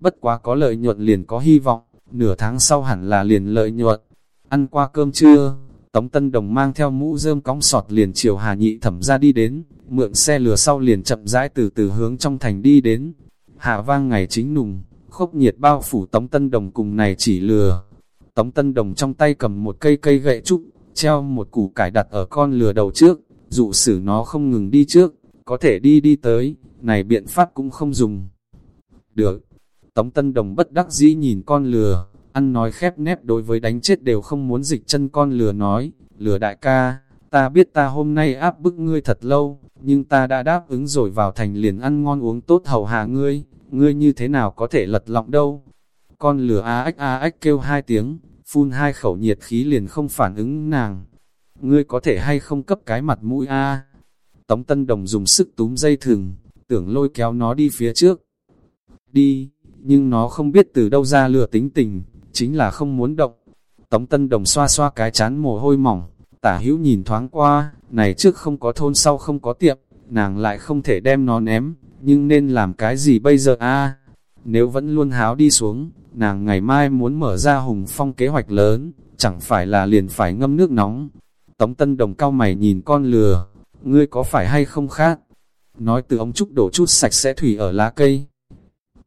bất quá có lợi nhuận liền có hy vọng, nửa tháng sau hẳn là liền lợi nhuận. Ăn qua cơm trưa, Tống Tân Đồng mang theo mũ rơm cóng sọt liền chiều Hà Nhị thẩm ra đi đến, mượn xe lừa sau liền chậm rãi từ từ hướng trong thành đi đến. hà vang ngày chính nùng, khốc nhiệt bao phủ Tống Tân Đồng cùng này chỉ lừa. Tống Tân Đồng trong tay cầm một cây cây gậy trúc, treo một củ cải đặt ở con lừa đầu trước, dụ sử nó không ngừng đi trước, có thể đi đi tới, này biện pháp cũng không dùng. Được, Tống Tân Đồng bất đắc dĩ nhìn con lừa, ăn nói khép nép đối với đánh chết đều không muốn dịch chân con lừa nói, lừa đại ca, ta biết ta hôm nay áp bức ngươi thật lâu, nhưng ta đã đáp ứng rồi vào thành liền ăn ngon uống tốt hầu hạ ngươi, ngươi như thế nào có thể lật lọng đâu. Con lừa a ách a ách kêu hai tiếng, phun hai khẩu nhiệt khí liền không phản ứng nàng. Ngươi có thể hay không cấp cái mặt mũi a Tống Tân Đồng dùng sức túm dây thừng, tưởng lôi kéo nó đi phía trước. Đi, nhưng nó không biết từ đâu ra lừa tính tình, chính là không muốn động. Tống Tân Đồng xoa xoa cái chán mồ hôi mỏng, tả hữu nhìn thoáng qua, này trước không có thôn sau không có tiệm, nàng lại không thể đem nó ném, nhưng nên làm cái gì bây giờ a Nếu vẫn luôn háo đi xuống, nàng ngày mai muốn mở ra hùng phong kế hoạch lớn, chẳng phải là liền phải ngâm nước nóng. Tống Tân Đồng cao mày nhìn con lừa, ngươi có phải hay không khác? Nói từ ống trúc đổ chút sạch sẽ thủy ở lá cây.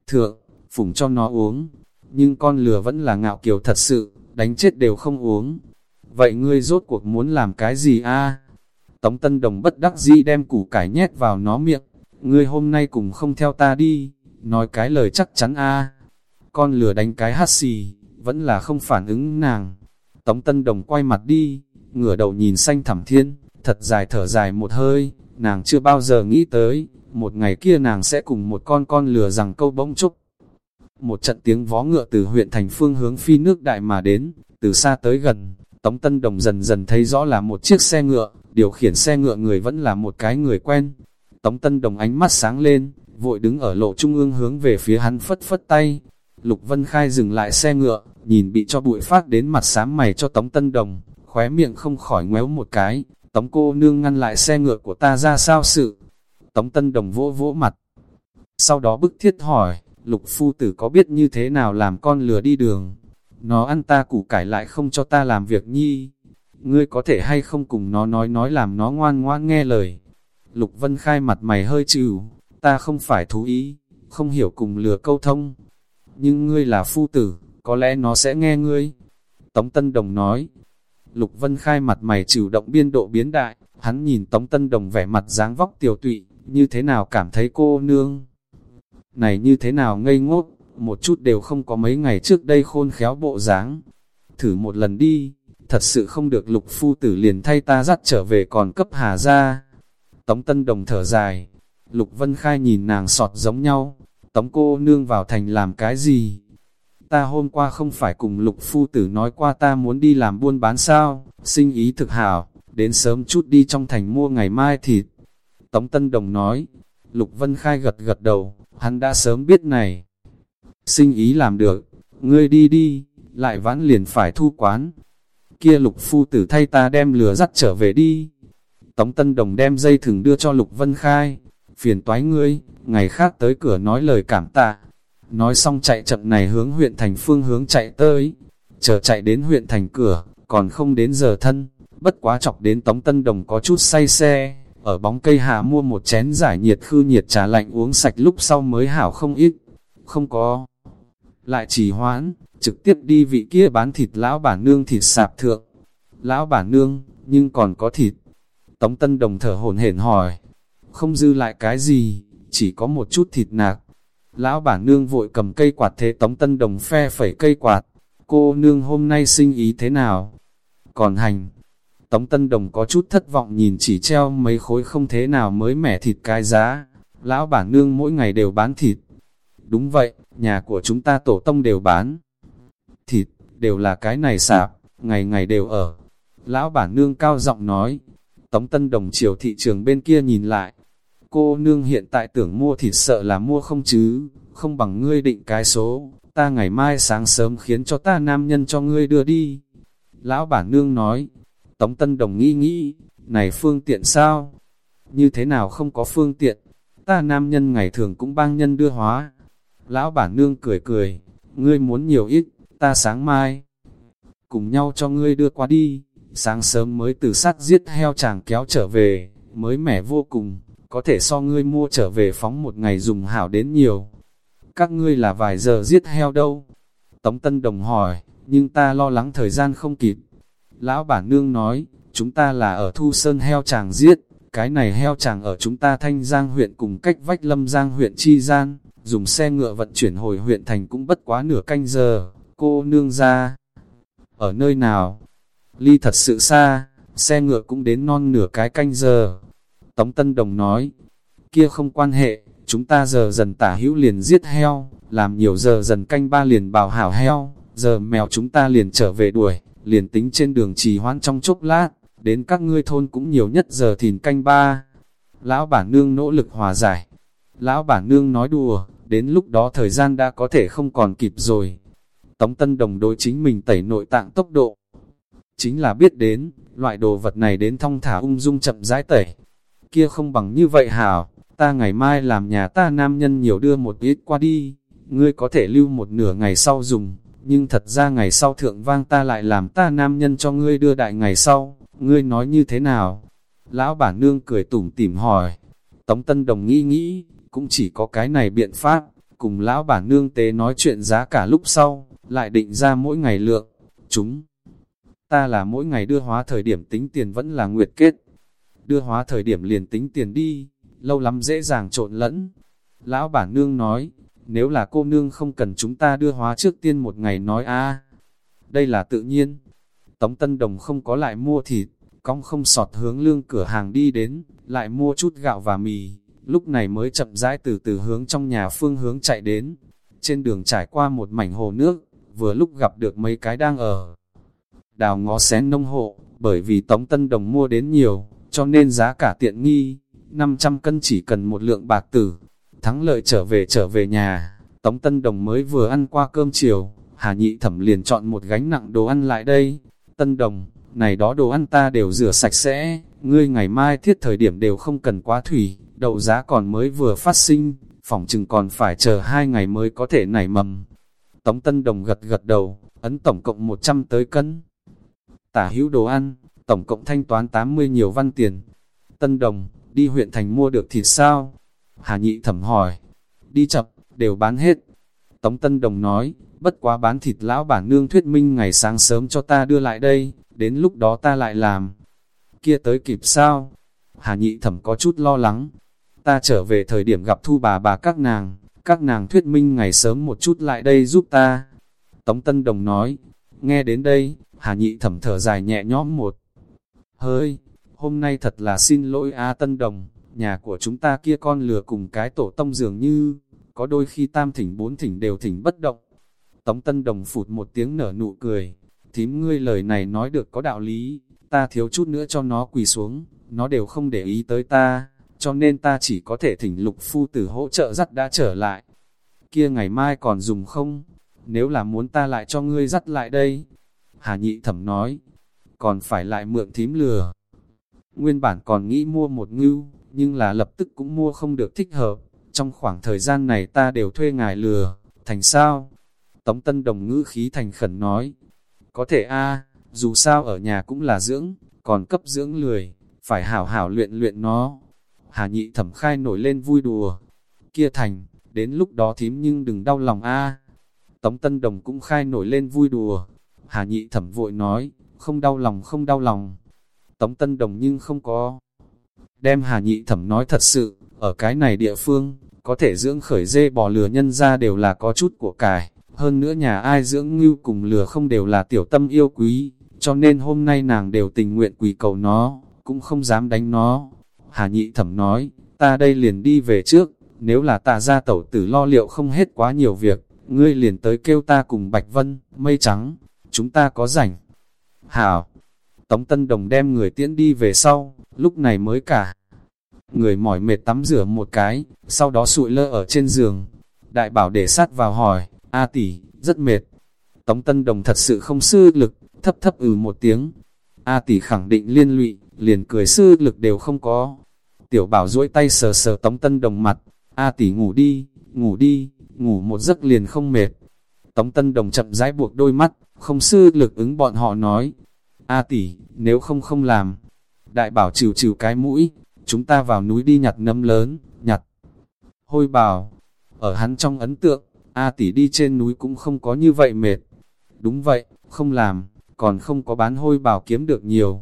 Thượng, phủng cho nó uống, nhưng con lừa vẫn là ngạo kiều thật sự, đánh chết đều không uống. Vậy ngươi rốt cuộc muốn làm cái gì a? Tống Tân Đồng bất đắc dĩ đem củ cải nhét vào nó miệng, ngươi hôm nay cùng không theo ta đi, nói cái lời chắc chắn a. Con lừa đánh cái hát xì, vẫn là không phản ứng nàng. Tống Tân Đồng quay mặt đi, ngửa đầu nhìn xanh thẳm thiên, thật dài thở dài một hơi, nàng chưa bao giờ nghĩ tới, một ngày kia nàng sẽ cùng một con con lừa rằng câu bỗng chúc. Một trận tiếng vó ngựa từ huyện thành phương hướng phi nước đại mà đến, từ xa tới gần, Tống Tân Đồng dần dần thấy rõ là một chiếc xe ngựa, điều khiển xe ngựa người vẫn là một cái người quen. Tống Tân Đồng ánh mắt sáng lên, vội đứng ở lộ trung ương hướng về phía hắn phất phất tay. Lục Vân Khai dừng lại xe ngựa, nhìn bị cho bụi phát đến mặt xám mày cho Tống Tân Đồng, khóe miệng không khỏi ngoéo một cái, Tống cô nương ngăn lại xe ngựa của ta ra sao sự. Tống Tân Đồng vỗ vỗ mặt. Sau đó bức thiết hỏi, lục phu tử có biết như thế nào làm con lừa đi đường? Nó ăn ta củ cải lại không cho ta làm việc nhi. Ngươi có thể hay không cùng nó nói nói làm nó ngoan ngoan nghe lời. Lục Vân Khai mặt mày hơi trừ, ta không phải thú ý, không hiểu cùng lừa câu thông. Nhưng ngươi là phu tử, có lẽ nó sẽ nghe ngươi. Tống Tân Đồng nói, Lục Vân Khai mặt mày chủ động biên độ biến đại, hắn nhìn Tống Tân Đồng vẻ mặt dáng vóc tiểu tụy, như thế nào cảm thấy cô nương. Này như thế nào ngây ngốc, một chút đều không có mấy ngày trước đây khôn khéo bộ dáng. Thử một lần đi, thật sự không được lục phu tử liền thay ta dắt trở về còn cấp hà ra. Tống Tân Đồng thở dài, Lục Vân Khai nhìn nàng sọt giống nhau, Tống cô nương vào thành làm cái gì? ta hôm qua không phải cùng lục phu tử nói qua ta muốn đi làm buôn bán sao, sinh ý thực hảo, đến sớm chút đi trong thành mua ngày mai thịt. Tống Tân Đồng nói, Lục Vân Khai gật gật đầu, hắn đã sớm biết này. Sinh ý làm được, ngươi đi đi, lại vãn liền phải thu quán. Kia Lục Phu tử thay ta đem lừa dắt trở về đi. Tống Tân Đồng đem dây thừng đưa cho Lục Vân Khai, phiền toái ngươi, ngày khác tới cửa nói lời cảm tạ, Nói xong chạy chậm này hướng huyện thành phương hướng chạy tới, chờ chạy đến huyện thành cửa, còn không đến giờ thân, bất quá chọc đến Tống Tân Đồng có chút say xe, ở bóng cây hạ mua một chén giải nhiệt khư nhiệt trà lạnh uống sạch lúc sau mới hảo không ít, không có. Lại chỉ hoãn, trực tiếp đi vị kia bán thịt lão bản nương thịt sạp thượng. Lão bản nương, nhưng còn có thịt. Tống Tân Đồng thở hồn hển hỏi, không dư lại cái gì, chỉ có một chút thịt nạc, Lão bản nương vội cầm cây quạt thế tống tân đồng phe phẩy cây quạt. Cô nương hôm nay sinh ý thế nào? Còn hành, tống tân đồng có chút thất vọng nhìn chỉ treo mấy khối không thế nào mới mẻ thịt cái giá. Lão bản nương mỗi ngày đều bán thịt. Đúng vậy, nhà của chúng ta tổ tông đều bán. Thịt, đều là cái này sạp, ngày ngày đều ở. Lão bản nương cao giọng nói. Tống tân đồng chiều thị trường bên kia nhìn lại, cô nương hiện tại tưởng mua thịt sợ là mua không chứ, không bằng ngươi định cái số, ta ngày mai sáng sớm khiến cho ta nam nhân cho ngươi đưa đi. Lão bản nương nói, Tống Tân Đồng nghĩ nghĩ, này phương tiện sao? Như thế nào không có phương tiện? Ta nam nhân ngày thường cũng bang nhân đưa hóa. Lão bản nương cười cười, ngươi muốn nhiều ít, ta sáng mai. Cùng nhau cho ngươi đưa qua đi, sáng sớm mới từ sát giết heo chàng kéo trở về, mới mẻ vô cùng, có thể so ngươi mua trở về phóng một ngày dùng hảo đến nhiều. Các ngươi là vài giờ giết heo đâu? Tống Tân Đồng hỏi, nhưng ta lo lắng thời gian không kịp. Lão bản nương nói, chúng ta là ở Thu Sơn heo chàng giết, cái này heo chàng ở chúng ta Thanh Giang huyện cùng cách vách Lâm Giang huyện Chi Gian, dùng xe ngựa vận chuyển hồi huyện thành cũng bất quá nửa canh giờ, cô nương ra. Ở nơi nào? Ly thật sự xa, xe ngựa cũng đến non nửa cái canh giờ. Tống Tân Đồng nói, kia không quan hệ, chúng ta giờ dần tả hữu liền giết heo, làm nhiều giờ dần canh ba liền bảo hảo heo, giờ mèo chúng ta liền trở về đuổi, liền tính trên đường trì hoãn trong chốc lát, đến các ngươi thôn cũng nhiều nhất giờ thìn canh ba. Lão bản nương nỗ lực hòa giải. Lão bản nương nói đùa, đến lúc đó thời gian đã có thể không còn kịp rồi. Tống Tân Đồng đối chính mình tẩy nội tạng tốc độ. Chính là biết đến, loại đồ vật này đến thong thả ung dung chậm rãi tẩy. Kia không bằng như vậy hảo, ta ngày mai làm nhà ta nam nhân nhiều đưa một ít qua đi, ngươi có thể lưu một nửa ngày sau dùng, nhưng thật ra ngày sau thượng vang ta lại làm ta nam nhân cho ngươi đưa đại ngày sau, ngươi nói như thế nào? Lão bản nương cười tủm tỉm hỏi, Tống Tân Đồng nghĩ nghĩ, cũng chỉ có cái này biện pháp, cùng lão bản nương tế nói chuyện giá cả lúc sau, lại định ra mỗi ngày lượng, chúng. Ta là mỗi ngày đưa hóa thời điểm tính tiền vẫn là nguyệt kết, đưa hóa thời điểm liền tính tiền đi, lâu lắm dễ dàng trộn lẫn. Lão bản nương nói, nếu là cô nương không cần chúng ta đưa hóa trước tiên một ngày nói a đây là tự nhiên. Tống Tân Đồng không có lại mua thịt, cong không sọt hướng lương cửa hàng đi đến, lại mua chút gạo và mì, lúc này mới chậm rãi từ từ hướng trong nhà phương hướng chạy đến. Trên đường trải qua một mảnh hồ nước, vừa lúc gặp được mấy cái đang ở. Đào ngó xén nông hộ, bởi vì Tống Tân Đồng mua đến nhiều, cho nên giá cả tiện nghi, 500 cân chỉ cần một lượng bạc tử. Thắng lợi trở về trở về nhà, Tống Tân Đồng mới vừa ăn qua cơm chiều, Hà Nhị Thẩm liền chọn một gánh nặng đồ ăn lại đây. Tân Đồng, này đó đồ ăn ta đều rửa sạch sẽ, ngươi ngày mai thiết thời điểm đều không cần quá thủy, đậu giá còn mới vừa phát sinh, phỏng chừng còn phải chờ hai ngày mới có thể nảy mầm. Tống Tân Đồng gật gật đầu, ấn tổng cộng 100 tới cân. Tả hữu đồ ăn, tổng cộng thanh toán 80 nhiều văn tiền. Tân Đồng, đi huyện thành mua được thịt sao? Hà Nhị thẩm hỏi, đi chập, đều bán hết. Tống Tân Đồng nói, bất quá bán thịt lão bản nương thuyết minh ngày sáng sớm cho ta đưa lại đây, đến lúc đó ta lại làm. Kia tới kịp sao? Hà Nhị thẩm có chút lo lắng. Ta trở về thời điểm gặp thu bà bà các nàng, các nàng thuyết minh ngày sớm một chút lại đây giúp ta. Tống Tân Đồng nói, nghe đến đây, Hà Nhị thẩm thở dài nhẹ nhõm một hơi, hôm nay thật là xin lỗi A Tân Đồng, nhà của chúng ta kia con lừa cùng cái tổ tông dường như, có đôi khi tam thỉnh bốn thỉnh đều thỉnh bất động. Tống Tân Đồng phụt một tiếng nở nụ cười, thím ngươi lời này nói được có đạo lý, ta thiếu chút nữa cho nó quỳ xuống, nó đều không để ý tới ta, cho nên ta chỉ có thể thỉnh lục phu tử hỗ trợ dắt đã trở lại. Kia ngày mai còn dùng không? Nếu là muốn ta lại cho ngươi dắt lại đây. Hà nhị thẩm nói, còn phải lại mượn thím lừa. Nguyên bản còn nghĩ mua một ngưu, nhưng là lập tức cũng mua không được thích hợp. Trong khoảng thời gian này ta đều thuê ngài lừa, thành sao? Tống Tân Đồng ngữ khí thành khẩn nói, có thể a dù sao ở nhà cũng là dưỡng, còn cấp dưỡng lười, phải hảo hảo luyện luyện nó. Hà nhị thẩm khai nổi lên vui đùa, kia thành, đến lúc đó thím nhưng đừng đau lòng a Tống Tân Đồng cũng khai nổi lên vui đùa, Hà nhị thẩm vội nói, không đau lòng không đau lòng. Tống Tân Đồng nhưng không có. Đem Hà Nhị Thẩm nói thật sự, ở cái này địa phương, có thể dưỡng khởi dê bò lừa nhân ra đều là có chút của cải. Hơn nữa nhà ai dưỡng ngưu cùng lừa không đều là tiểu tâm yêu quý, cho nên hôm nay nàng đều tình nguyện quỳ cầu nó, cũng không dám đánh nó. Hà Nhị Thẩm nói, ta đây liền đi về trước, nếu là ta ra tẩu tử lo liệu không hết quá nhiều việc, ngươi liền tới kêu ta cùng Bạch Vân, mây trắng, chúng ta có rảnh, Hảo, Tống Tân Đồng đem người tiễn đi về sau, lúc này mới cả. Người mỏi mệt tắm rửa một cái, sau đó sụi lơ ở trên giường. Đại bảo để sát vào hỏi, A tỷ, rất mệt. Tống Tân Đồng thật sự không sư lực, thấp thấp ừ một tiếng. A tỷ khẳng định liên lụy, liền cười sư lực đều không có. Tiểu bảo duỗi tay sờ sờ Tống Tân Đồng mặt, A tỷ ngủ đi, ngủ đi, ngủ một giấc liền không mệt. Tống Tân Đồng chậm rãi buộc đôi mắt, không sư lực ứng bọn họ nói. A tỷ, nếu không không làm. Đại bảo chịu chịu cái mũi, chúng ta vào núi đi nhặt nấm lớn, nhặt. Hôi bảo, ở hắn trong ấn tượng, A tỷ đi trên núi cũng không có như vậy mệt. Đúng vậy, không làm, còn không có bán hôi bảo kiếm được nhiều.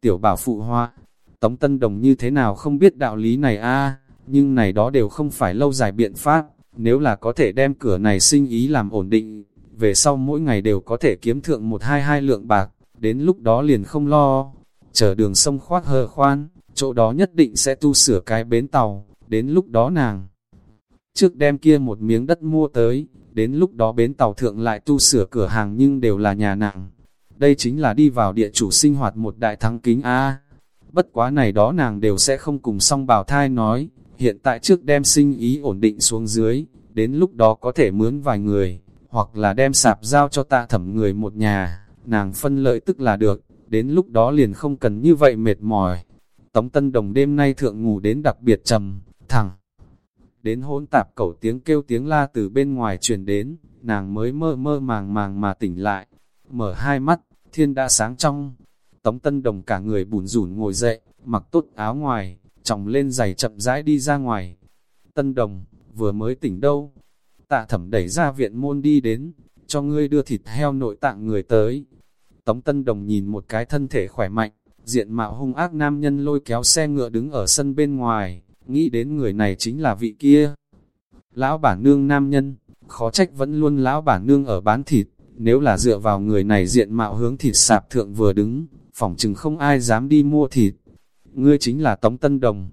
Tiểu bảo phụ hoa, Tống Tân Đồng như thế nào không biết đạo lý này a nhưng này đó đều không phải lâu dài biện pháp, nếu là có thể đem cửa này sinh ý làm ổn định, về sau mỗi ngày đều có thể kiếm thượng một hai hai lượng bạc, đến lúc đó liền không lo. Chờ đường sông khoát hờ khoan, chỗ đó nhất định sẽ tu sửa cái bến tàu, đến lúc đó nàng. Trước đem kia một miếng đất mua tới, đến lúc đó bến tàu thượng lại tu sửa cửa hàng nhưng đều là nhà nặng. Đây chính là đi vào địa chủ sinh hoạt một đại thắng kính A. Bất quá này đó nàng đều sẽ không cùng song bào thai nói, hiện tại trước đem sinh ý ổn định xuống dưới, đến lúc đó có thể mướn vài người, hoặc là đem sạp giao cho tạ thẩm người một nhà, nàng phân lợi tức là được, đến lúc đó liền không cần như vậy mệt mỏi. Tống Tân Đồng đêm nay thượng ngủ đến đặc biệt trầm, thẳng. Đến hỗn tạp cẩu tiếng kêu tiếng la từ bên ngoài truyền đến, nàng mới mơ mơ màng màng mà tỉnh lại. Mở hai mắt, thiên đã sáng trong. Tống Tân Đồng cả người bùn rủn ngồi dậy, mặc tốt áo ngoài, tròng lên giày chậm rãi đi ra ngoài. Tân Đồng, vừa mới tỉnh đâu? Tạ thẩm đẩy ra viện môn đi đến, cho ngươi đưa thịt heo nội tạng người tới. Tống Tân Đồng nhìn một cái thân thể khỏe mạnh, diện mạo hung ác nam nhân lôi kéo xe ngựa đứng ở sân bên ngoài, nghĩ đến người này chính là vị kia. Lão bản nương nam nhân, khó trách vẫn luôn lão bản nương ở bán thịt, nếu là dựa vào người này diện mạo hướng thịt sạp thượng vừa đứng, phỏng chừng không ai dám đi mua thịt. Ngươi chính là Tống Tân Đồng.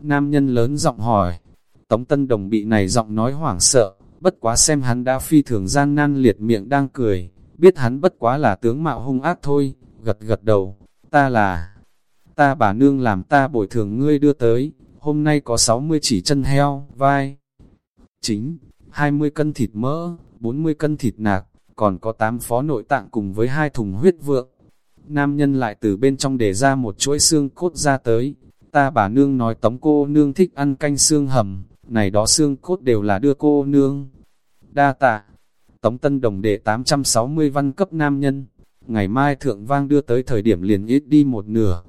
Nam nhân lớn giọng hỏi. Tống Tân Đồng bị này giọng nói hoảng sợ, bất quá xem hắn đã phi thường gian nan liệt miệng đang cười, biết hắn bất quá là tướng mạo hung ác thôi, gật gật đầu, ta là, ta bà nương làm ta bồi thường ngươi đưa tới, hôm nay có 60 chỉ chân heo, vai, chính, 20 cân thịt mỡ, 40 cân thịt nạc, còn có 8 phó nội tạng cùng với hai thùng huyết vượng. Nam nhân lại từ bên trong để ra một chuỗi xương cốt ra tới, ta bà nương nói tống cô nương thích ăn canh xương hầm, này đó xương cốt đều là đưa cô nương. Đa tạ, Tống Tân Đồng đệ 860 văn cấp nam nhân, ngày mai thượng vang đưa tới thời điểm liền ít đi một nửa.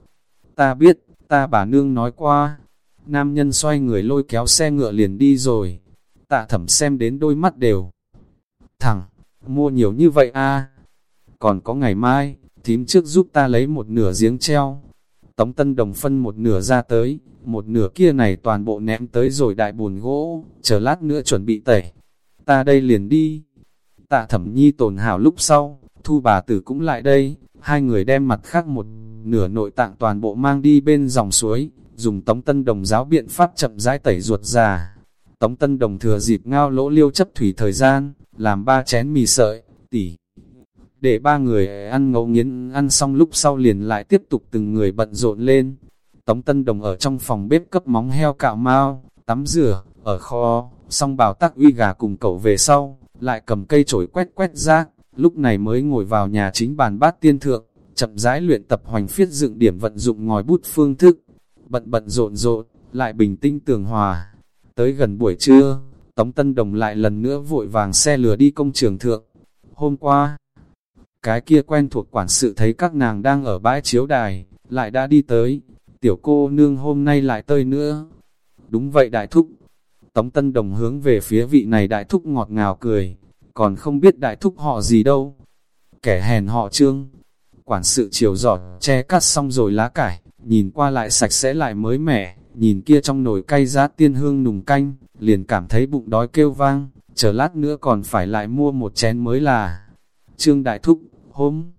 Ta biết, ta bà nương nói qua, nam nhân xoay người lôi kéo xe ngựa liền đi rồi, tạ thẩm xem đến đôi mắt đều. Thẳng, mua nhiều như vậy a còn có ngày mai, thím trước giúp ta lấy một nửa giếng treo. Tống Tân Đồng phân một nửa ra tới, một nửa kia này toàn bộ ném tới rồi đại bùn gỗ, chờ lát nữa chuẩn bị tẩy. Ta đây liền đi. Tạ thẩm nhi tồn hảo lúc sau, thu bà tử cũng lại đây, hai người đem mặt khác một nửa nội tạng toàn bộ mang đi bên dòng suối, dùng tống tân đồng giáo biện pháp chậm rãi tẩy ruột già. Tống tân đồng thừa dịp ngao lỗ liêu chấp thủy thời gian, làm ba chén mì sợi, tỉ. Để ba người ăn ngấu nghiến ăn xong lúc sau liền lại tiếp tục từng người bận rộn lên, Tống Tân Đồng ở trong phòng bếp cấp móng heo cạo mau, tắm rửa, ở kho, xong bảo tắc uy gà cùng cậu về sau, lại cầm cây chổi quét quét rác, lúc này mới ngồi vào nhà chính bàn bát tiên thượng, chậm rãi luyện tập hoành phiết dựng điểm vận dụng ngòi bút phương thức, bận bận rộn rộn, lại bình tinh tường hòa. Tới gần buổi trưa, Tống Tân Đồng lại lần nữa vội vàng xe lừa đi công trường thượng. Hôm qua, cái kia quen thuộc quản sự thấy các nàng đang ở bãi chiếu đài, lại đã đi tới, tiểu cô nương hôm nay lại tơi nữa. Đúng vậy đại thúc. Tống Tân Đồng hướng về phía vị này đại thúc ngọt ngào cười, còn không biết đại thúc họ gì đâu. Kẻ hèn họ trương. Quản sự chiều giọt, che cắt xong rồi lá cải, nhìn qua lại sạch sẽ lại mới mẻ, nhìn kia trong nồi cay giá tiên hương nùng canh, liền cảm thấy bụng đói kêu vang, chờ lát nữa còn phải lại mua một chén mới là. Trương Đại Thúc, hôm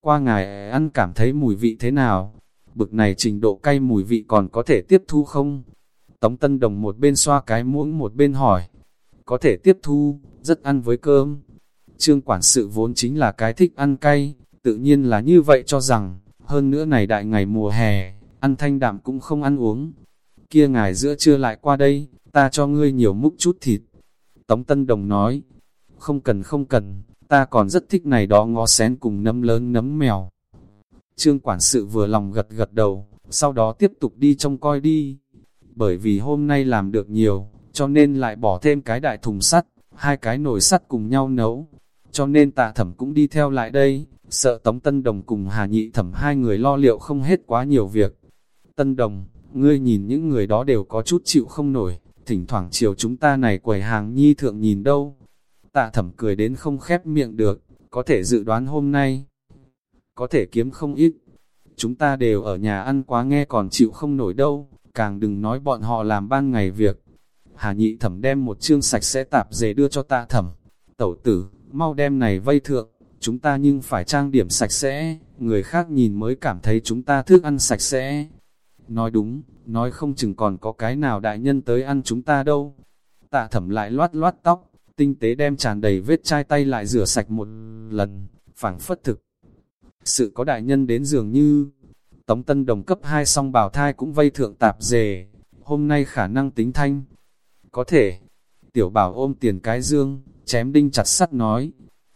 qua ngài ăn cảm thấy mùi vị thế nào? bực này trình độ cay mùi vị còn có thể tiếp thu không? Tống Tân Đồng một bên xoa cái muỗng một bên hỏi, có thể tiếp thu, rất ăn với cơm. Trương quản sự vốn chính là cái thích ăn cay, tự nhiên là như vậy cho rằng, hơn nữa này đại ngày mùa hè, ăn thanh đạm cũng không ăn uống. Kia ngài giữa trưa lại qua đây, ta cho ngươi nhiều múc chút thịt. Tống Tân Đồng nói, không cần không cần, ta còn rất thích này đó ngó xén cùng nấm lớn nấm mèo. Trương quản sự vừa lòng gật gật đầu, sau đó tiếp tục đi trông coi đi. Bởi vì hôm nay làm được nhiều, cho nên lại bỏ thêm cái đại thùng sắt, hai cái nồi sắt cùng nhau nấu. Cho nên tạ thẩm cũng đi theo lại đây, sợ Tống Tân Đồng cùng Hà Nhị thẩm hai người lo liệu không hết quá nhiều việc. Tân Đồng, ngươi nhìn những người đó đều có chút chịu không nổi, thỉnh thoảng chiều chúng ta này quầy hàng nhi thượng nhìn đâu. Tạ thẩm cười đến không khép miệng được, có thể dự đoán hôm nay, có thể kiếm không ít. Chúng ta đều ở nhà ăn quá nghe còn chịu không nổi đâu, càng đừng nói bọn họ làm ban ngày việc. Hà nhị thẩm đem một chương sạch sẽ tạp dề đưa cho tạ thẩm. Tẩu tử, mau đem này vây thượng, chúng ta nhưng phải trang điểm sạch sẽ, người khác nhìn mới cảm thấy chúng ta thức ăn sạch sẽ. Nói đúng, nói không chừng còn có cái nào đại nhân tới ăn chúng ta đâu. Tạ thẩm lại loát loát tóc, tinh tế đem tràn đầy vết chai tay lại rửa sạch một lần, phảng phất thực. Sự có đại nhân đến dường như, Tống Tân Đồng cấp 2 song bào thai cũng vây thượng tạp dề, hôm nay khả năng tính thanh. Có thể, tiểu bảo ôm tiền cái dương, chém đinh chặt sắt nói,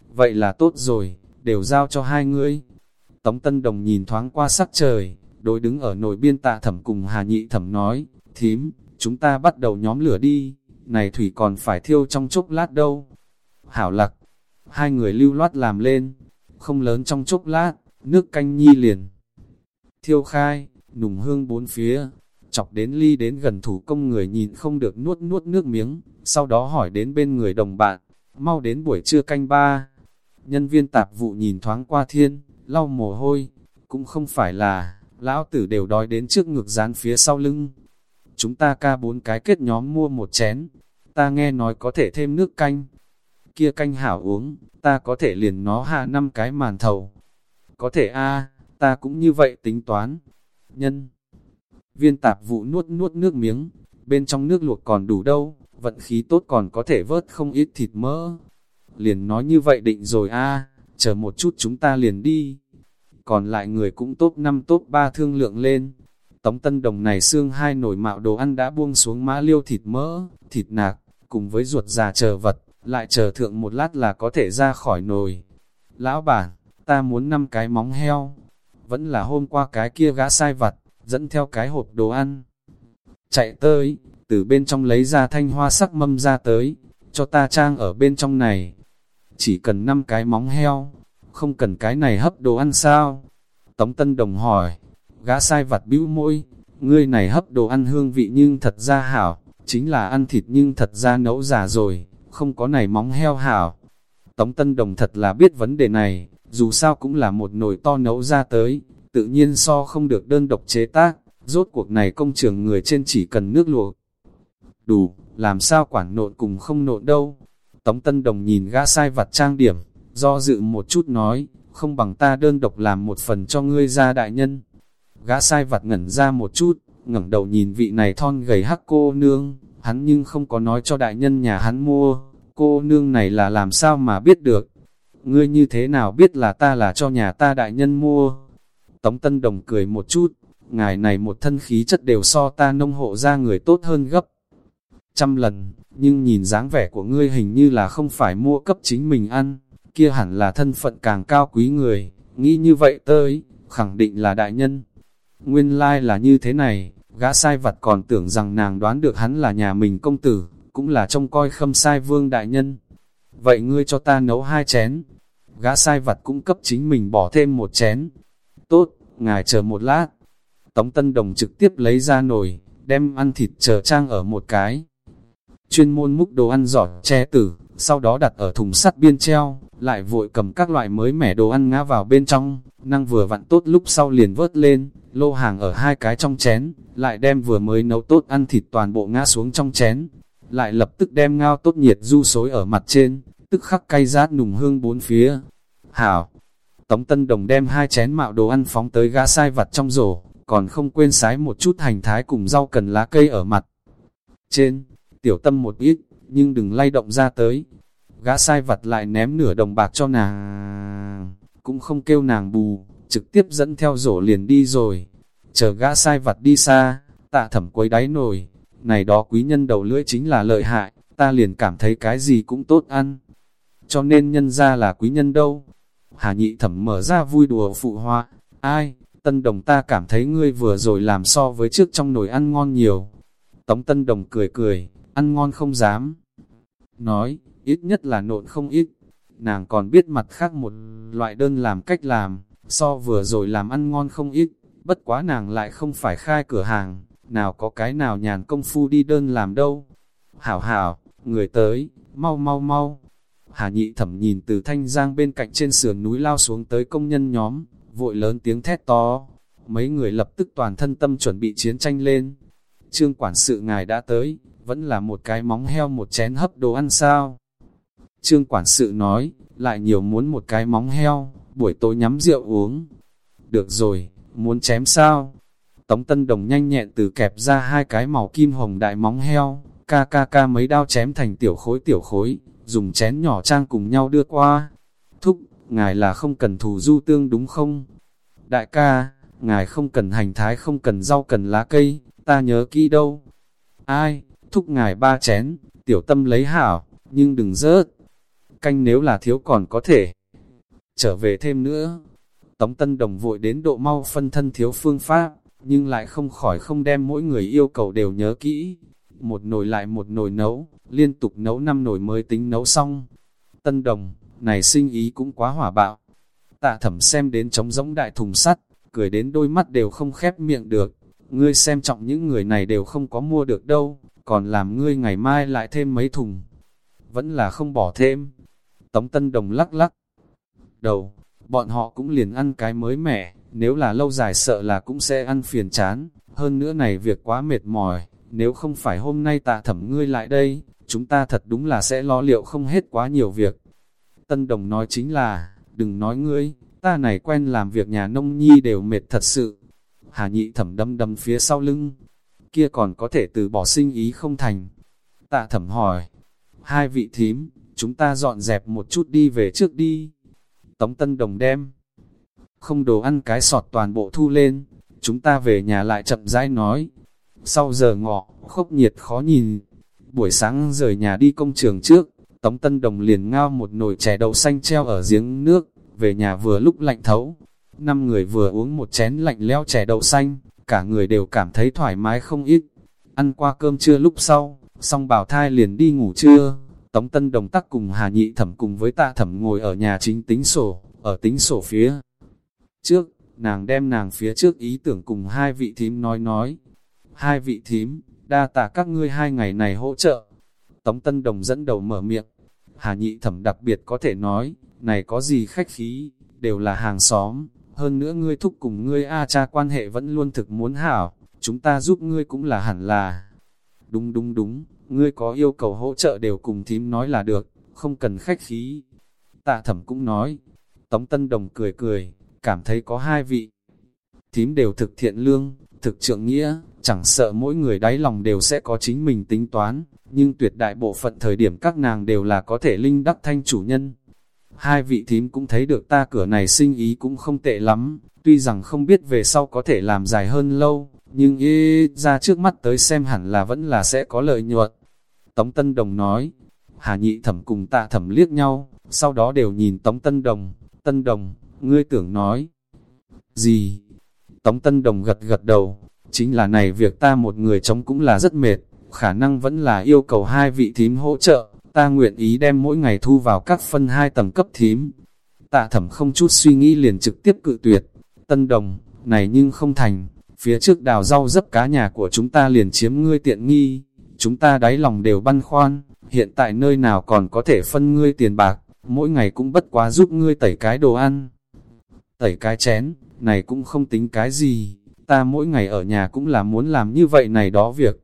vậy là tốt rồi, đều giao cho hai ngươi. Tống Tân Đồng nhìn thoáng qua sắc trời, đối đứng ở nồi biên tạ thẩm cùng Hà Nhị thẩm nói, thím, chúng ta bắt đầu nhóm lửa đi, này thủy còn phải thiêu trong chốc lát đâu. Hảo lạc, hai người lưu loát làm lên, không lớn trong chốc lát, nước canh nhi liền. Thiêu khai, nùng hương bốn phía, chọc đến ly đến gần thủ công người nhìn không được nuốt nuốt nước miếng, sau đó hỏi đến bên người đồng bạn, mau đến buổi trưa canh ba. Nhân viên tạp vụ nhìn thoáng qua thiên, lau mồ hôi, cũng không phải là, lão tử đều đói đến trước ngực dán phía sau lưng. Chúng ta ca bốn cái kết nhóm mua một chén, ta nghe nói có thể thêm nước canh. Kia canh hảo uống, ta có thể liền nó hạ năm cái màn thầu. Có thể a ta cũng như vậy tính toán. Nhân viên tạp vụ nuốt nuốt nước miếng, bên trong nước luộc còn đủ đâu, vận khí tốt còn có thể vớt không ít thịt mỡ. Liền nói như vậy định rồi a chờ một chút chúng ta liền đi. Còn lại người cũng tốt năm tốt ba thương lượng lên. Tống Tân Đồng này xương hai nồi mạo đồ ăn đã buông xuống mã liêu thịt mỡ, thịt nạc, cùng với ruột già chờ vật, lại chờ thượng một lát là có thể ra khỏi nồi. Lão bản, ta muốn năm cái móng heo, vẫn là hôm qua cái kia gã sai vặt, dẫn theo cái hộp đồ ăn. Chạy tới, từ bên trong lấy ra thanh hoa sắc mâm ra tới, cho ta trang ở bên trong này. Chỉ cần năm cái móng heo, không cần cái này hấp đồ ăn sao? Tống Tân Đồng hỏi, gã sai vặt bĩu môi, ngươi này hấp đồ ăn hương vị nhưng thật ra hảo, chính là ăn thịt nhưng thật ra nấu già rồi, không có này móng heo hảo. Tống Tân Đồng thật là biết vấn đề này, dù sao cũng là một nồi to nấu ra tới, tự nhiên so không được đơn độc chế tác, rốt cuộc này công trường người trên chỉ cần nước luộc. Đủ, làm sao quản nộn cùng không nộn đâu. Tống Tân Đồng nhìn gã sai vặt trang điểm, do dự một chút nói, không bằng ta đơn độc làm một phần cho ngươi ra đại nhân. Gã sai vặt ngẩn ra một chút, ngẩng đầu nhìn vị này thon gầy hắc cô nương, hắn nhưng không có nói cho đại nhân nhà hắn mua, cô nương này là làm sao mà biết được. Ngươi như thế nào biết là ta là cho nhà ta đại nhân mua? Tống Tân Đồng cười một chút, ngài này một thân khí chất đều so ta nông hộ ra người tốt hơn gấp trăm lần, nhưng nhìn dáng vẻ của ngươi hình như là không phải mua cấp chính mình ăn, kia hẳn là thân phận càng cao quý người, nghĩ như vậy tới, khẳng định là đại nhân. Nguyên lai like là như thế này, gã sai vặt còn tưởng rằng nàng đoán được hắn là nhà mình công tử, cũng là trông coi khâm sai vương đại nhân. Vậy ngươi cho ta nấu hai chén. Gã sai vặt cũng cấp chính mình bỏ thêm một chén. Tốt, ngài chờ một lát. Tống Tân Đồng trực tiếp lấy ra nồi, đem ăn thịt chờ trang ở một cái. Chuyên môn múc đồ ăn giỏ che tử, sau đó đặt ở thùng sắt biên treo, lại vội cầm các loại mới mẻ đồ ăn ngã vào bên trong, năng vừa vặn tốt lúc sau liền vớt lên, lô hàng ở hai cái trong chén, lại đem vừa mới nấu tốt ăn thịt toàn bộ ngã xuống trong chén, lại lập tức đem ngao tốt nhiệt du xối ở mặt trên, tức khắc cay rát nùng hương bốn phía. Hảo! Tống Tân Đồng đem hai chén mạo đồ ăn phóng tới gã sai vặt trong rổ, còn không quên sái một chút hành thái cùng rau cần lá cây ở mặt. Trên, tiểu tâm một ít, nhưng đừng lay động ra tới. Gã sai vặt lại ném nửa đồng bạc cho nàng, cũng không kêu nàng bù, trực tiếp dẫn theo rổ liền đi rồi. Chờ gã sai vặt đi xa, tạ thẩm quấy đáy nồi, này đó quý nhân đầu lưỡi chính là lợi hại, ta liền cảm thấy cái gì cũng tốt ăn. Cho nên nhân ra là quý nhân đâu. Hà nhị thẩm mở ra vui đùa phụ hoa, ai, tân đồng ta cảm thấy ngươi vừa rồi làm so với trước trong nồi ăn ngon nhiều. Tống tân đồng cười cười, ăn ngon không dám. Nói, ít nhất là nộn không ít. Nàng còn biết mặt khác một loại đơn làm cách làm, so vừa rồi làm ăn ngon không ít, bất quá nàng lại không phải khai cửa hàng, nào có cái nào nhàn công phu đi đơn làm đâu. Hảo hảo, người tới, mau mau mau. Hà nhị thẩm nhìn từ thanh giang bên cạnh trên sườn núi lao xuống tới công nhân nhóm, vội lớn tiếng thét to. Mấy người lập tức toàn thân tâm chuẩn bị chiến tranh lên. Trương quản sự ngài đã tới, vẫn là một cái móng heo một chén hấp đồ ăn sao. Trương quản sự nói, lại nhiều muốn một cái móng heo, buổi tối nhắm rượu uống. Được rồi, muốn chém sao? Tống Tân Đồng nhanh nhẹn từ kẹp ra hai cái màu kim hồng đại móng heo, ca ca ca mấy đao chém thành tiểu khối tiểu khối, dùng chén nhỏ trang cùng nhau đưa qua. Thúc, ngài là không cần thù du tương đúng không? Đại ca, ngài không cần hành thái không cần rau cần lá cây, ta nhớ kỹ đâu. Ai, thúc ngài ba chén, tiểu tâm lấy hảo, nhưng đừng rớt. Canh nếu là thiếu còn có thể. Trở về thêm nữa. Tống Tân Đồng vội đến độ mau phân thân thiếu phương pháp, nhưng lại không khỏi không đem mỗi người yêu cầu đều nhớ kỹ. Một nồi lại một nồi nấu, liên tục nấu năm nồi mới tính nấu xong. Tân Đồng, này sinh ý cũng quá hỏa bạo. Tạ thẩm xem đến trống rỗng đại thùng sắt, cười đến đôi mắt đều không khép miệng được. Ngươi xem trọng những người này đều không có mua được đâu, còn làm ngươi ngày mai lại thêm mấy thùng. Vẫn là không bỏ thêm. Tống Tân Đồng lắc lắc. Đầu, bọn họ cũng liền ăn cái mới mẻ, nếu là lâu dài sợ là cũng sẽ ăn phiền chán, hơn nữa này việc quá mệt mỏi, nếu không phải hôm nay tạ thẩm ngươi lại đây, chúng ta thật đúng là sẽ lo liệu không hết quá nhiều việc. Tân Đồng nói chính là, đừng nói ngươi, ta này quen làm việc nhà nông nhi đều mệt thật sự. Hà nhị thẩm đâm đâm phía sau lưng, kia còn có thể từ bỏ sinh ý không thành. Tạ thẩm hỏi, hai vị thím, chúng ta dọn dẹp một chút đi về trước đi. Tống Tân Đồng đem, không đồ ăn cái sọt toàn bộ thu lên, chúng ta về nhà lại chậm rãi nói. Sau giờ ngọ, khốc nhiệt khó nhìn, buổi sáng rời nhà đi công trường trước, Tống Tân Đồng liền ngao một nồi chè đậu xanh treo ở giếng nước, về nhà vừa lúc lạnh thấu. Năm người vừa uống một chén lạnh leo chè đậu xanh, cả người đều cảm thấy thoải mái không ít. Ăn qua cơm trưa lúc sau, xong bảo thai liền đi ngủ trưa. Tống Tân Đồng tắc cùng Hà Nhị Thẩm cùng với tạ thẩm ngồi ở nhà chính tính sổ, ở tính sổ phía. Trước, nàng đem nàng phía trước ý tưởng cùng hai vị thím nói nói. Hai vị thím, đa tạ các ngươi hai ngày này hỗ trợ. Tống Tân Đồng dẫn đầu mở miệng. Hà Nhị Thẩm đặc biệt có thể nói, này có gì khách khí, đều là hàng xóm, hơn nữa ngươi thúc cùng ngươi A cha quan hệ vẫn luôn thực muốn hảo, chúng ta giúp ngươi cũng là hẳn là. Đúng đúng đúng, ngươi có yêu cầu hỗ trợ đều cùng thím nói là được, không cần khách khí. Tạ thẩm cũng nói, Tống Tân Đồng cười cười, cảm thấy có hai vị. Thím đều thực thiện lương, thực trượng nghĩa, chẳng sợ mỗi người đáy lòng đều sẽ có chính mình tính toán, nhưng tuyệt đại bộ phận thời điểm các nàng đều là có thể linh đắc thanh chủ nhân. Hai vị thím cũng thấy được ta cửa này sinh ý cũng không tệ lắm, tuy rằng không biết về sau có thể làm dài hơn lâu, nhưng ý ra trước mắt tới xem hẳn là vẫn là sẽ có lợi nhuận. Tống Tân Đồng nói, Hà Nhị Thẩm cùng tạ thẩm liếc nhau, sau đó đều nhìn Tống Tân Đồng, Tân Đồng, ngươi tưởng nói. Gì? Tống Tân Đồng gật gật đầu, chính là này việc ta một người chống cũng là rất mệt, khả năng vẫn là yêu cầu hai vị thím hỗ trợ, ta nguyện ý đem mỗi ngày thu vào các phân hai tầng cấp thím. Tạ thẩm không chút suy nghĩ liền trực tiếp cự tuyệt, Tân Đồng, này nhưng không thành, phía trước đào rau dấp cá nhà của chúng ta liền chiếm ngươi tiện nghi, chúng ta đáy lòng đều băn khoăn, hiện tại nơi nào còn có thể phân ngươi tiền bạc, mỗi ngày cũng bất quá giúp ngươi tẩy cái đồ ăn. Tẩy cái chén, này cũng không tính cái gì, ta mỗi ngày ở nhà cũng là muốn làm như vậy này đó việc.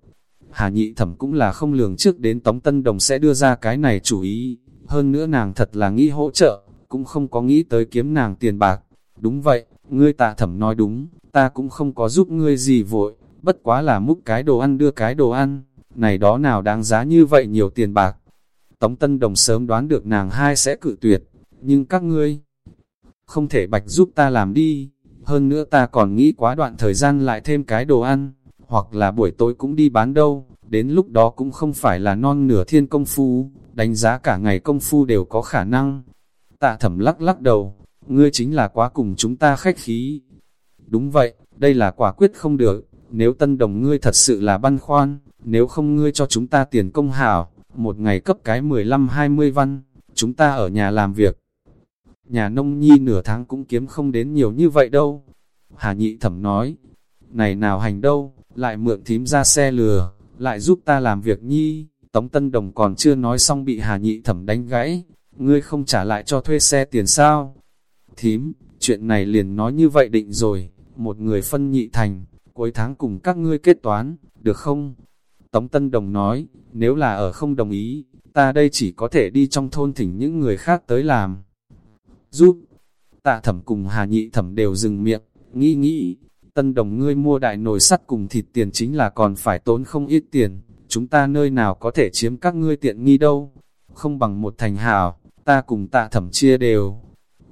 Hà nhị thẩm cũng là không lường trước đến Tống Tân Đồng sẽ đưa ra cái này chủ ý, hơn nữa nàng thật là nghĩ hỗ trợ, cũng không có nghĩ tới kiếm nàng tiền bạc. Đúng vậy, ngươi tạ thẩm nói đúng, ta cũng không có giúp ngươi gì vội, bất quá là múc cái đồ ăn đưa cái đồ ăn, này đó nào đáng giá như vậy nhiều tiền bạc. Tống Tân Đồng sớm đoán được nàng hai sẽ cự tuyệt, nhưng các ngươi không thể bạch giúp ta làm đi, hơn nữa ta còn nghĩ quá đoạn thời gian lại thêm cái đồ ăn, hoặc là buổi tối cũng đi bán đâu, đến lúc đó cũng không phải là non nửa thiên công phu, đánh giá cả ngày công phu đều có khả năng. Tạ thẩm lắc lắc đầu, ngươi chính là quá cùng chúng ta khách khí. Đúng vậy, đây là quả quyết không được, nếu tân đồng ngươi thật sự là băn khoan, nếu không ngươi cho chúng ta tiền công hảo, một ngày cấp cái 15-20 văn, chúng ta ở nhà làm việc. Nhà nông nhi nửa tháng cũng kiếm không đến nhiều như vậy đâu. Hà nhị thẩm nói, này nào hành đâu, lại mượn thím ra xe lừa, lại giúp ta làm việc nhi. Tống Tân Đồng còn chưa nói xong bị Hà nhị thẩm đánh gãy, ngươi không trả lại cho thuê xe tiền sao? Thím, chuyện này liền nói như vậy định rồi, một người phân nhị thành, cuối tháng cùng các ngươi kết toán, được không? Tống Tân Đồng nói, nếu là ở không đồng ý, ta đây chỉ có thể đi trong thôn thỉnh những người khác tới làm. Giúp, tạ thẩm cùng hà nhị thẩm đều dừng miệng, nghĩ nghĩ, Tân Đồng ngươi mua đại nồi sắt cùng thịt tiền chính là còn phải tốn không ít tiền, chúng ta nơi nào có thể chiếm các ngươi tiện nghi đâu, không bằng một thành hào, ta cùng tạ thẩm chia đều.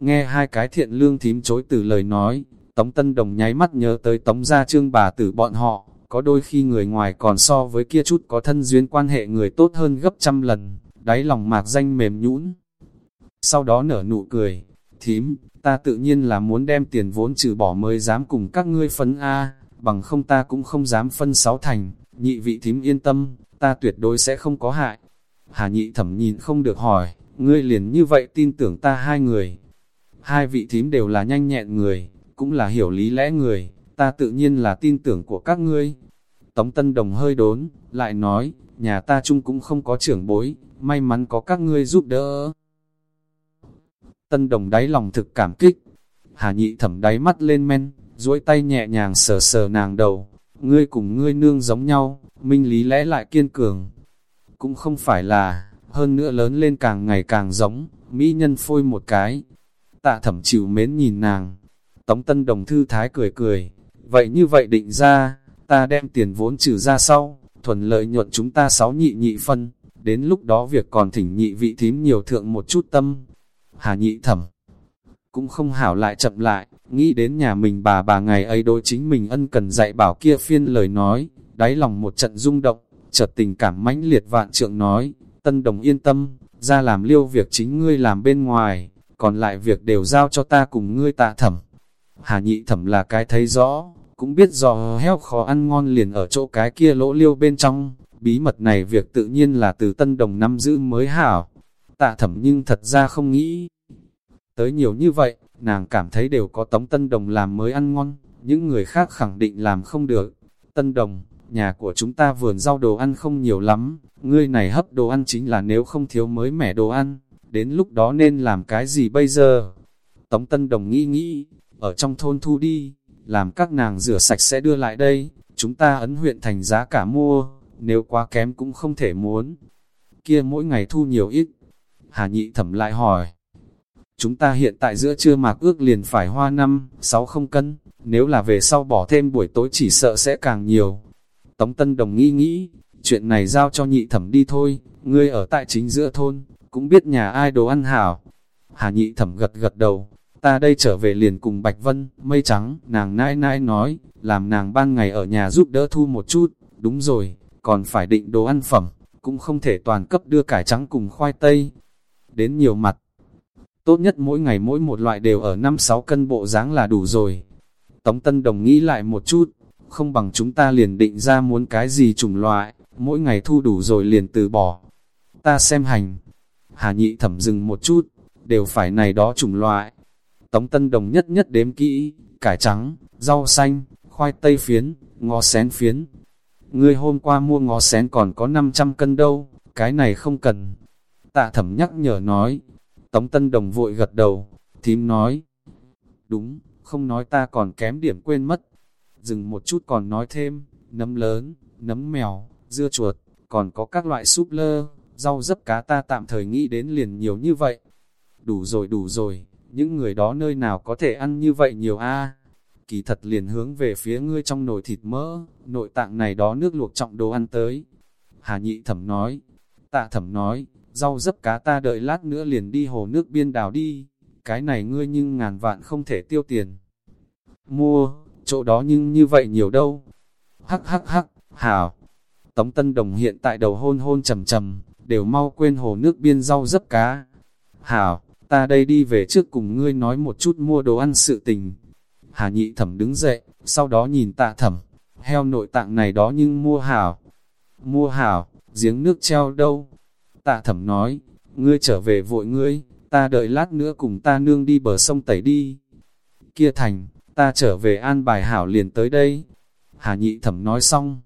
Nghe hai cái thiện lương thím chối từ lời nói, Tống Tân Đồng nháy mắt nhớ tới Tống gia trương bà tử bọn họ, có đôi khi người ngoài còn so với kia chút có thân duyên quan hệ người tốt hơn gấp trăm lần, đáy lòng mạc danh mềm nhũn. Sau đó nở nụ cười, thím, ta tự nhiên là muốn đem tiền vốn trừ bỏ mới dám cùng các ngươi phân A, bằng không ta cũng không dám phân sáu thành, nhị vị thím yên tâm, ta tuyệt đối sẽ không có hại. Hà nhị thẩm nhìn không được hỏi, ngươi liền như vậy tin tưởng ta hai người. Hai vị thím đều là nhanh nhẹn người, cũng là hiểu lý lẽ người, ta tự nhiên là tin tưởng của các ngươi. Tống Tân Đồng hơi đốn, lại nói, nhà ta chung cũng không có trưởng bối, may mắn có các ngươi giúp đỡ. Tân Đồng đáy lòng thực cảm kích, Hà nhị thẩm đáy mắt lên men, duỗi tay nhẹ nhàng sờ sờ nàng đầu, ngươi cùng ngươi nương giống nhau, minh lý lẽ lại kiên cường. Cũng không phải là, hơn nữa lớn lên càng ngày càng giống, mỹ nhân phôi một cái. Tạ thẩm chịu mến nhìn nàng, Tống Tân Đồng thư thái cười cười, vậy như vậy định ra, ta đem tiền vốn trừ ra sau, thuần lợi nhuận chúng ta sáu nhị nhị phân, đến lúc đó việc còn thỉnh nhị vị thím nhiều thượng một chút tâm. Hà nhị thẩm, cũng không hảo lại chậm lại, nghĩ đến nhà mình bà bà ngày ấy đối chính mình ân cần dạy bảo kia phiên lời nói, đáy lòng một trận rung động, chợt tình cảm mãnh liệt vạn trượng nói, tân đồng yên tâm, ra làm liêu việc chính ngươi làm bên ngoài, còn lại việc đều giao cho ta cùng ngươi tạ thẩm. Hà nhị thẩm là cái thấy rõ, cũng biết rõ heo khó ăn ngon liền ở chỗ cái kia lỗ liêu bên trong, bí mật này việc tự nhiên là từ tân đồng năm giữ mới hảo. Tạ thẩm nhưng thật ra không nghĩ. Tới nhiều như vậy, nàng cảm thấy đều có tống tân đồng làm mới ăn ngon, những người khác khẳng định làm không được. Tân đồng, nhà của chúng ta vườn rau đồ ăn không nhiều lắm, ngươi này hấp đồ ăn chính là nếu không thiếu mới mẻ đồ ăn, đến lúc đó nên làm cái gì bây giờ? Tống Tân Đồng nghĩ nghĩ, ở trong thôn thu đi, làm các nàng rửa sạch sẽ đưa lại đây, chúng ta ấn huyện thành giá cả mua, nếu quá kém cũng không thể muốn. Kia mỗi ngày thu nhiều ít. Hà nhị thẩm lại hỏi. Chúng ta hiện tại giữa trưa mạc ước liền phải hoa năm, sáu không cân, nếu là về sau bỏ thêm buổi tối chỉ sợ sẽ càng nhiều. Tống Tân Đồng nghĩ nghĩ, chuyện này giao cho nhị thẩm đi thôi, ngươi ở tại chính giữa thôn, cũng biết nhà ai đồ ăn hảo. Hà nhị thẩm gật gật đầu, ta đây trở về liền cùng Bạch Vân, mây trắng, nàng nãi nãi nói, làm nàng ban ngày ở nhà giúp đỡ thu một chút, đúng rồi, còn phải định đồ ăn phẩm, cũng không thể toàn cấp đưa cải trắng cùng khoai tây. Đến nhiều mặt, tốt nhất mỗi ngày mỗi một loại đều ở 5-6 cân bộ dáng là đủ rồi. Tống Tân Đồng nghĩ lại một chút, không bằng chúng ta liền định ra muốn cái gì chủng loại, mỗi ngày thu đủ rồi liền từ bỏ. Ta xem hành, Hà nhị thẩm dừng một chút, đều phải này đó chủng loại. Tống Tân Đồng nhất nhất đếm kỹ, cải trắng, rau xanh, khoai tây phiến, ngò xén phiến. Ngươi hôm qua mua ngò xén còn có 500 cân đâu, cái này không cần. Tạ thẩm nhắc nhở nói. Tống Tân Đồng vội gật đầu, thím nói. Đúng, không nói ta còn kém điểm quên mất. Dừng một chút còn nói thêm, nấm lớn, nấm mèo, dưa chuột, còn có các loại súp lơ, rau dấp cá ta tạm thời nghĩ đến liền nhiều như vậy. Đủ rồi đủ rồi, những người đó nơi nào có thể ăn như vậy nhiều a Kỳ thật liền hướng về phía ngươi trong nồi thịt mỡ, nội tạng này đó nước luộc trọng đồ ăn tới. Hà nhị thẩm nói, tạ thẩm nói, rau dấp cá ta đợi lát nữa liền đi hồ nước biên đào đi, cái này ngươi nhưng ngàn vạn không thể tiêu tiền. Mua, chỗ đó nhưng như vậy nhiều đâu. Hắc hắc hắc, hảo. Tống Tân Đồng hiện tại đầu hôn hôn trầm trầm, đều mau quên hồ nước biên rau dấp cá. Hảo, ta đây đi về trước cùng ngươi nói một chút mua đồ ăn sự tình. Hà nhị thẩm đứng dậy, sau đó nhìn tạ thẩm, heo nội tạng này đó nhưng mua hảo. Mua hảo, giếng nước treo đâu? Tạ thẩm nói, ngươi trở về vội ngươi, ta đợi lát nữa cùng ta nương đi bờ sông tẩy đi. Kia thành, ta trở về an bài hảo liền tới đây. Hà nhị thẩm nói xong,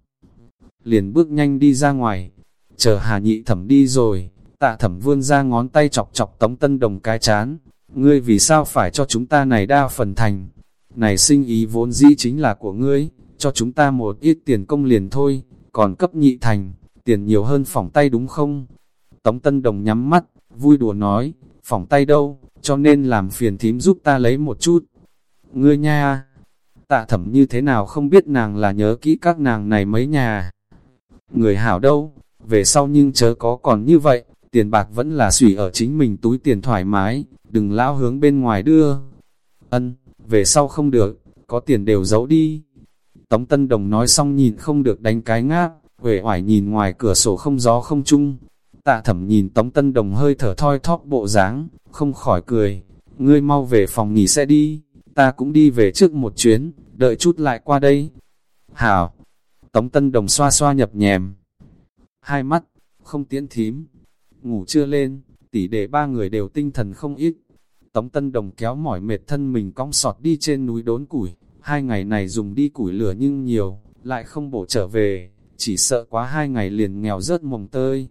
liền bước nhanh đi ra ngoài, chờ hà nhị thẩm đi rồi, tạ thẩm vươn ra ngón tay chọc chọc tống tân đồng cái chán, ngươi vì sao phải cho chúng ta này đa phần thành, này sinh ý vốn dĩ chính là của ngươi, cho chúng ta một ít tiền công liền thôi, còn cấp nhị thành, tiền nhiều hơn phỏng tay đúng không? Tống Tân Đồng nhắm mắt, vui đùa nói, phỏng tay đâu, cho nên làm phiền thím giúp ta lấy một chút. Ngươi nha, tạ thẩm như thế nào không biết nàng là nhớ kỹ các nàng này mấy nhà. Người hảo đâu, về sau nhưng chớ có còn như vậy, tiền bạc vẫn là sủy ở chính mình túi tiền thoải mái, đừng lão hướng bên ngoài đưa. Ân, về sau không được, có tiền đều giấu đi. Tống Tân Đồng nói xong nhìn không được đánh cái ngáp, huệ hoài nhìn ngoài cửa sổ không gió không chung. Tạ thẩm nhìn Tống Tân Đồng hơi thở thoi thóp bộ dáng, không khỏi cười. Ngươi mau về phòng nghỉ sẽ đi, ta cũng đi về trước một chuyến, đợi chút lại qua đây. Hảo! Tống Tân Đồng xoa xoa nhập nhèm. Hai mắt, không tiến thím. Ngủ chưa lên, tỷ để ba người đều tinh thần không ít. Tống Tân Đồng kéo mỏi mệt thân mình cong sọt đi trên núi đốn củi. Hai ngày này dùng đi củi lửa nhưng nhiều, lại không bổ trở về. Chỉ sợ quá hai ngày liền nghèo rớt mồng tơi.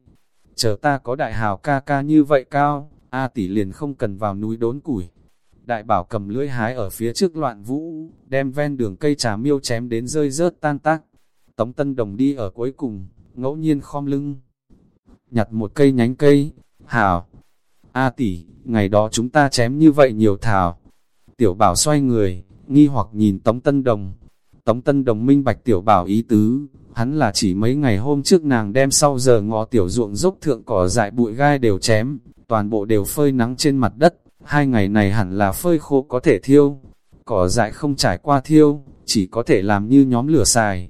Chờ ta có đại hào ca ca như vậy cao, A tỷ liền không cần vào núi đốn củi. Đại bảo cầm lưỡi hái ở phía trước loạn vũ, đem ven đường cây trà miêu chém đến rơi rớt tan tác. Tống Tân Đồng đi ở cuối cùng, ngẫu nhiên khom lưng. Nhặt một cây nhánh cây, hảo. A tỷ, ngày đó chúng ta chém như vậy nhiều thảo. Tiểu bảo xoay người, nghi hoặc nhìn Tống Tân Đồng. Tống Tân Đồng minh bạch tiểu bảo ý tứ, hắn là chỉ mấy ngày hôm trước nàng đem sau giờ ngọ tiểu ruộng dốc thượng cỏ dại bụi gai đều chém, toàn bộ đều phơi nắng trên mặt đất, hai ngày này hẳn là phơi khô có thể thiêu, cỏ dại không trải qua thiêu, chỉ có thể làm như nhóm lửa xài.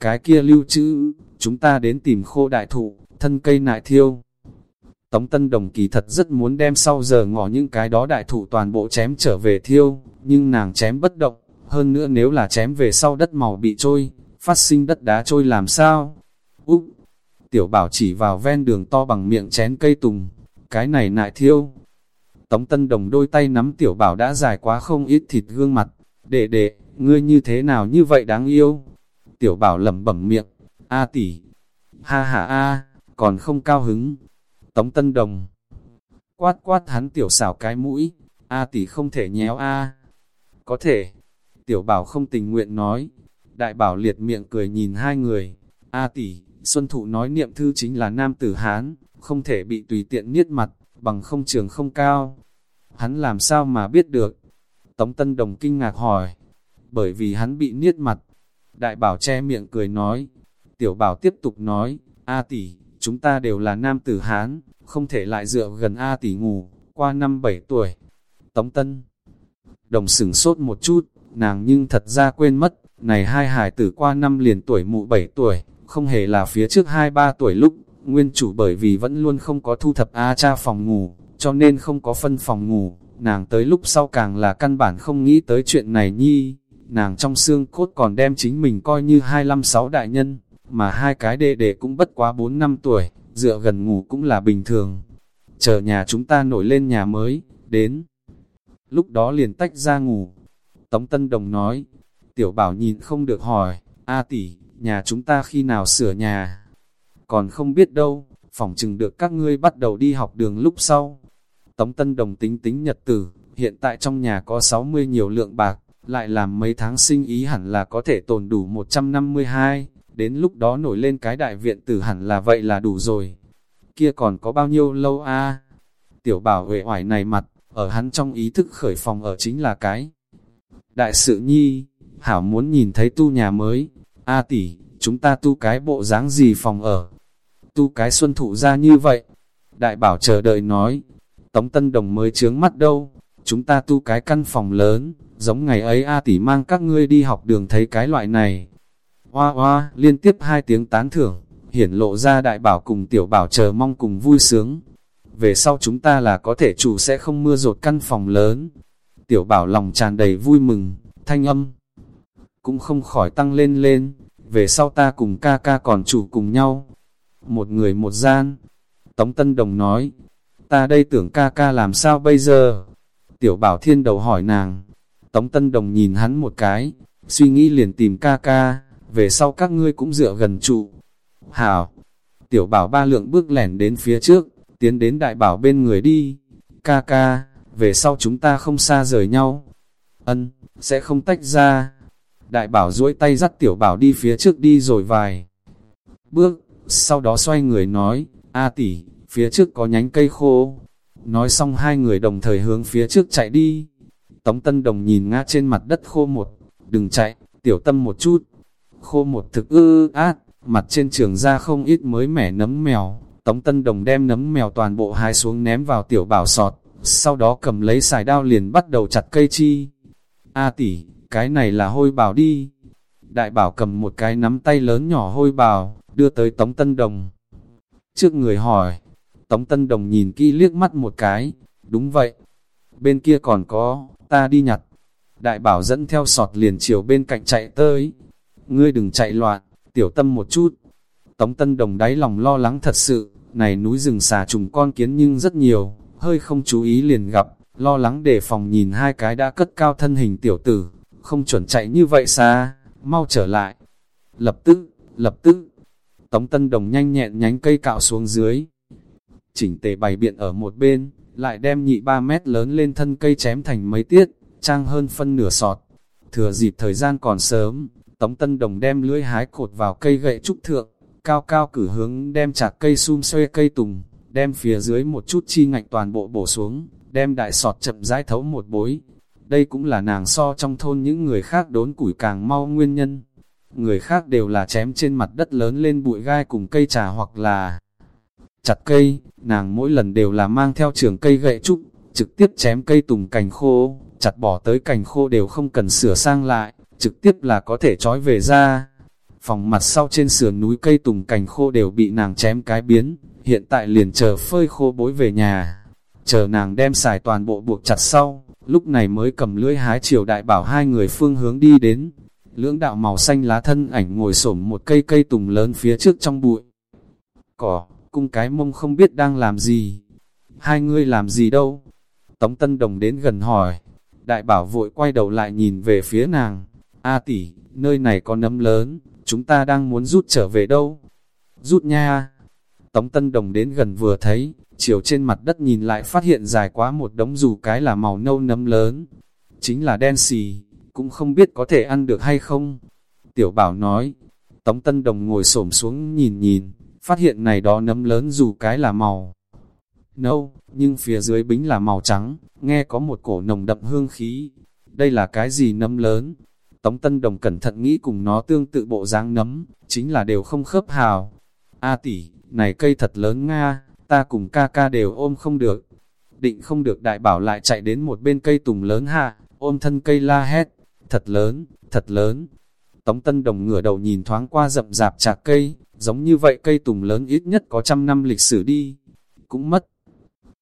Cái kia lưu trữ, chúng ta đến tìm khô đại thụ, thân cây nại thiêu. Tống Tân Đồng kỳ thật rất muốn đem sau giờ ngỏ những cái đó đại thụ toàn bộ chém trở về thiêu, nhưng nàng chém bất động, hơn nữa nếu là chém về sau đất màu bị trôi, phát sinh đất đá trôi làm sao? Úp! Tiểu bảo chỉ vào ven đường to bằng miệng chén cây tùng, cái này nại thiêu. Tống Tân Đồng đôi tay nắm tiểu bảo đã dài quá không ít thịt gương mặt, đệ đệ, ngươi như thế nào như vậy đáng yêu? Tiểu bảo lẩm bẩm miệng, a tỷ, ha ha a, còn không cao hứng. Tống Tân Đồng quát quát hắn tiểu xảo cái mũi, a tỷ không thể nhéo a. Có thể, tiểu bảo không tình nguyện nói, đại bảo liệt miệng cười nhìn hai người, a tỷ, Xuân Thụ nói niệm thư chính là nam tử Hán, không thể bị tùy tiện niết mặt, bằng không trường không cao. Hắn làm sao mà biết được? Tống Tân Đồng kinh ngạc hỏi, bởi vì hắn bị niết mặt. Đại bảo che miệng cười nói, tiểu bảo tiếp tục nói, A tỷ, chúng ta đều là nam tử Hán, không thể lại dựa gần A tỷ ngủ, qua năm bảy tuổi. Tống Tân Đồng sửng sốt một chút, nàng nhưng thật ra quên mất, này hai hải tử qua năm liền tuổi mụ bảy tuổi, không hề là phía trước hai ba tuổi lúc, nguyên chủ bởi vì vẫn luôn không có thu thập A cha phòng ngủ, cho nên không có phân phòng ngủ, nàng tới lúc sau càng là căn bản không nghĩ tới chuyện này nhi, nàng trong xương cốt còn đem chính mình coi như hai năm sáu đại nhân, mà hai cái đệ đệ cũng bất quá bốn năm tuổi, dựa gần ngủ cũng là bình thường. Chờ nhà chúng ta nổi lên nhà mới, đến. Lúc đó liền tách ra ngủ. Tống Tân Đồng nói, tiểu bảo nhìn không được hỏi, A tỷ, nhà chúng ta khi nào sửa nhà? Còn không biết đâu, phỏng chừng được các ngươi bắt đầu đi học đường lúc sau. Tống Tân Đồng tính tính nhật tử, hiện tại trong nhà có 60 nhiều lượng bạc, lại làm mấy tháng sinh ý hẳn là có thể tồn đủ 152, đến lúc đó nổi lên cái đại viện tử hẳn là vậy là đủ rồi. Kia còn có bao nhiêu lâu a Tiểu bảo vệ hoài này mặt, ở hắn trong ý thức khởi phòng ở chính là cái. Đại sự nhi, hảo muốn nhìn thấy tu nhà mới, a tỷ, chúng ta tu cái bộ dáng gì phòng ở, tu cái xuân thụ ra như vậy. Đại bảo chờ đợi nói, Tống Tân Đồng mới chướng mắt đâu, chúng ta tu cái căn phòng lớn, giống ngày ấy A tỷ mang các ngươi đi học đường thấy cái loại này. Hoa hoa, liên tiếp hai tiếng tán thưởng, hiển lộ ra đại bảo cùng tiểu bảo chờ mong cùng vui sướng. Về sau chúng ta là có thể chủ sẽ không mưa rột căn phòng lớn. Tiểu bảo lòng tràn đầy vui mừng, thanh âm cũng không khỏi tăng lên lên, về sau ta cùng ca ca còn chủ cùng nhau. Một người một gian. Tống Tân Đồng nói, ta đây tưởng ca ca làm sao bây giờ? Tiểu Bảo Thiên đầu hỏi nàng. Tống Tân Đồng nhìn hắn một cái, suy nghĩ liền tìm ca ca, về sau các ngươi cũng dựa gần trụ. Hảo! Tiểu Bảo ba lượng bước lẻn đến phía trước, tiến đến đại bảo bên người đi. Ca ca, về sau chúng ta không xa rời nhau. Ân, sẽ không tách ra. Đại bảo duỗi tay dắt tiểu bảo đi phía trước đi rồi vài bước, sau đó xoay người nói, A tỷ, phía trước có nhánh cây khô. Nói xong hai người đồng thời hướng phía trước chạy đi. Tống Tân Đồng nhìn ngã trên mặt đất khô một, đừng chạy, tiểu tâm một chút. Khô một thực ư át, mặt trên trường ra không ít mới mẻ nấm mèo. Tống Tân Đồng đem nấm mèo toàn bộ hai xuống ném vào tiểu bảo sọt, sau đó cầm lấy xài đao liền bắt đầu chặt cây chi. A tỷ, cái này là hôi bào đi. Đại bảo cầm một cái nắm tay lớn nhỏ hôi bào, đưa tới Tống Tân Đồng. Trước người hỏi, Tống Tân Đồng nhìn kỹ liếc mắt một cái, đúng vậy. Bên kia còn có, ta đi nhặt. Đại bảo dẫn theo sọt liền chiều bên cạnh chạy tới. Ngươi đừng chạy loạn, tiểu tâm một chút. Tống Tân Đồng đáy lòng lo lắng thật sự, này núi rừng xà trùng con kiến nhưng rất nhiều, hơi không chú ý liền gặp, lo lắng để phòng nhìn hai cái đã cất cao thân hình tiểu tử, không chuẩn chạy như vậy xa, mau trở lại. Lập tức, lập tức, Tống Tân Đồng nhanh nhẹn nhánh cây cạo xuống dưới. Chỉnh tề bày biện ở một bên, lại đem nhị ba mét lớn lên thân cây chém thành mấy tiết, trang hơn phân nửa sọt. Thừa dịp thời gian còn sớm, Tống Tân Đồng đem lưỡi hái cột vào cây gậy trúc thượng, cao cao cử hướng đem chặt cây sum xuê cây tùng, đem phía dưới một chút chi ngạnh toàn bộ bổ xuống, đem đại sọt chậm rãi thấu một bối. Đây cũng là nàng so trong thôn những người khác đốn củi càng mau nguyên nhân. Người khác đều là chém trên mặt đất lớn lên bụi gai cùng cây trà hoặc là chặt cây, nàng mỗi lần đều là mang theo trường cây gậy trúc, trực tiếp chém cây tùng cành khô, chặt bỏ tới cành khô đều không cần sửa sang lại, trực tiếp là có thể trói về ra. Phòng mặt sau trên sườn núi cây tùng cành khô đều bị nàng chém cái biến, hiện tại liền chờ phơi khô bối về nhà. Chờ nàng đem xài toàn bộ buộc chặt sau, lúc này mới cầm lưỡi hái chiều đại bảo hai người phương hướng đi đến. Lưỡng đạo màu xanh lá thân ảnh ngồi xổm một cây cây tùng lớn phía trước trong bụi. Cỏ, cung cái mông không biết đang làm gì. Hai ngươi làm gì đâu? Tống Tân Đồng đến gần hỏi. Đại bảo vội quay đầu lại nhìn về phía nàng. A tỷ, nơi này có nấm lớn, chúng ta đang muốn rút trở về đâu? Rút nha! Tống Tân Đồng đến gần vừa thấy, chiều trên mặt đất nhìn lại phát hiện dài quá một đống dù cái là màu nâu nấm lớn. Chính là đen xì, cũng không biết có thể ăn được hay không. Tiểu bảo nói, Tống Tân Đồng ngồi xổm xuống nhìn nhìn, phát hiện này đó nấm lớn dù cái là màu nâu, nhưng phía dưới bính là màu trắng, nghe có một cổ nồng đậm hương khí. Đây là cái gì nấm lớn? Tống Tân Đồng cẩn thận nghĩ cùng nó tương tự bộ dáng nấm, chính là đều không khớp hào. A tỷ, này cây thật lớn Nga, ta cùng ca ca đều ôm không được. Định không được đại bảo lại chạy đến một bên cây tùng lớn hạ, ôm thân cây la hét, thật lớn, thật lớn. Tống Tân Đồng ngửa đầu nhìn thoáng qua rậm rạp chạc cây, giống như vậy cây tùng lớn ít nhất có trăm năm lịch sử đi. Cũng mất.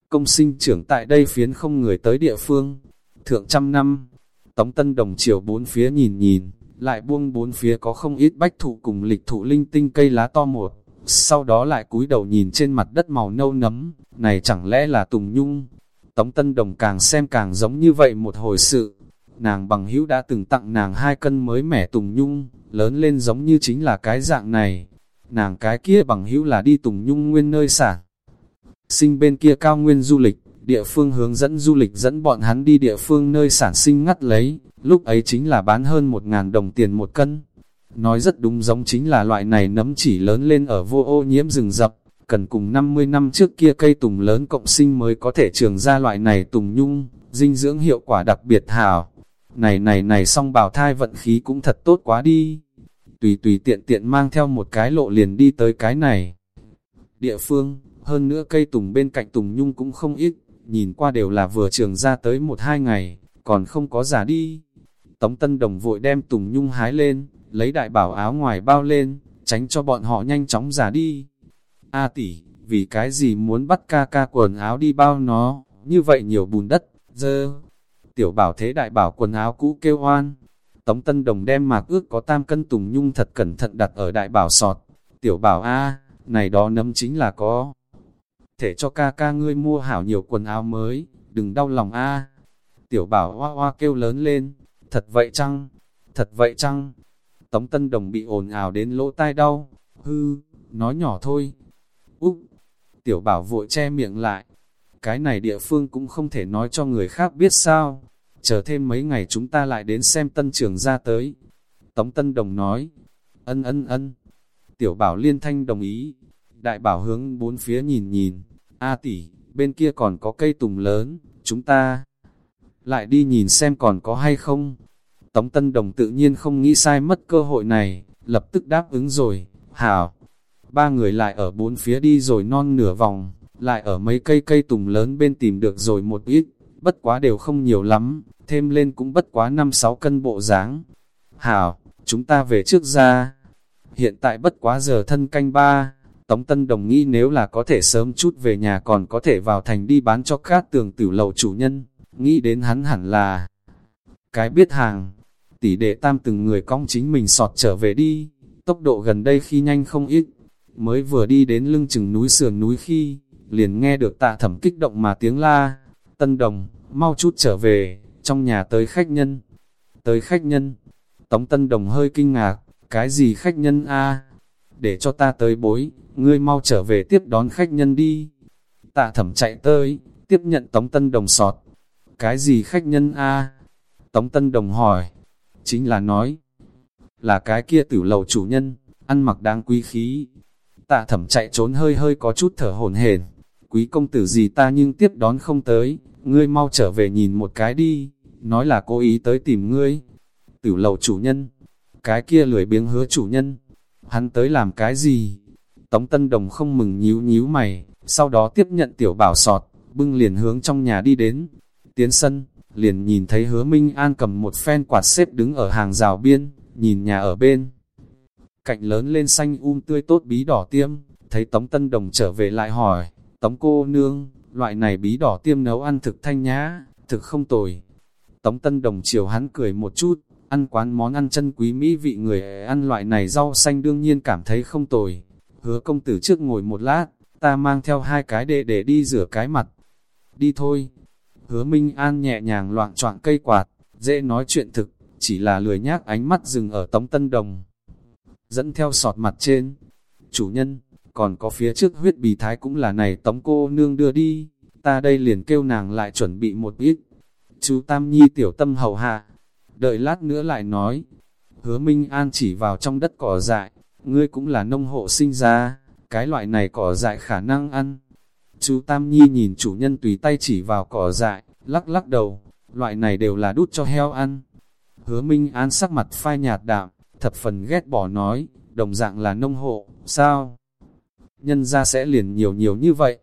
Công sinh trưởng tại đây phiến không người tới địa phương. Thượng trăm năm, Tống Tân Đồng chiều bốn phía nhìn nhìn, lại buông bốn phía có không ít bách thụ cùng lịch thụ linh tinh cây lá to một. Sau đó lại cúi đầu nhìn trên mặt đất màu nâu nấm, này chẳng lẽ là Tùng Nhung. Tống Tân Đồng càng xem càng giống như vậy một hồi sự. Nàng bằng hữu đã từng tặng nàng hai cân mới mẻ Tùng Nhung, lớn lên giống như chính là cái dạng này. Nàng cái kia bằng hữu là đi Tùng Nhung nguyên nơi sản. Sinh bên kia cao nguyên du lịch, địa phương hướng dẫn du lịch dẫn bọn hắn đi địa phương nơi sản sinh ngắt lấy, lúc ấy chính là bán hơn một ngàn đồng tiền một cân. Nói rất đúng giống chính là loại này nấm chỉ lớn lên ở vô ô nhiễm rừng rập, cần cùng 50 năm trước kia cây tùng lớn cộng sinh mới có thể trường ra loại này tùng nhung, dinh dưỡng hiệu quả đặc biệt hảo. Này này này song bào thai vận khí cũng thật tốt quá đi. Tùy tùy tiện tiện mang theo một cái lộ liền đi tới cái này. Địa phương, hơn nữa cây tùng bên cạnh tùng nhung cũng không ít, nhìn qua đều là vừa trường ra tới một hai ngày, còn không có giả đi. Tống Tân Đồng vội đem tùng nhung hái lên, lấy đại bảo áo ngoài bao lên, tránh cho bọn họ nhanh chóng giả đi. A tỷ, vì cái gì muốn bắt ca ca quần áo đi bao nó, như vậy nhiều bùn đất, dơ. Tiểu bảo thế đại bảo quần áo cũ kêu oan. Tống Tân Đồng đem mạc ước có tam cân tùng nhung thật cẩn thận đặt ở đại bảo sọt. Tiểu bảo A, này đó nấm chính là có. Thể cho ca ca ngươi mua hảo nhiều quần áo mới, đừng đau lòng A. Tiểu bảo hoa hoa kêu lớn lên, thật vậy chăng? Thật vậy chăng? Tống Tân Đồng bị ồn ào đến lỗ tai đau, hư, nói nhỏ thôi. Úc, tiểu bảo vội che miệng lại. Cái này địa phương cũng không thể nói cho người khác biết sao. Chờ thêm mấy ngày chúng ta lại đến xem tân Trường ra tới. Tống Tân Đồng nói, ân ân ân. Tiểu bảo liên thanh đồng ý. Đại bảo hướng bốn phía nhìn nhìn. A tỷ, bên kia còn có cây tùng lớn, chúng ta lại đi nhìn xem còn có hay không. Tống Tân Đồng tự nhiên không nghĩ sai mất cơ hội này, lập tức đáp ứng rồi, hảo. Ba người lại ở bốn phía đi rồi non nửa vòng, lại ở mấy cây cây tùng lớn bên tìm được rồi một ít, bất quá đều không nhiều lắm, thêm lên cũng bất quá 5-6 cân bộ dáng. Hảo, chúng ta về trước ra. Hiện tại bất quá giờ thân canh ba, Tống Tân Đồng nghĩ nếu là có thể sớm chút về nhà còn có thể vào thành đi bán cho các tường tử lầu chủ nhân, nghĩ đến hắn hẳn là cái biết hàng. Tỷ đệ tam từng người cong chính mình sọt trở về đi, tốc độ gần đây khi nhanh không ít, mới vừa đi đến lưng chừng núi sườn núi khi, liền nghe được tạ thẩm kích động mà tiếng la, Tân Đồng, mau chút trở về, trong nhà tới khách nhân. Tới khách nhân, Tống Tân Đồng hơi kinh ngạc, cái gì khách nhân a Để cho ta tới bối, ngươi mau trở về tiếp đón khách nhân đi. Tạ thẩm chạy tới, tiếp nhận Tống Tân Đồng sọt. Cái gì khách nhân a Tống Tân Đồng hỏi, chính là nói, là cái kia tử lầu chủ nhân, ăn mặc đang quý khí. Tạ thẩm chạy trốn hơi hơi có chút thở hổn hển quý công tử gì ta nhưng tiếp đón không tới, ngươi mau trở về nhìn một cái đi, nói là cố ý tới tìm ngươi. Tử lầu chủ nhân, cái kia lười biếng hứa chủ nhân, hắn tới làm cái gì? Tống Tân Đồng không mừng nhíu nhíu mày, sau đó tiếp nhận tiểu bảo sọt, bưng liền hướng trong nhà đi đến. Tiến sân, liền nhìn thấy hứa Minh An cầm một phen quạt xếp đứng ở hàng rào biên, nhìn nhà ở bên. Cạnh lớn lên xanh um tươi tốt bí đỏ tiêm, thấy Tống Tân Đồng trở về lại hỏi, Tống cô nương, loại này bí đỏ tiêm nấu ăn thực thanh nhã, thực không tồi. Tống Tân Đồng chiều hắn cười một chút, ăn quán món ăn chân quý mỹ vị người ăn loại này rau xanh đương nhiên cảm thấy không tồi. Hứa công tử trước ngồi một lát, ta mang theo hai cái đệ để đi rửa cái mặt. Đi thôi. Hứa Minh An nhẹ nhàng loạn choạng cây quạt, dễ nói chuyện thực, chỉ là lười nhác ánh mắt dừng ở Tống Tân Đồng. Dẫn theo sọt mặt trên. Chủ nhân, còn có phía trước huyết bì thái cũng là này tống cô nương đưa đi, ta đây liền kêu nàng lại chuẩn bị một ít. Chú Tam Nhi tiểu tâm hầu hạ, đợi lát nữa lại nói, hứa Minh An chỉ vào trong đất cỏ dại, ngươi cũng là nông hộ sinh ra, cái loại này cỏ dại khả năng ăn. Chú Tam Nhi nhìn chủ nhân tùy tay chỉ vào cỏ dại, lắc lắc đầu, loại này đều là đút cho heo ăn. Hứa Minh An sắc mặt phai nhạt đạm, thập phần ghét bỏ nói, đồng dạng là nông hộ, sao? nhân ra sẽ liền nhiều nhiều như vậy.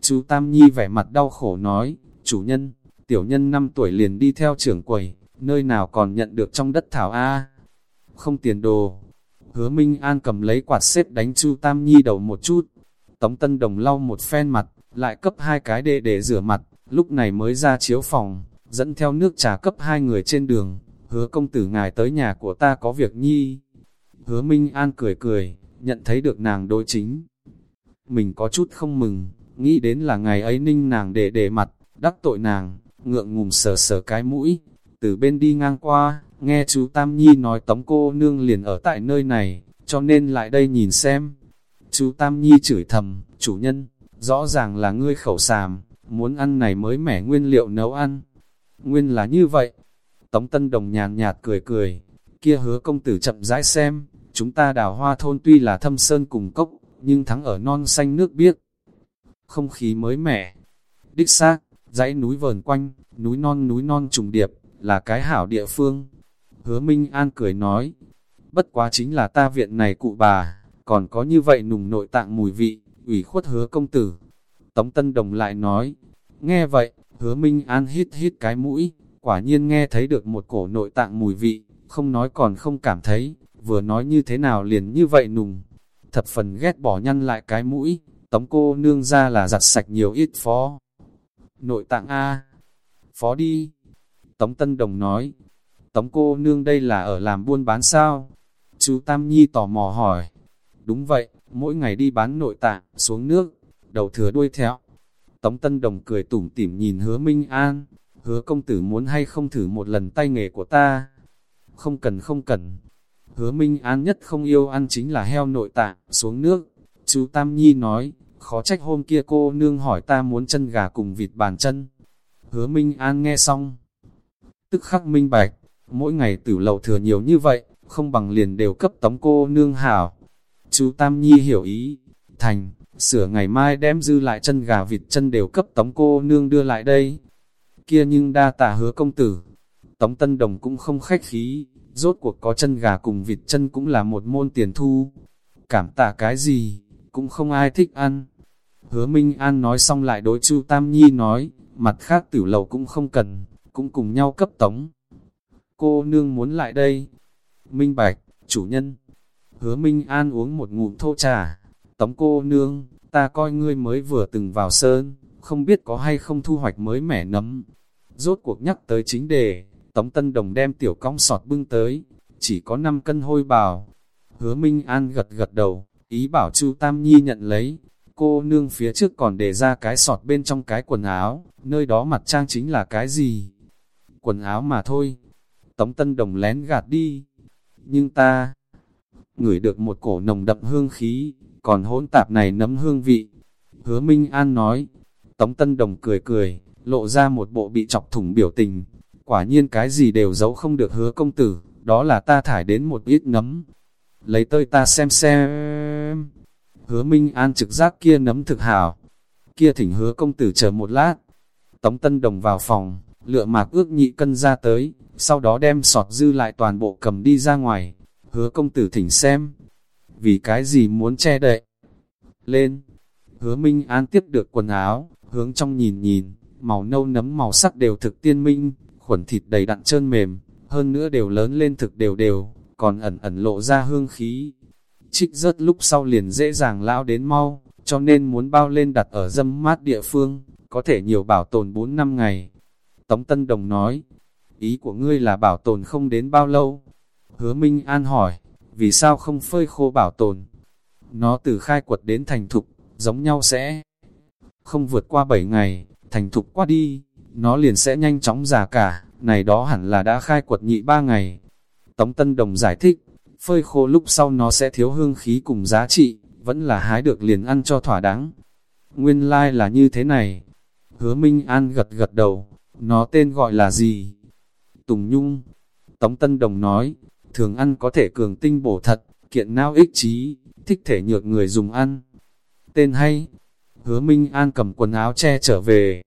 Chú Tam Nhi vẻ mặt đau khổ nói, chủ nhân, tiểu nhân 5 tuổi liền đi theo trưởng quầy, nơi nào còn nhận được trong đất thảo A. Không tiền đồ. Hứa Minh An cầm lấy quạt xếp đánh Chu Tam Nhi đầu một chút. Tống Tân Đồng lau một phen mặt, lại cấp hai cái đệ để rửa mặt, lúc này mới ra chiếu phòng, dẫn theo nước trà cấp hai người trên đường. Hứa công tử ngài tới nhà của ta có việc nhi. Hứa Minh An cười cười, nhận thấy được nàng đối chính mình có chút không mừng, nghĩ đến là ngày ấy ninh nàng để để mặt, đắc tội nàng, ngượng ngùng sờ sờ cái mũi, từ bên đi ngang qua, nghe chú Tam Nhi nói tống cô nương liền ở tại nơi này, cho nên lại đây nhìn xem. Chú Tam Nhi chửi thầm, chủ nhân, rõ ràng là ngươi khẩu sàm, muốn ăn này mới mẻ nguyên liệu nấu ăn. Nguyên là như vậy. Tống Tân Đồng nhàn nhạt cười cười, kia hứa công tử chậm rãi xem, chúng ta đào hoa thôn tuy là thâm sơn cùng cốc, nhưng thắng ở non xanh nước biếc. Không khí mới mẻ. Đích xác, dãy núi vờn quanh, núi non núi non trùng điệp, là cái hảo địa phương. Hứa Minh An cười nói, bất quá chính là ta viện này cụ bà, còn có như vậy nùng nội tạng mùi vị, ủy khuất hứa công tử. Tống Tân Đồng lại nói, nghe vậy, hứa Minh An hít hít cái mũi, quả nhiên nghe thấy được một cổ nội tạng mùi vị, không nói còn không cảm thấy, vừa nói như thế nào liền như vậy nùng thập phần ghét bỏ nhăn lại cái mũi, tống cô nương ra là giặt sạch nhiều ít phó. Nội tạng A, phó đi, tống tân đồng nói, Tống cô nương đây là ở làm buôn bán sao? Chú Tam Nhi tò mò hỏi. Đúng vậy, mỗi ngày đi bán nội tạng, xuống nước, đầu thừa đuôi thẹo Tống Tân Đồng cười tủm tỉm nhìn hứa Minh An, hứa công tử muốn hay không thử một lần tay nghề của ta. Không cần không cần. Hứa Minh An nhất không yêu ăn chính là heo nội tạng, xuống nước. Chú Tam Nhi nói, khó trách hôm kia cô nương hỏi ta muốn chân gà cùng vịt bàn chân. Hứa Minh An nghe xong, tức khắc minh bạch, mỗi ngày tử lầu thừa nhiều như vậy, không bằng liền đều cấp tống cô nương hảo. Chú Tam Nhi hiểu ý, thành, sửa ngày mai đem dư lại chân gà vịt chân đều cấp tống cô nương đưa lại đây. Kia nhưng đa tả hứa công tử, tống tân đồng cũng không khách khí, rốt cuộc có chân gà cùng vịt chân cũng là một môn tiền thu. Cảm tạ cái gì, cũng không ai thích ăn. Hứa Minh An nói xong lại đối Chu Tam Nhi nói, mặt khác tử lầu cũng không cần, cũng cùng nhau cấp tống. Cô nương muốn lại đây. Minh Bạch, chủ nhân. Hứa Minh An uống một ngụm thô trà. Tống cô nương, ta coi ngươi mới vừa từng vào sơn, không biết có hay không thu hoạch mới mẻ nấm. Rốt cuộc nhắc tới chính đề, Tống Tân Đồng đem tiểu cong sọt bưng tới, chỉ có 5 cân hôi bào. Hứa Minh An gật gật đầu, ý bảo Chu Tam Nhi nhận lấy. Cô nương phía trước còn để ra cái sọt bên trong cái quần áo, nơi đó mặt trang chính là cái gì? Quần áo mà thôi. Tống Tân Đồng lén gạt đi. Nhưng ta ngửi được một cổ nồng đậm hương khí, còn hỗn tạp này nấm hương vị. Hứa Minh An nói, Tống Tân Đồng cười cười, lộ ra một bộ bị chọc thủng biểu tình. Quả nhiên cái gì đều giấu không được hứa công tử, đó là ta thải đến một ít nấm. Lấy tơi ta xem xem. Hứa Minh An trực giác kia nấm thực hảo. Kia thỉnh hứa công tử chờ một lát. Tống Tân Đồng vào phòng, lựa mạc ước nhị cân ra tới, sau đó đem sọt dư lại toàn bộ cầm đi ra ngoài. Hứa công tử thỉnh xem. Vì cái gì muốn che đậy? Lên. Hứa Minh An tiếp được quần áo, hướng trong nhìn nhìn, màu nâu nấm màu sắc đều thực tiên minh, khuẩn thịt đầy đặn trơn mềm, hơn nữa đều lớn lên thực đều đều, còn ẩn ẩn lộ ra hương khí. Trích rớt lúc sau liền dễ dàng lão đến mau, cho nên muốn bao lên đặt ở dâm mát địa phương, có thể nhiều bảo tồn 4 năm ngày. Tống Tân Đồng nói, ý của ngươi là bảo tồn không đến bao lâu. Hứa Minh An hỏi, vì sao không phơi khô bảo tồn? Nó từ khai quật đến thành thục, giống nhau sẽ không vượt qua 7 ngày, thành thục qua đi, nó liền sẽ nhanh chóng già cả, này đó hẳn là đã khai quật nhị 3 ngày. Tống Tân Đồng giải thích, phơi khô lúc sau nó sẽ thiếu hương khí cùng giá trị, vẫn là hái được liền ăn cho thỏa đáng. Nguyên lai like là như thế này. Hứa Minh An gật gật đầu, nó tên gọi là gì? Tùng Nhung. Tống Tân Đồng nói, thường ăn có thể cường tinh bổ thật, kiện não ích trí, thích thể nhược người dùng ăn. Tên hay, hứa Minh An cầm quần áo che trở về.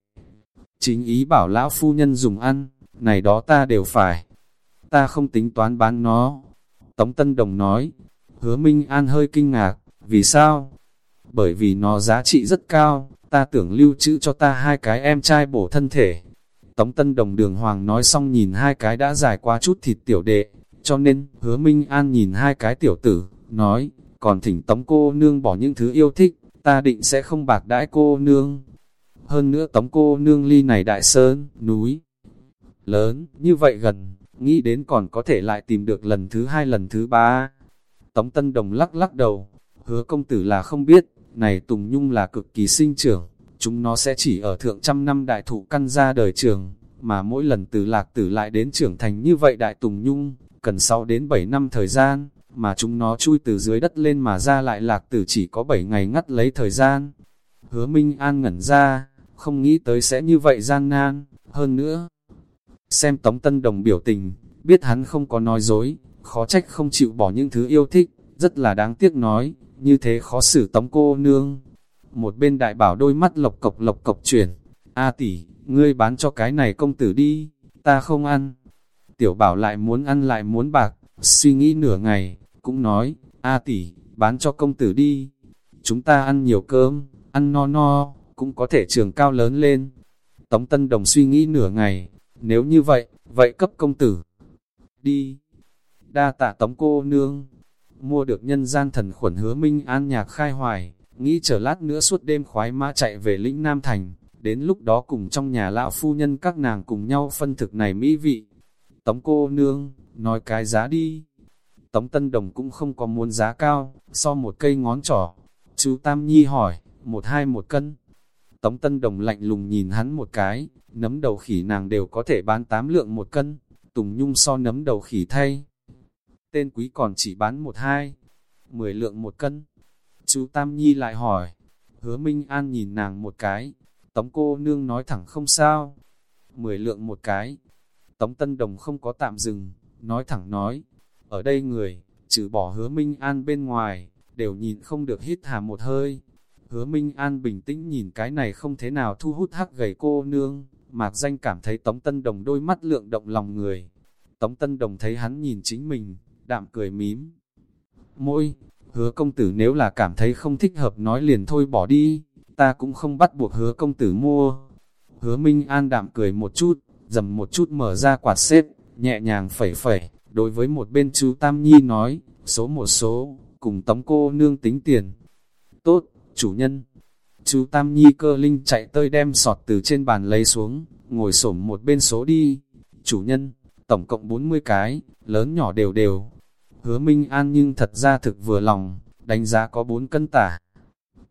Chính ý bảo lão phu nhân dùng ăn, này đó ta đều phải. Ta không tính toán bán nó. Tống Tân Đồng nói, hứa Minh An hơi kinh ngạc, vì sao? Bởi vì nó giá trị rất cao, ta tưởng lưu trữ cho ta hai cái em trai bổ thân thể. Tống Tân Đồng đường hoàng nói xong nhìn hai cái đã dài quá chút thịt tiểu đệ, cho nên, hứa Minh An nhìn hai cái tiểu tử, nói, còn thỉnh tống cô nương bỏ những thứ yêu thích, ta định sẽ không bạc đãi cô nương. Hơn nữa tống cô nương ly này đại sơn, núi, lớn, như vậy gần, nghĩ đến còn có thể lại tìm được lần thứ hai lần thứ ba. Tống Tân Đồng lắc lắc đầu, hứa công tử là không biết, này Tùng Nhung là cực kỳ sinh trưởng, chúng nó sẽ chỉ ở thượng trăm năm đại thụ căn ra đời trường, mà mỗi lần từ lạc tử lại đến trưởng thành như vậy đại Tùng Nhung, cần 6 đến 7 năm thời gian, mà chúng nó chui từ dưới đất lên mà ra lại lạc tử chỉ có 7 ngày ngắt lấy thời gian. Hứa Minh An ngẩn ra, không nghĩ tới sẽ như vậy gian nan, hơn nữa. Xem Tống Tân Đồng biểu tình, biết hắn không có nói dối, khó trách không chịu bỏ những thứ yêu thích, rất là đáng tiếc nói, như thế khó xử Tống cô nương. Một bên đại bảo đôi mắt lộc cộc lộc cộc chuyển, A tỷ, ngươi bán cho cái này công tử đi, ta không ăn tiểu bảo lại muốn ăn lại muốn bạc, suy nghĩ nửa ngày, cũng nói, A tỷ, bán cho công tử đi. Chúng ta ăn nhiều cơm, ăn no no, cũng có thể trường cao lớn lên. Tống Tân Đồng suy nghĩ nửa ngày, nếu như vậy, vậy cấp công tử. Đi. Đa tạ Tống cô nương. Mua được nhân gian thần khuẩn hứa minh an nhạc khai hoài, nghĩ chờ lát nữa suốt đêm khoái mã chạy về lĩnh Nam Thành. Đến lúc đó cùng trong nhà lão phu nhân các nàng cùng nhau phân thực này mỹ vị, Tống cô nương, nói cái giá đi. Tống Tân Đồng cũng không có muốn giá cao, so một cây ngón trỏ. Chú Tam Nhi hỏi, một hai một cân. Tống Tân Đồng lạnh lùng nhìn hắn một cái, nấm đầu khỉ nàng đều có thể bán tám lượng một cân, Tùng Nhung so nấm đầu khỉ thay. Tên quý còn chỉ bán một hai, mười lượng một cân. Chú Tam Nhi lại hỏi, hứa Minh An nhìn nàng một cái, Tống cô nương nói thẳng không sao, mười lượng một cái. Tống Tân Đồng không có tạm dừng, nói thẳng nói, ở đây người, trừ bỏ hứa Minh An bên ngoài, đều nhìn không được hít hà một hơi. Hứa Minh An bình tĩnh nhìn cái này không thế nào thu hút hắc gầy cô nương, mạc danh cảm thấy Tống Tân Đồng đôi mắt lượng động lòng người. Tống Tân Đồng thấy hắn nhìn chính mình, đạm cười mím. Môi, hứa công tử nếu là cảm thấy không thích hợp nói liền thôi bỏ đi, ta cũng không bắt buộc hứa công tử mua. Hứa Minh An đạm cười một chút, dầm một chút mở ra quạt xếp, nhẹ nhàng phẩy phẩy, đối với một bên chú Tam Nhi nói, số một số, cùng tống cô nương tính tiền. Tốt, chủ nhân. Chú Tam Nhi cơ linh chạy tơi đem sọt từ trên bàn lấy xuống, ngồi xổm một bên số đi. Chủ nhân, tổng cộng 40 cái, lớn nhỏ đều đều. Hứa Minh An nhưng thật ra thực vừa lòng, đánh giá có 4 cân tả.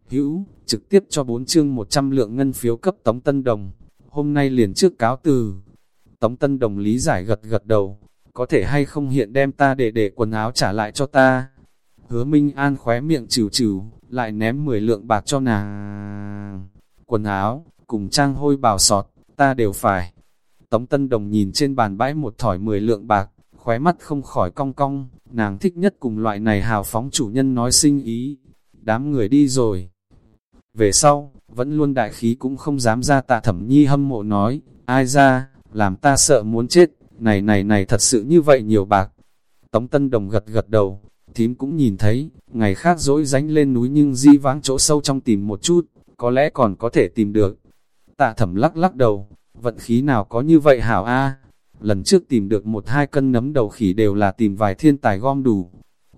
Hữu, trực tiếp cho 4 chương 100 lượng ngân phiếu cấp Tống Tân Đồng. Hôm nay liền trước cáo từ. Tống Tân Đồng lý giải gật gật đầu, có thể hay không hiện đem ta để để quần áo trả lại cho ta. Hứa Minh An khóe miệng chịu chịu, lại ném 10 lượng bạc cho nàng. Quần áo, cùng trang hôi bào sọt, ta đều phải. Tống Tân Đồng nhìn trên bàn bãi một thỏi 10 lượng bạc, khóe mắt không khỏi cong cong, nàng thích nhất cùng loại này hào phóng chủ nhân nói sinh ý. Đám người đi rồi. Về sau, vẫn luôn đại khí cũng không dám ra tạ thẩm nhi hâm mộ nói, ai ra, làm ta sợ muốn chết, này này này thật sự như vậy nhiều bạc. Tống Tân Đồng gật gật đầu, thím cũng nhìn thấy, ngày khác dỗi dánh lên núi nhưng di vãng chỗ sâu trong tìm một chút, có lẽ còn có thể tìm được. Tạ thẩm lắc lắc đầu, vận khí nào có như vậy hảo a Lần trước tìm được một hai cân nấm đầu khỉ đều là tìm vài thiên tài gom đủ.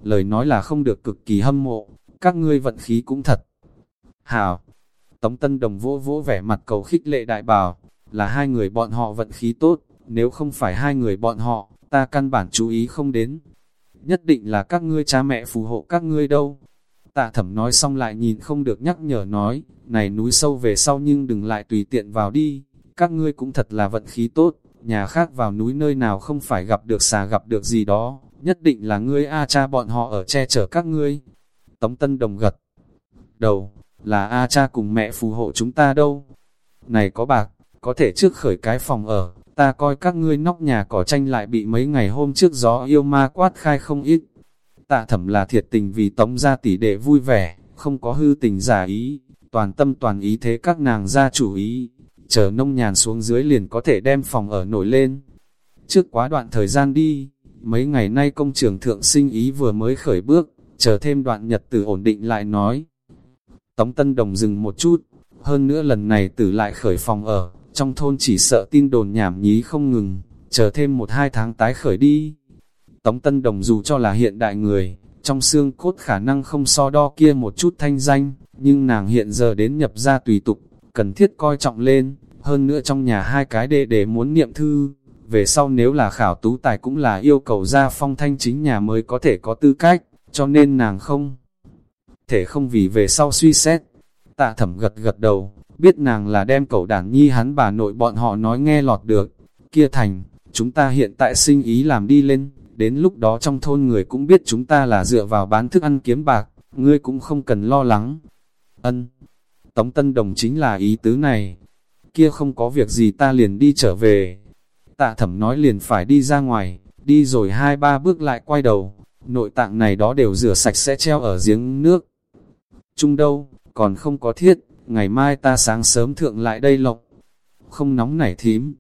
Lời nói là không được cực kỳ hâm mộ, các ngươi vận khí cũng thật. Hảo, Tống Tân Đồng vỗ vỗ vẻ mặt cầu khích lệ đại bảo, là hai người bọn họ vận khí tốt, nếu không phải hai người bọn họ, ta căn bản chú ý không đến. Nhất định là các ngươi cha mẹ phù hộ các ngươi đâu. Tạ thẩm nói xong lại nhìn không được nhắc nhở nói, này núi sâu về sau nhưng đừng lại tùy tiện vào đi, các ngươi cũng thật là vận khí tốt, nhà khác vào núi nơi nào không phải gặp được xà gặp được gì đó, nhất định là ngươi A cha bọn họ ở che chở các ngươi. Tống Tân Đồng gật đầu, là A cha cùng mẹ phù hộ chúng ta đâu. Này có bạc, có thể trước khởi cái phòng ở, ta coi các ngươi nóc nhà cỏ tranh lại bị mấy ngày hôm trước gió yêu ma quát khai không ít. Tạ thẩm là thiệt tình vì tống gia tỷ đệ vui vẻ, không có hư tình giả ý, toàn tâm toàn ý thế các nàng gia chủ ý, chờ nông nhàn xuống dưới liền có thể đem phòng ở nổi lên. Trước quá đoạn thời gian đi, mấy ngày nay công trường thượng sinh ý vừa mới khởi bước, chờ thêm đoạn nhật tử ổn định lại nói. Tống Tân Đồng dừng một chút, hơn nữa lần này tử lại khởi phòng ở, trong thôn chỉ sợ tin đồn nhảm nhí không ngừng, chờ thêm một hai tháng tái khởi đi. Tống Tân Đồng dù cho là hiện đại người, trong xương cốt khả năng không so đo kia một chút thanh danh, nhưng nàng hiện giờ đến nhập ra tùy tục, cần thiết coi trọng lên, hơn nữa trong nhà hai cái đệ để muốn niệm thư, về sau nếu là khảo tú tài cũng là yêu cầu ra phong thanh chính nhà mới có thể có tư cách, cho nên nàng không thể không vì về sau suy xét. Tạ thẩm gật gật đầu, biết nàng là đem cậu đảng nhi hắn bà nội bọn họ nói nghe lọt được. Kia thành, chúng ta hiện tại sinh ý làm đi lên, đến lúc đó trong thôn người cũng biết chúng ta là dựa vào bán thức ăn kiếm bạc, ngươi cũng không cần lo lắng. Ân, Tống Tân Đồng chính là ý tứ này. Kia không có việc gì ta liền đi trở về. Tạ thẩm nói liền phải đi ra ngoài, đi rồi hai ba bước lại quay đầu. Nội tạng này đó đều rửa sạch sẽ treo ở giếng nước. Trung đâu, còn không có thiết, ngày mai ta sáng sớm thượng lại đây lộc. Không nóng nảy thím.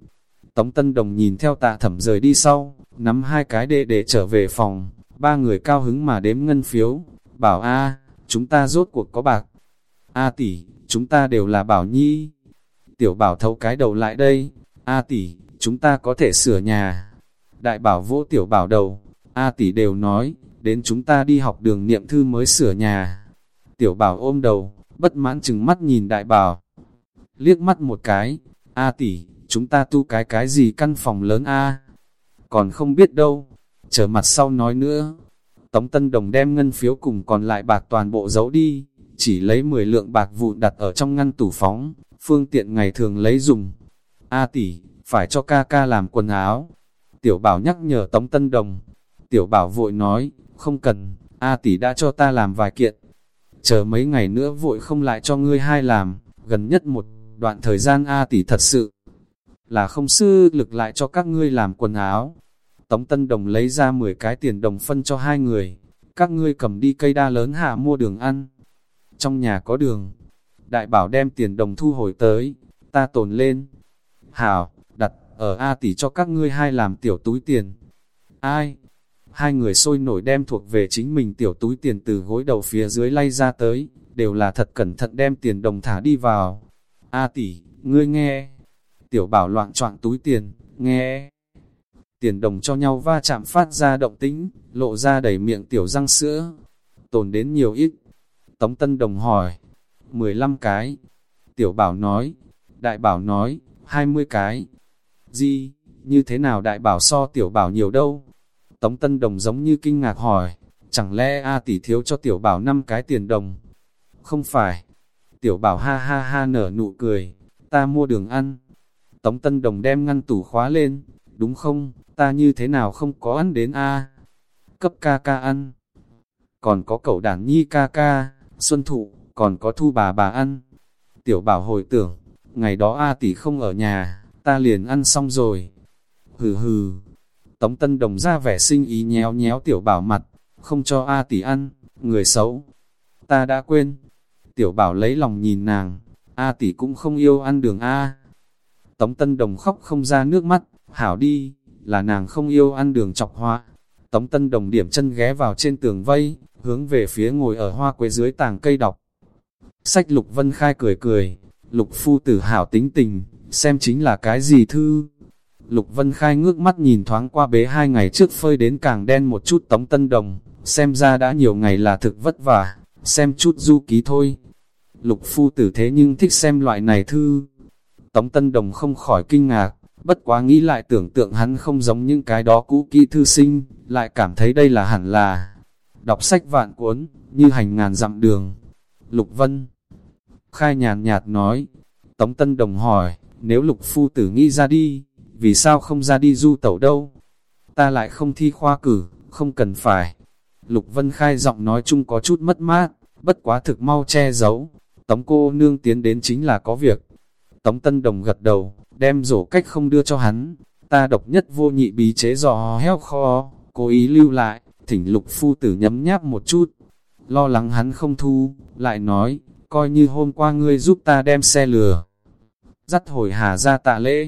Tống Tân Đồng nhìn theo tạ thẩm rời đi sau, nắm hai cái đệ để trở về phòng. Ba người cao hứng mà đếm ngân phiếu. Bảo A, chúng ta rốt cuộc có bạc. A tỷ, chúng ta đều là bảo nhi. Tiểu bảo thấu cái đầu lại đây. A tỷ, chúng ta có thể sửa nhà. Đại bảo vỗ tiểu bảo đầu. A tỷ đều nói, đến chúng ta đi học đường niệm thư mới sửa nhà. Tiểu bảo ôm đầu, bất mãn chừng mắt nhìn đại bảo. Liếc mắt một cái, A tỷ, chúng ta tu cái cái gì căn phòng lớn A. còn không biết đâu, chờ mặt sau nói nữa. Tống Tân Đồng đem ngân phiếu cùng còn lại bạc toàn bộ giấu đi, chỉ lấy 10 lượng bạc vụn đặt ở trong ngăn tủ phóng, phương tiện ngày thường lấy dùng. A tỷ, phải cho ca ca làm quần áo. Tiểu bảo nhắc nhở Tống Tân Đồng. Tiểu bảo vội nói, không cần, A tỷ đã cho ta làm vài kiện. Chờ mấy ngày nữa vội không lại cho ngươi hai làm, gần nhất một đoạn thời gian A tỷ thật sự là không sư lực lại cho các ngươi làm quần áo. Tống Tân Đồng lấy ra 10 cái tiền đồng phân cho hai người, các ngươi cầm đi cây đa lớn hạ mua đường ăn. Trong nhà có đường, đại bảo đem tiền đồng thu hồi tới, ta tồn lên. Hảo, đặt, ở A tỷ cho các ngươi hai làm tiểu túi tiền. Ai? Hai người sôi nổi đem thuộc về chính mình tiểu túi tiền từ gối đầu phía dưới lay ra tới, đều là thật cẩn thận đem tiền đồng thả đi vào. A tỷ, ngươi nghe. Tiểu bảo loạn trọn túi tiền, nghe. Tiền đồng cho nhau va chạm phát ra động tĩnh, lộ ra đầy miệng tiểu răng sữa. Tồn đến nhiều ít. Tống Tân Đồng hỏi. 15 cái. Tiểu bảo nói. Đại bảo nói. 20 cái. Gì, như thế nào đại bảo so tiểu bảo nhiều đâu? Tống Tân Đồng giống như kinh ngạc hỏi. Chẳng lẽ A tỷ thiếu cho tiểu bảo 5 cái tiền đồng? Không phải. Tiểu bảo ha ha ha nở nụ cười. Ta mua đường ăn. Tống Tân Đồng đem ngăn tủ khóa lên. Đúng không? Ta như thế nào không có ăn đến A? Cấp ca ca ăn. Còn có cậu đàn nhi ca ca, xuân thụ, còn có thu bà bà ăn. Tiểu bảo hồi tưởng, ngày đó A tỷ không ở nhà, ta liền ăn xong rồi. Hừ hừ. Tống Tân Đồng ra vẻ sinh ý nhéo nhéo tiểu bảo mặt, không cho A tỷ ăn, người xấu. Ta đã quên. Tiểu bảo lấy lòng nhìn nàng, A tỷ cũng không yêu ăn đường A. Tống Tân Đồng khóc không ra nước mắt, hảo đi, là nàng không yêu ăn đường chọc hoa. Tống Tân Đồng điểm chân ghé vào trên tường vây, hướng về phía ngồi ở hoa quế dưới tàng cây đọc. Sách Lục Vân Khai cười cười, Lục Phu tử hảo tính tình, xem chính là cái gì thư. Lục Vân Khai ngước mắt nhìn thoáng qua bế hai ngày trước phơi đến càng đen một chút Tống Tân Đồng, xem ra đã nhiều ngày là thực vất vả, xem chút du ký thôi. Lục Phu tử thế nhưng thích xem loại này thư. Tống Tân Đồng không khỏi kinh ngạc, bất quá nghĩ lại tưởng tượng hắn không giống những cái đó cũ kỹ thư sinh, lại cảm thấy đây là hẳn là đọc sách vạn cuốn, như hành ngàn dặm đường. Lục Vân Khai nhàn nhạt nói, Tống Tân Đồng hỏi, nếu Lục Phu Tử nghĩ ra đi, vì sao không ra đi du tẩu đâu? Ta lại không thi khoa cử, không cần phải. Lục Vân Khai giọng nói chung có chút mất mát, bất quá thực mau che giấu. Tống cô nương tiến đến chính là có việc. Tống Tân Đồng gật đầu, đem rổ cách không đưa cho hắn. Ta độc nhất vô nhị bí chế giò heo kho, cố ý lưu lại, thỉnh lục phu tử nhấm nháp một chút. Lo lắng hắn không thu, lại nói, coi như hôm qua ngươi giúp ta đem xe lừa. Dắt hồi hà ra tạ lễ.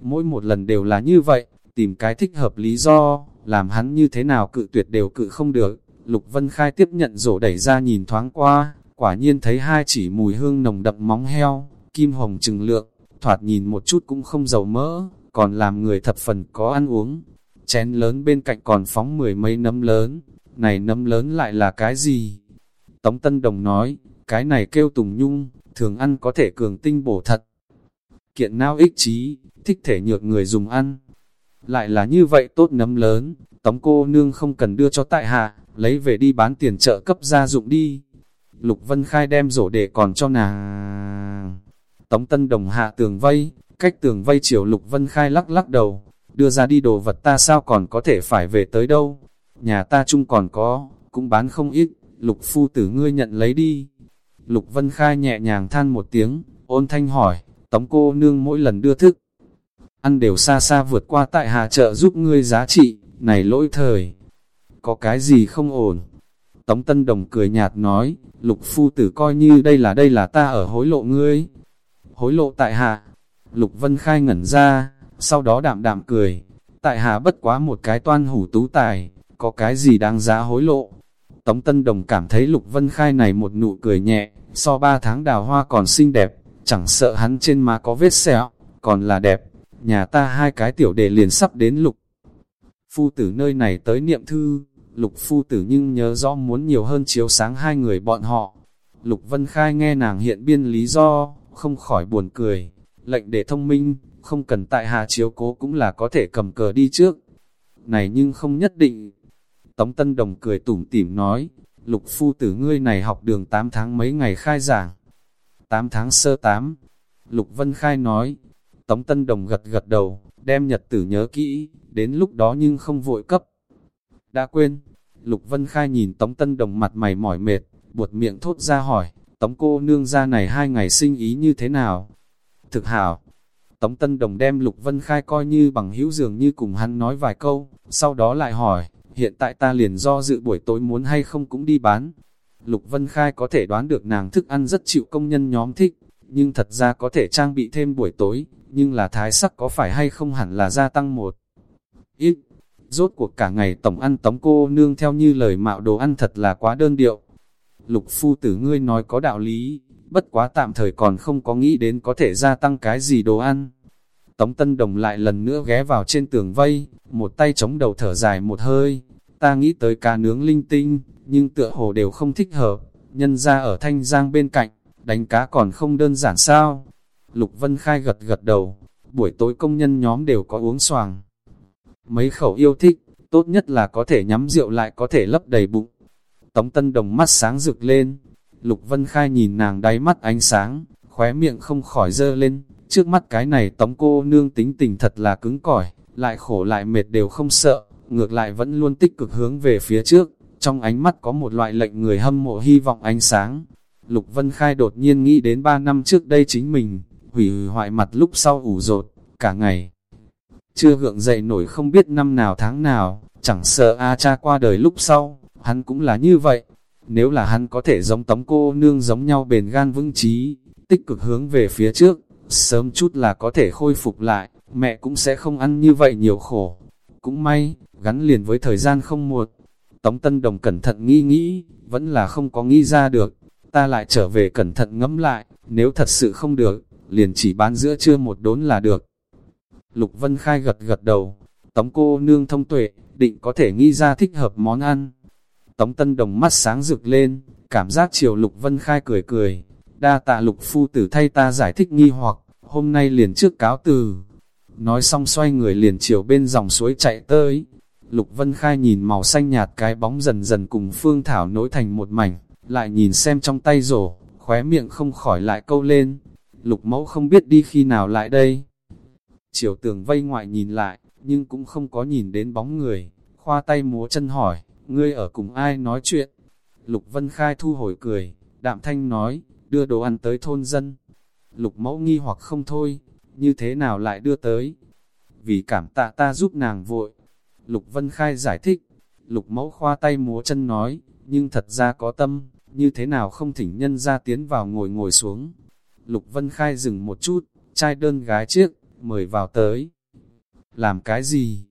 Mỗi một lần đều là như vậy, tìm cái thích hợp lý do, làm hắn như thế nào cự tuyệt đều cự không được. Lục Vân Khai tiếp nhận rổ đẩy ra nhìn thoáng qua, quả nhiên thấy hai chỉ mùi hương nồng đậm móng heo, kim hồng trừng lượng, thoạt nhìn một chút cũng không giàu mỡ, còn làm người thập phần có ăn uống. Chén lớn bên cạnh còn phóng mười mấy nấm lớn, này nấm lớn lại là cái gì? Tống Tân Đồng nói, cái này kêu tùng nhung, thường ăn có thể cường tinh bổ thật. Kiện nao ích trí, thích thể nhược người dùng ăn. Lại là như vậy tốt nấm lớn, tống cô nương không cần đưa cho tại hạ, lấy về đi bán tiền trợ cấp gia dụng đi. Lục Vân Khai đem rổ để còn cho nàng. Tống Tân Đồng hạ tường vây, cách tường vây chiều Lục Vân Khai lắc lắc đầu, đưa ra đi đồ vật ta sao còn có thể phải về tới đâu. Nhà ta chung còn có, cũng bán không ít, Lục Phu tử ngươi nhận lấy đi. Lục Vân Khai nhẹ nhàng than một tiếng, ôn thanh hỏi, Tống cô nương mỗi lần đưa thức. Ăn đều xa xa vượt qua tại hạ chợ giúp ngươi giá trị, này lỗi thời. Có cái gì không ổn? Tống Tân Đồng cười nhạt nói, Lục Phu tử coi như đây là đây là ta ở hối lộ ngươi. Hối lộ tại hạ. Lục Vân Khai ngẩn ra, sau đó đạm đạm cười. Tại hạ bất quá một cái toan hủ tú tài, có cái gì đáng giá hối lộ. Tống Tân Đồng cảm thấy Lục Vân Khai này một nụ cười nhẹ, so ba tháng đào hoa còn xinh đẹp, chẳng sợ hắn trên má có vết sẹo, còn là đẹp. Nhà ta hai cái tiểu đệ liền sắp đến Lục. Phu tử nơi này tới niệm thư, Lục Phu tử nhưng nhớ rõ muốn nhiều hơn chiếu sáng hai người bọn họ. Lục Vân Khai nghe nàng hiện biên lý do, không khỏi buồn cười. Lệnh để thông minh, không cần tại hà chiếu cố cũng là có thể cầm cờ đi trước. này nhưng không nhất định. Tống Tân Đồng cười tủm tỉm nói, lục phu tử ngươi này học đường 8 tháng mấy ngày khai giảng. 8 tháng sơ 8, Lục Vân Khai nói, Tống Tân Đồng gật gật đầu, đem nhật tử nhớ kỹ, đến lúc đó nhưng không vội cấp. Đã quên, Lục Vân Khai nhìn Tống Tân Đồng mặt mày mỏi mệt, buột miệng thốt ra hỏi, Tống cô nương ra này hai ngày sinh ý như thế nào? Thực hảo, Tống Tân Đồng đem Lục Vân Khai coi như bằng hữu dường như cùng hắn nói vài câu, sau đó lại hỏi, hiện tại ta liền do dự buổi tối muốn hay không cũng đi bán. Lục Vân Khai có thể đoán được nàng thức ăn rất chịu công nhân nhóm thích, nhưng thật ra có thể trang bị thêm buổi tối, nhưng là thái sắc có phải hay không hẳn là gia tăng một ít. Rốt cuộc cả ngày tổng ăn tống cô nương theo như lời mạo đồ ăn thật là quá đơn điệu. Lục phu tử ngươi nói có đạo lý, bất quá tạm thời còn không có nghĩ đến có thể gia tăng cái gì đồ ăn. Tống Tân Đồng lại lần nữa ghé vào trên tường vây, một tay chống đầu thở dài một hơi. Ta nghĩ tới cá nướng linh tinh, nhưng tựa hồ đều không thích hợp, nhân ra ở thanh giang bên cạnh, đánh cá còn không đơn giản sao. Lục Vân Khai gật gật đầu, buổi tối công nhân nhóm đều có uống xoàng. Mấy khẩu yêu thích, tốt nhất là có thể nhắm rượu lại có thể lấp đầy bụng. Tống Tân Đồng mắt sáng rực lên, Lục Vân Khai nhìn nàng đáy mắt ánh sáng, khóe miệng không khỏi dơ lên, trước mắt cái này tống cô nương tính tình thật là cứng cỏi, lại khổ lại mệt đều không sợ, ngược lại vẫn luôn tích cực hướng về phía trước, trong ánh mắt có một loại lệnh người hâm mộ hy vọng ánh sáng. Lục Vân Khai đột nhiên nghĩ đến 3 năm trước đây chính mình, hủy hoại mặt lúc sau ủ rột, cả ngày. Chưa gượng dậy nổi không biết năm nào tháng nào, chẳng sợ A cha qua đời lúc sau, hắn cũng là như vậy. Nếu là hắn có thể giống tống cô nương giống nhau bền gan vững trí, tích cực hướng về phía trước, sớm chút là có thể khôi phục lại, mẹ cũng sẽ không ăn như vậy nhiều khổ. Cũng may, gắn liền với thời gian không muộn. Tống Tân Đồng cẩn thận nghĩ nghĩ, vẫn là không có nghĩ ra được. Ta lại trở về cẩn thận ngẫm lại, nếu thật sự không được, liền chỉ bán giữa trưa một đốn là được. Lục Vân Khai gật gật đầu, Tống cô nương thông tuệ, định có thể nghĩ ra thích hợp món ăn. Tống Tân Đồng mắt sáng rực lên, cảm giác chiều Lục Vân Khai cười cười, đa tạ Lục Phu Tử thay ta giải thích nghi hoặc, hôm nay liền trước cáo từ. Nói xong xoay người liền chiều bên dòng suối chạy tới. Lục Vân Khai nhìn màu xanh nhạt cái bóng dần dần cùng Phương Thảo nối thành một mảnh, lại nhìn xem trong tay rổ, khóe miệng không khỏi lại câu lên. Lục mẫu không biết đi khi nào lại đây. Chiều tường vây ngoại nhìn lại, nhưng cũng không có nhìn đến bóng người, khoa tay múa chân hỏi, ngươi ở cùng ai nói chuyện? Lục Vân Khai thu hồi cười, đạm thanh nói, đưa đồ ăn tới thôn dân. Lục mẫu nghi hoặc không thôi, như thế nào lại đưa tới? Vì cảm tạ ta giúp nàng vội. Lục Vân Khai giải thích, lục mẫu khoa tay múa chân nói, nhưng thật ra có tâm, như thế nào không thỉnh nhân ra tiến vào ngồi ngồi xuống. Lục Vân Khai dừng một chút, trai đơn gái chiếc, mời vào tới. Làm cái gì?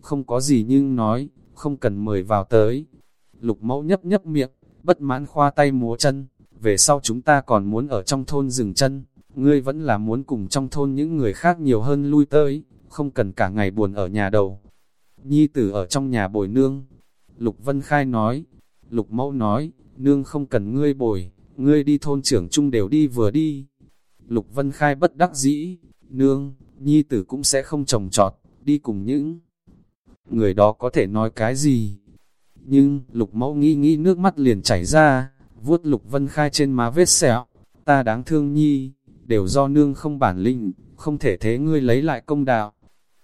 Không có gì nhưng nói, không cần mời vào tới. Lục mẫu nhấp nhấp miệng, bất mãn khoa tay múa chân, về sau chúng ta còn muốn ở trong thôn dừng chân, ngươi vẫn là muốn cùng trong thôn những người khác nhiều hơn lui tới, không cần cả ngày buồn ở nhà đầu. Nhi tử ở trong nhà bồi nương. Lục Vân Khai nói, Lục Mẫu nói, nương không cần ngươi bồi, ngươi đi thôn trưởng chung đều đi vừa đi. Lục Vân Khai bất đắc dĩ, nương, nhi tử cũng sẽ không trồng trọt, đi cùng những người đó có thể nói cái gì. Nhưng, lục mẫu nghĩ nghĩ nước mắt liền chảy ra, vuốt lục vân khai trên má vết sẹo, ta đáng thương nhi, đều do nương không bản lĩnh, không thể thế ngươi lấy lại công đạo.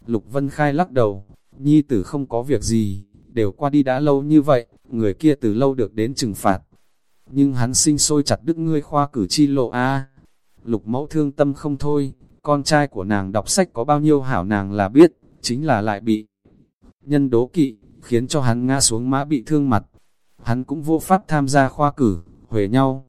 Lục vân khai lắc đầu, nhi tử không có việc gì, đều qua đi đã lâu như vậy, người kia từ lâu được đến trừng phạt. Nhưng hắn sinh sôi chặt đứt ngươi khoa cử chi lộ a Lục mẫu thương tâm không thôi, con trai của nàng đọc sách có bao nhiêu hảo nàng là biết, chính là lại bị nhân đố kỵ, khiến cho hắn ngã xuống mã bị thương mặt. Hắn cũng vô pháp tham gia khoa cử, huề nhau.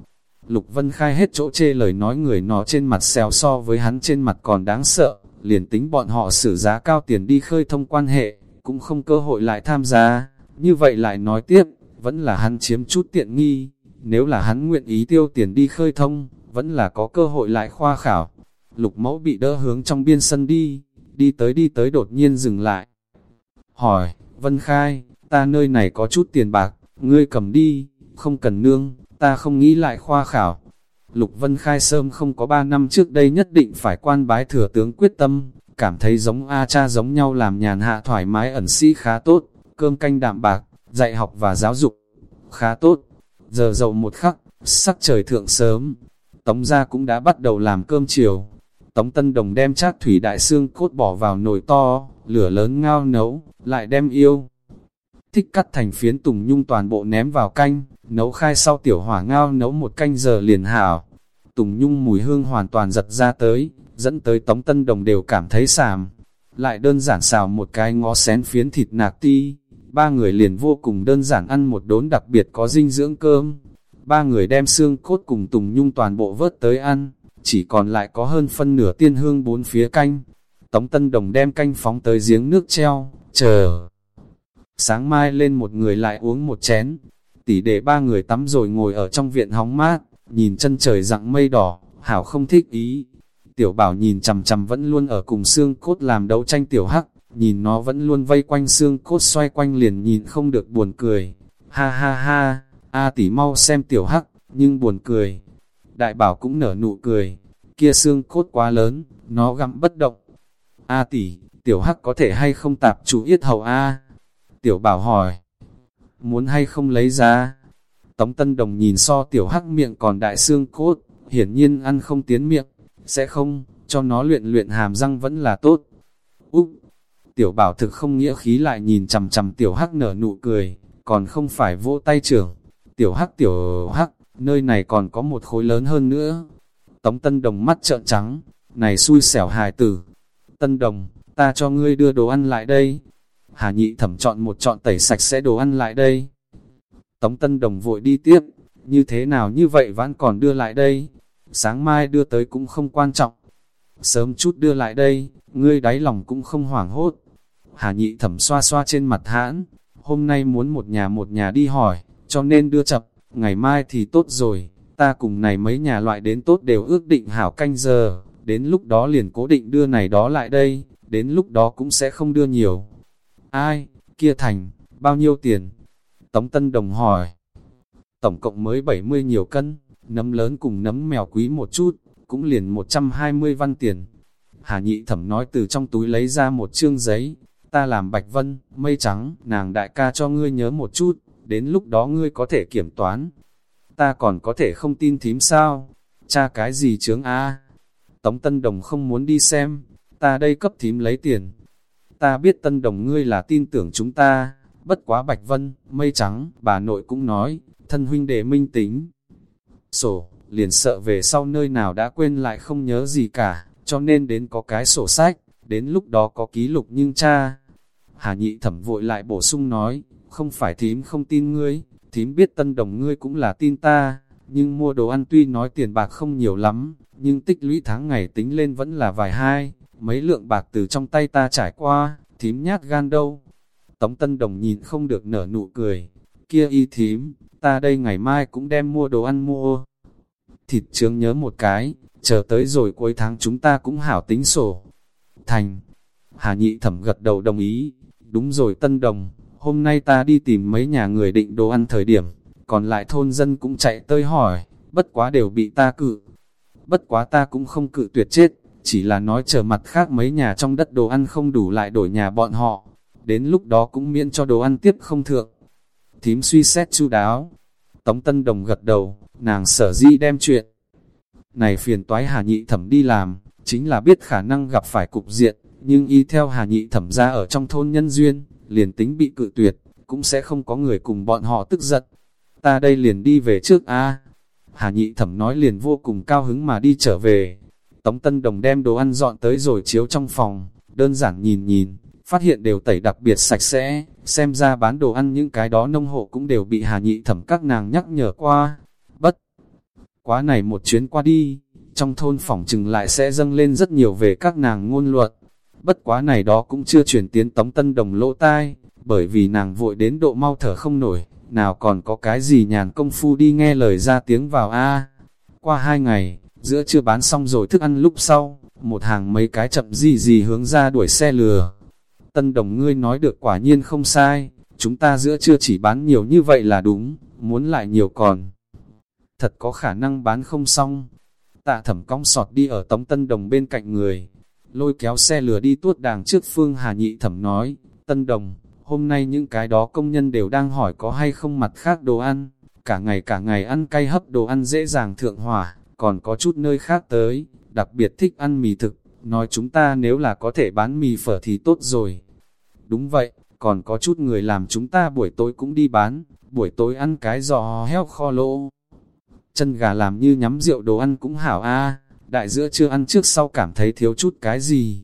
Lục Vân Khai hết chỗ chê lời nói người nó trên mặt xèo so với hắn trên mặt còn đáng sợ, liền tính bọn họ xử giá cao tiền đi khơi thông quan hệ, cũng không cơ hội lại tham gia. Như vậy lại nói tiếp, vẫn là hắn chiếm chút tiện nghi, nếu là hắn nguyện ý tiêu tiền đi khơi thông, vẫn là có cơ hội lại khoa khảo. Lục mẫu bị đỡ hướng trong biên sân đi, đi tới đi tới đột nhiên dừng lại. Hỏi, Vân Khai, ta nơi này có chút tiền bạc, ngươi cầm đi, không cần nương, ta không nghĩ lại khoa khảo. Lục Vân Khai sớm không có ba năm trước đây nhất định phải quan bái thừa tướng quyết tâm, cảm thấy giống A cha giống nhau làm nhàn hạ thoải mái ẩn sĩ khá tốt, cơm canh đạm bạc, dạy học và giáo dục, khá tốt. Giờ dậu một khắc, sắc trời thượng sớm, Tống gia cũng đã bắt đầu làm cơm chiều. Tống Tân Đồng đem chát thủy đại xương cốt bỏ vào nồi to, lửa lớn ngao nấu, lại đem yêu. Thích cắt thành phiến tùng nhung toàn bộ ném vào canh, nấu khai sau tiểu hỏa ngao nấu một canh giờ liền hảo. Tùng nhung mùi hương hoàn toàn giật ra tới, dẫn tới Tống Tân Đồng đều cảm thấy sàm. Lại đơn giản xào một cái ngó xén phiến thịt nạc ti, ba người liền vô cùng đơn giản ăn một đốn đặc biệt có dinh dưỡng cơm. Ba người đem xương cốt cùng Tùng Nhung toàn bộ vớt tới ăn, chỉ còn lại có hơn phân nửa tiên hương bốn phía canh. Tống Tân Đồng đem canh phóng tới giếng nước treo, chờ. Sáng mai lên một người lại uống một chén, tỷ để ba người tắm rồi ngồi ở trong viện hóng mát, nhìn chân trời rặng mây đỏ, hảo không thích ý. Tiểu bảo nhìn chằm chằm vẫn luôn ở cùng xương cốt làm đấu tranh tiểu hắc, nhìn nó vẫn luôn vây quanh xương cốt xoay quanh liền nhìn không được buồn cười. Ha ha ha, a tỷ mau xem tiểu hắc, nhưng buồn cười. Đại bảo cũng nở nụ cười, kia xương cốt quá lớn, nó gặm bất động. A tỷ, tiểu hắc có thể hay không tạp chủ yết hầu A? Tiểu bảo hỏi, muốn hay không lấy ra? Tống Tân Đồng nhìn so tiểu hắc miệng còn đại xương cốt, hiển nhiên ăn không tiến miệng, sẽ không, cho nó luyện luyện hàm răng vẫn là tốt. Úc, tiểu bảo thực không nghĩa khí lại nhìn chằm chằm tiểu hắc nở nụ cười, còn không phải vỗ tay trưởng. Tiểu hắc tiểu hắc, nơi này còn có một khối lớn hơn nữa. Tống Tân Đồng mắt trợn trắng, này xui xẻo hài tử. Tân Đồng, ta cho ngươi đưa đồ ăn lại đây. Hà nhị thẩm chọn một chọn tẩy sạch sẽ đồ ăn lại đây. Tống Tân Đồng vội đi tiếp, như thế nào như vậy vẫn còn đưa lại đây. Sáng mai đưa tới cũng không quan trọng. Sớm chút đưa lại đây, ngươi đáy lòng cũng không hoảng hốt. Hà nhị thẩm xoa xoa trên mặt hãn, hôm nay muốn một nhà một nhà đi hỏi, cho nên đưa chập, ngày mai thì tốt rồi, ta cùng này mấy nhà loại đến tốt đều ước định hảo canh giờ, đến lúc đó liền cố định đưa này đó lại đây, đến lúc đó cũng sẽ không đưa nhiều. Ai, kia thành, bao nhiêu tiền? Tống Tân Đồng hỏi. Tổng cộng mới 70 nhiều cân, nấm lớn cùng nấm mèo quý một chút, cũng liền 120 văn tiền. Hà nhị thẩm nói từ trong túi lấy ra một chương giấy, ta làm bạch vân, mây trắng, nàng đại ca cho ngươi nhớ một chút, đến lúc đó ngươi có thể kiểm toán. Ta còn có thể không tin thím sao? Cha cái gì chướng a? Tống Tân Đồng không muốn đi xem, ta đây cấp thím lấy tiền. Ta biết Tân Đồng ngươi là tin tưởng chúng ta, bất quá Bạch Vân, mây trắng, bà nội cũng nói, thân huynh đệ minh tính. Sổ, liền sợ về sau nơi nào đã quên lại không nhớ gì cả, cho nên đến có cái sổ sách, đến lúc đó có ký lục nhưng cha. Hà nhị thẩm vội lại bổ sung nói, không phải thím không tin ngươi, thím biết tân đồng ngươi cũng là tin ta, nhưng mua đồ ăn tuy nói tiền bạc không nhiều lắm, nhưng tích lũy tháng ngày tính lên vẫn là vài hai, mấy lượng bạc từ trong tay ta trải qua, thím nhát gan đâu. Tống tân đồng nhìn không được nở nụ cười, kia y thím, ta đây ngày mai cũng đem mua đồ ăn mua. Thịt trướng nhớ một cái, chờ tới rồi cuối tháng chúng ta cũng hảo tính sổ. Thành, Hà nhị thẩm gật đầu đồng ý, đúng rồi tân đồng, hôm nay ta đi tìm mấy nhà người định đồ ăn thời điểm, còn lại thôn dân cũng chạy tới hỏi, bất quá đều bị ta cự. Bất quá ta cũng không cự tuyệt chết, chỉ là nói chờ mặt khác mấy nhà trong đất đồ ăn không đủ lại đổi nhà bọn họ. Đến lúc đó cũng miễn cho đồ ăn tiếp không thượng. Thím suy xét chu đáo. Tống Tân Đồng gật đầu, nàng sở di đem chuyện. Này phiền toái Hà Nhị Thẩm đi làm, chính là biết khả năng gặp phải cục diện, nhưng y theo Hà Nhị Thẩm ra ở trong thôn nhân duyên, liền tính bị cự tuyệt, cũng sẽ không có người cùng bọn họ tức giận. Ta đây liền đi về trước a Hà nhị thẩm nói liền vô cùng cao hứng mà đi trở về. Tống Tân Đồng đem đồ ăn dọn tới rồi chiếu trong phòng, đơn giản nhìn nhìn, phát hiện đều tẩy đặc biệt sạch sẽ, xem ra bán đồ ăn những cái đó nông hộ cũng đều bị Hà nhị thẩm các nàng nhắc nhở qua. Bất! Quá này một chuyến qua đi, trong thôn phòng chừng lại sẽ dâng lên rất nhiều về các nàng ngôn luật bất quá này đó cũng chưa chuyển tiến tống tân đồng lỗ tai, bởi vì nàng vội đến độ mau thở không nổi, nào còn có cái gì nhàn công phu đi nghe lời ra tiếng vào a Qua hai ngày, giữa chưa bán xong rồi thức ăn lúc sau, một hàng mấy cái chậm gì gì hướng ra đuổi xe lừa. Tân đồng ngươi nói được quả nhiên không sai, chúng ta giữa chưa chỉ bán nhiều như vậy là đúng, muốn lại nhiều còn. Thật có khả năng bán không xong. Tạ thẩm cong sọt đi ở tống tân đồng bên cạnh người, lôi kéo xe lừa đi tuốt đàng trước phương Hà Nhị Thẩm nói, Tân Đồng, hôm nay những cái đó công nhân đều đang hỏi có hay không mặt khác đồ ăn, cả ngày cả ngày ăn cay hấp đồ ăn dễ dàng thượng hỏa, còn có chút nơi khác tới, đặc biệt thích ăn mì thực, nói chúng ta nếu là có thể bán mì phở thì tốt rồi. Đúng vậy, còn có chút người làm chúng ta buổi tối cũng đi bán, buổi tối ăn cái giò heo kho lỗ. Chân gà làm như nhắm rượu đồ ăn cũng hảo a đại giữa chưa ăn trước sau cảm thấy thiếu chút cái gì.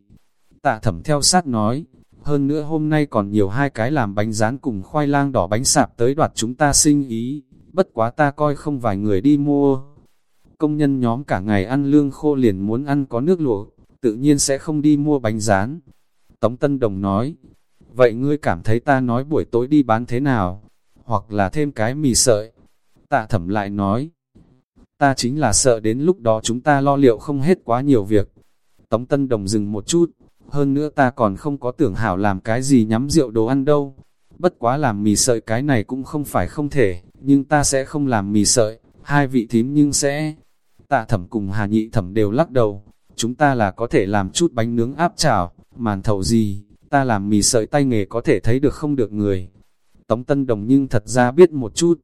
Tạ thẩm theo sát nói, hơn nữa hôm nay còn nhiều hai cái làm bánh rán cùng khoai lang đỏ bánh sạp tới đoạt chúng ta sinh ý, bất quá ta coi không vài người đi mua. Công nhân nhóm cả ngày ăn lương khô liền muốn ăn có nước luộc, tự nhiên sẽ không đi mua bánh rán. Tống Tân Đồng nói, vậy ngươi cảm thấy ta nói buổi tối đi bán thế nào? Hoặc là thêm cái mì sợi? Tạ thẩm lại nói, ta chính là sợ đến lúc đó chúng ta lo liệu không hết quá nhiều việc. Tống Tân Đồng dừng một chút, hơn nữa ta còn không có tưởng hảo làm cái gì nhắm rượu đồ ăn đâu. Bất quá làm mì sợi cái này cũng không phải không thể, nhưng ta sẽ không làm mì sợi, hai vị thím nhưng sẽ... Tạ thẩm cùng Hà Nhị thẩm đều lắc đầu, chúng ta là có thể làm chút bánh nướng áp chảo, màn thầu gì, ta làm mì sợi tay nghề có thể thấy được không được người. Tống Tân Đồng nhưng thật ra biết một chút,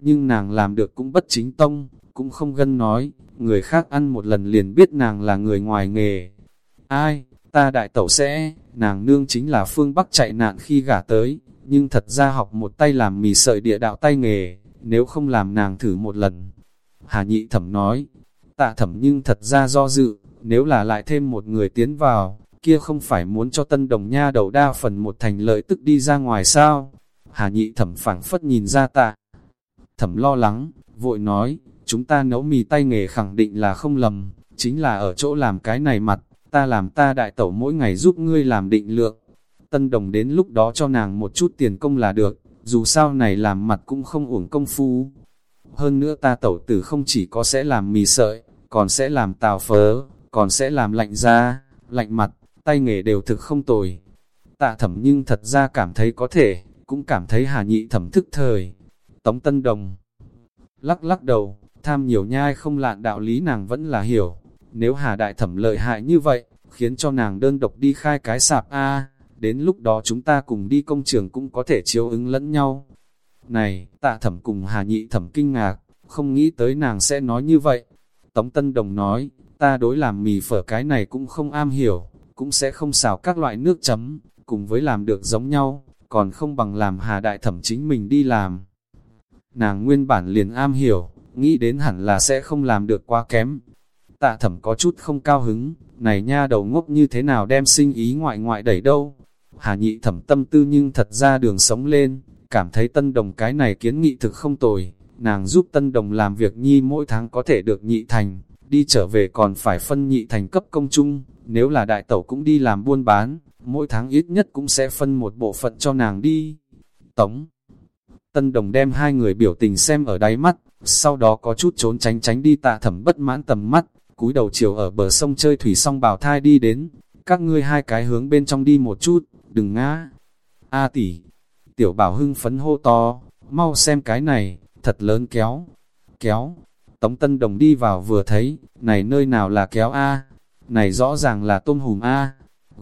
nhưng nàng làm được cũng bất chính tông, cũng không gân nói, người khác ăn một lần liền biết nàng là người ngoài nghề. Ai, ta đại tẩu sẽ, nàng nương chính là phương Bắc chạy nạn khi gả tới, nhưng thật ra học một tay làm mì sợi địa đạo tay nghề, nếu không làm nàng thử một lần. Hà nhị thẩm nói, tạ thẩm nhưng thật ra do dự, nếu là lại thêm một người tiến vào, kia không phải muốn cho tân đồng nha đầu đa phần một thành lợi tức đi ra ngoài sao? Hà nhị thẩm phảng phất nhìn ra tạ. Thẩm lo lắng, vội nói, chúng ta nấu mì tay nghề khẳng định là không lầm, chính là ở chỗ làm cái này mặt, ta làm ta đại tẩu mỗi ngày giúp ngươi làm định lượng. Tân đồng đến lúc đó cho nàng một chút tiền công là được, dù sao này làm mặt cũng không uổng công phu. Hơn nữa ta tẩu tử không chỉ có sẽ làm mì sợi, còn sẽ làm tàu phớ, còn sẽ làm lạnh da, lạnh mặt, tay nghề đều thực không tồi. Tạ thẩm nhưng thật ra cảm thấy có thể, cũng cảm thấy hà nhị thẩm thức thời. Tống Tân Đồng lắc lắc đầu, tham nhiều nhai không lạn đạo lý nàng vẫn là hiểu. Nếu hà đại thẩm lợi hại như vậy, khiến cho nàng đơn độc đi khai cái sạp A, đến lúc đó chúng ta cùng đi công trường cũng có thể chiếu ứng lẫn nhau. Này, tạ thẩm cùng hà nhị thẩm kinh ngạc, không nghĩ tới nàng sẽ nói như vậy. Tống Tân Đồng nói, ta đối làm mì phở cái này cũng không am hiểu, cũng sẽ không xào các loại nước chấm, cùng với làm được giống nhau, còn không bằng làm hà đại thẩm chính mình đi làm. Nàng nguyên bản liền am hiểu, nghĩ đến hẳn là sẽ không làm được quá kém. Tạ thẩm có chút không cao hứng, này nha đầu ngốc như thế nào đem sinh ý ngoại ngoại đẩy đâu. Hà nhị thẩm tâm tư nhưng thật ra đường sống lên, cảm thấy tân đồng cái này kiến nghị thực không tồi, nàng giúp tân đồng làm việc nhi mỗi tháng có thể được nhị thành, đi trở về còn phải phân nhị thành cấp công chung, nếu là đại tẩu cũng đi làm buôn bán, mỗi tháng ít nhất cũng sẽ phân một bộ phận cho nàng đi. Tống Tân đồng đem hai người biểu tình xem ở đáy mắt, sau đó có chút trốn tránh tránh đi tạ thẩm bất mãn tầm mắt, cúi đầu chiều ở bờ sông chơi thủy song bào thai đi đến, các ngươi hai cái hướng bên trong đi một chút, đừng ngã. A tỷ, tiểu bảo hưng phấn hô to, mau xem cái này, thật lớn kéo, kéo. Tống Tân Đồng đi vào vừa thấy, này nơi nào là kéo A, này rõ ràng là tôm hùm A.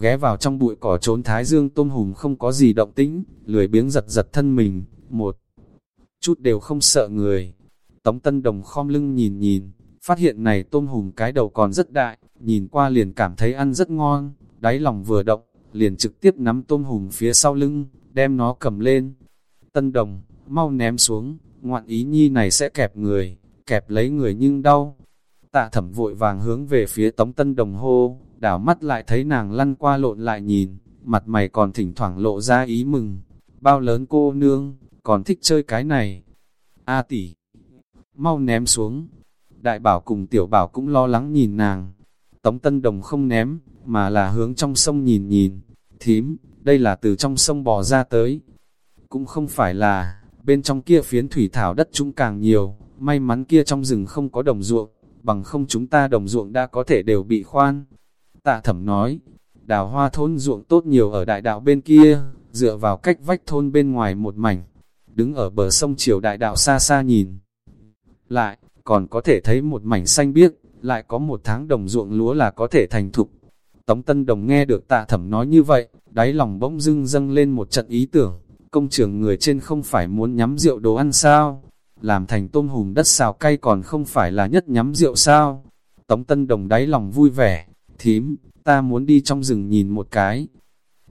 Ghé vào trong bụi cỏ trốn thái dương tôm hùm không có gì động tĩnh, lười biếng giật giật thân mình, một chút đều không sợ người. Tống Tân Đồng khom lưng nhìn nhìn, phát hiện này tôm hùm cái đầu còn rất đại, nhìn qua liền cảm thấy ăn rất ngon, đáy lòng vừa động, liền trực tiếp nắm tôm hùm phía sau lưng, đem nó cầm lên. Tân Đồng, mau ném xuống, ngoạn ý nhi này sẽ kẹp người, kẹp lấy người nhưng đau. Tạ thẩm vội vàng hướng về phía Tống Tân Đồng hô, đảo mắt lại thấy nàng lăn qua lộn lại nhìn, mặt mày còn thỉnh thoảng lộ ra ý mừng. Bao lớn cô nương, còn thích chơi cái này. A tỷ, mau ném xuống. Đại bảo cùng tiểu bảo cũng lo lắng nhìn nàng. Tống Tân Đồng không ném, mà là hướng trong sông nhìn nhìn. Thím, đây là từ trong sông bò ra tới. Cũng không phải là, bên trong kia phiến thủy thảo đất chúng càng nhiều, may mắn kia trong rừng không có đồng ruộng, bằng không chúng ta đồng ruộng đã có thể đều bị khoan. Tạ thẩm nói, đào hoa thôn ruộng tốt nhiều ở đại đạo bên kia, dựa vào cách vách thôn bên ngoài một mảnh, đứng ở bờ sông chiều đại đạo xa xa nhìn. Lại, còn có thể thấy một mảnh xanh biếc, lại có một tháng đồng ruộng lúa là có thể thành thục. Tống Tân Đồng nghe được tạ thẩm nói như vậy, đáy lòng bỗng dưng dâng lên một trận ý tưởng, công trường người trên không phải muốn nhắm rượu đồ ăn sao? Làm thành tôm hùm đất xào cay còn không phải là nhất nhắm rượu sao? Tống Tân Đồng đáy lòng vui vẻ, thím, ta muốn đi trong rừng nhìn một cái.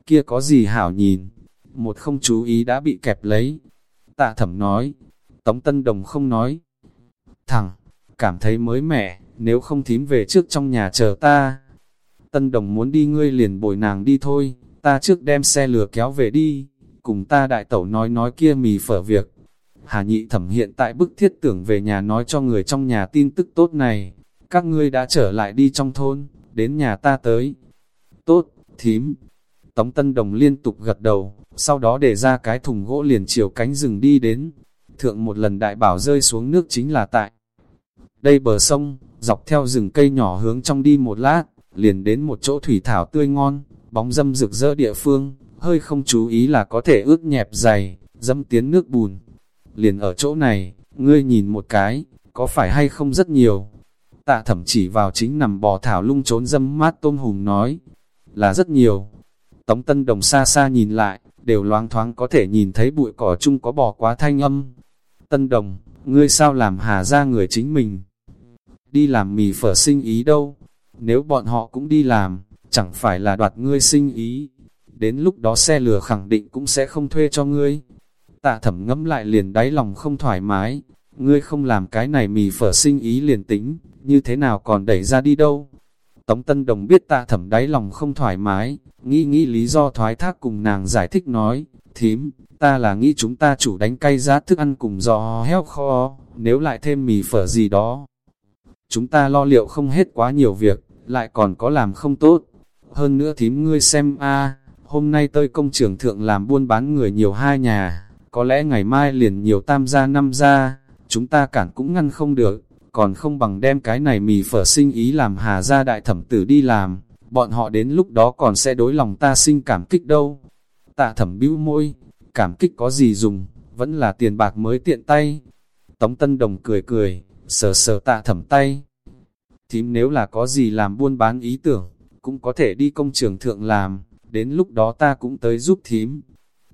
Kia có gì hảo nhìn? Một không chú ý đã bị kẹp lấy. Tạ thẩm nói, Tống Tân Đồng không nói. Thẳng, cảm thấy mới mẻ, nếu không thím về trước trong nhà chờ ta. Tân Đồng muốn đi ngươi liền bồi nàng đi thôi, ta trước đem xe lừa kéo về đi, cùng ta đại tẩu nói nói kia mì phở việc. Hà nhị thẩm hiện tại bức thiết tưởng về nhà nói cho người trong nhà tin tức tốt này, các ngươi đã trở lại đi trong thôn, đến nhà ta tới. Tốt, thím. Tống Tân Đồng liên tục gật đầu, sau đó để ra cái thùng gỗ liền chiều cánh rừng đi đến. Thượng một lần đại bảo rơi xuống nước chính là tại đây bờ sông, dọc theo rừng cây nhỏ hướng trong đi một lát, liền đến một chỗ thủy thảo tươi ngon, bóng dâm rực rỡ địa phương, hơi không chú ý là có thể ướt nhẹp dày, dâm tiến nước bùn. Liền ở chỗ này, ngươi nhìn một cái, có phải hay không rất nhiều. Tạ thẩm chỉ vào chính nằm bò thảo lung trốn dâm mát tôm hùm nói, là rất nhiều. Tống Tân Đồng xa xa nhìn lại, đều loáng thoáng có thể nhìn thấy bụi cỏ chung có bò quá thanh âm. Tân Đồng, ngươi sao làm hà ra người chính mình? Đi làm mì phở sinh ý đâu? Nếu bọn họ cũng đi làm, chẳng phải là đoạt ngươi sinh ý. Đến lúc đó xe lừa khẳng định cũng sẽ không thuê cho ngươi. Tạ thẩm ngẫm lại liền đáy lòng không thoải mái. Ngươi không làm cái này mì phở sinh ý liền tính, như thế nào còn đẩy ra đi đâu? Tống Tân Đồng biết tạ thẩm đáy lòng không thoải mái, nghĩ nghĩ lý do thoái thác cùng nàng giải thích nói, thím, ta là nghĩ chúng ta chủ đánh cay giá thức ăn cùng giò heo kho, nếu lại thêm mì phở gì đó. Chúng ta lo liệu không hết quá nhiều việc, lại còn có làm không tốt. Hơn nữa thím ngươi xem a hôm nay tơi công trường thượng làm buôn bán người nhiều hai nhà, có lẽ ngày mai liền nhiều tam gia năm gia, chúng ta cản cũng ngăn không được, còn không bằng đem cái này mì phở sinh ý làm hà gia đại thẩm tử đi làm, bọn họ đến lúc đó còn sẽ đối lòng ta sinh cảm kích đâu. Tạ thẩm bĩu môi, cảm kích có gì dùng, vẫn là tiền bạc mới tiện tay. Tống Tân Đồng cười cười, sờ sờ tạ thẩm tay. Thím nếu là có gì làm buôn bán ý tưởng, cũng có thể đi công trường thượng làm, đến lúc đó ta cũng tới giúp thím.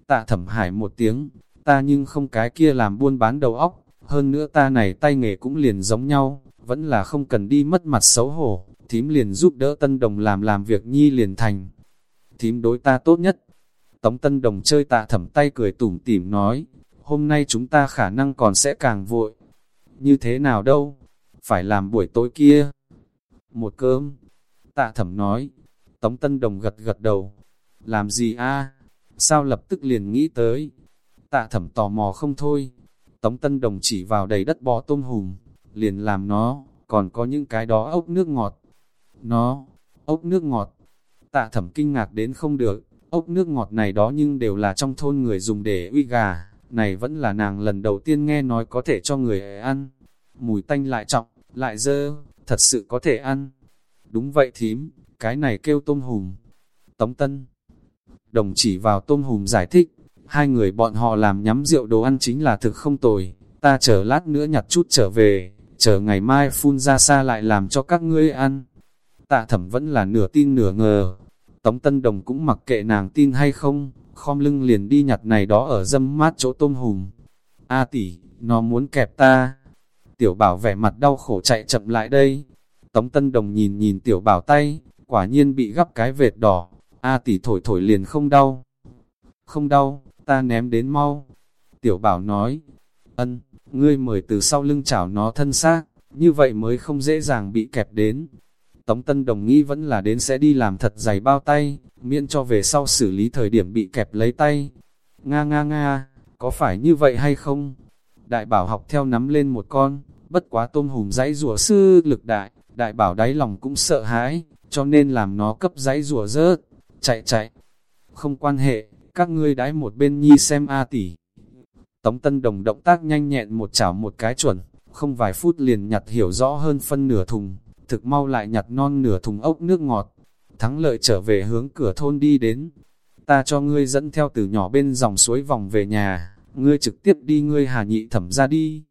Tạ thẩm hải một tiếng, ta nhưng không cái kia làm buôn bán đầu óc, hơn nữa ta này tay nghề cũng liền giống nhau, vẫn là không cần đi mất mặt xấu hổ, thím liền giúp đỡ tân đồng làm làm việc nhi liền thành. Thím đối ta tốt nhất. Tống tân đồng chơi tạ thẩm tay cười tủm tỉm nói, hôm nay chúng ta khả năng còn sẽ càng vội. Như thế nào đâu, phải làm buổi tối kia. Một cơm, tạ thẩm nói, Tống Tân Đồng gật gật đầu, làm gì a? Sao lập tức liền nghĩ tới, tạ thẩm tò mò không thôi, Tống Tân Đồng chỉ vào đầy đất bò tôm hùm, liền làm nó, còn có những cái đó ốc nước ngọt, nó, ốc nước ngọt, tạ thẩm kinh ngạc đến không được, ốc nước ngọt này đó nhưng đều là trong thôn người dùng để uy gà, này vẫn là nàng lần đầu tiên nghe nói có thể cho người ăn, mùi tanh lại trọng, lại dơ, thật sự có thể ăn. Đúng vậy thím, cái này kêu tôm hùm. Tống Tân Đồng chỉ vào tôm hùm giải thích, hai người bọn họ làm nhắm rượu đồ ăn chính là thực không tồi, ta chờ lát nữa nhặt chút trở về, chờ ngày mai phun ra xa lại làm cho các ngươi ăn. Tạ thẩm vẫn là nửa tin nửa ngờ, Tống Tân Đồng cũng mặc kệ nàng tin hay không, khom lưng liền đi nhặt này đó ở dâm mát chỗ tôm hùm. A tỷ, nó muốn kẹp ta. Tiểu bảo vẻ mặt đau khổ chạy chậm lại đây. Tống Tân Đồng nhìn nhìn tiểu bảo tay, quả nhiên bị gắp cái vệt đỏ. A tỷ thổi thổi liền không đau. Không đau, ta ném đến mau. Tiểu bảo nói, ân, ngươi mời từ sau lưng chảo nó thân xác, như vậy mới không dễ dàng bị kẹp đến. Tống Tân Đồng nghĩ vẫn là đến sẽ đi làm thật dày bao tay, miễn cho về sau xử lý thời điểm bị kẹp lấy tay. Nga nga nga, có phải như vậy hay không? Đại bảo học theo nắm lên một con, bất quá tôm hùm dãy rùa sư lực đại, đại bảo đáy lòng cũng sợ hãi, cho nên làm nó cấp dãy rùa rớt, chạy chạy. Không quan hệ, các ngươi đái một bên nhi xem A tỷ. Tống Tân Đồng động tác nhanh nhẹn một chảo một cái chuẩn, không vài phút liền nhặt hiểu rõ hơn phân nửa thùng, thực mau lại nhặt non nửa thùng ốc nước ngọt. Thắng lợi trở về hướng cửa thôn đi đến. Ta cho ngươi dẫn theo từ nhỏ bên dòng suối vòng về nhà, ngươi trực tiếp đi ngươi hà nhị thẩm ra đi.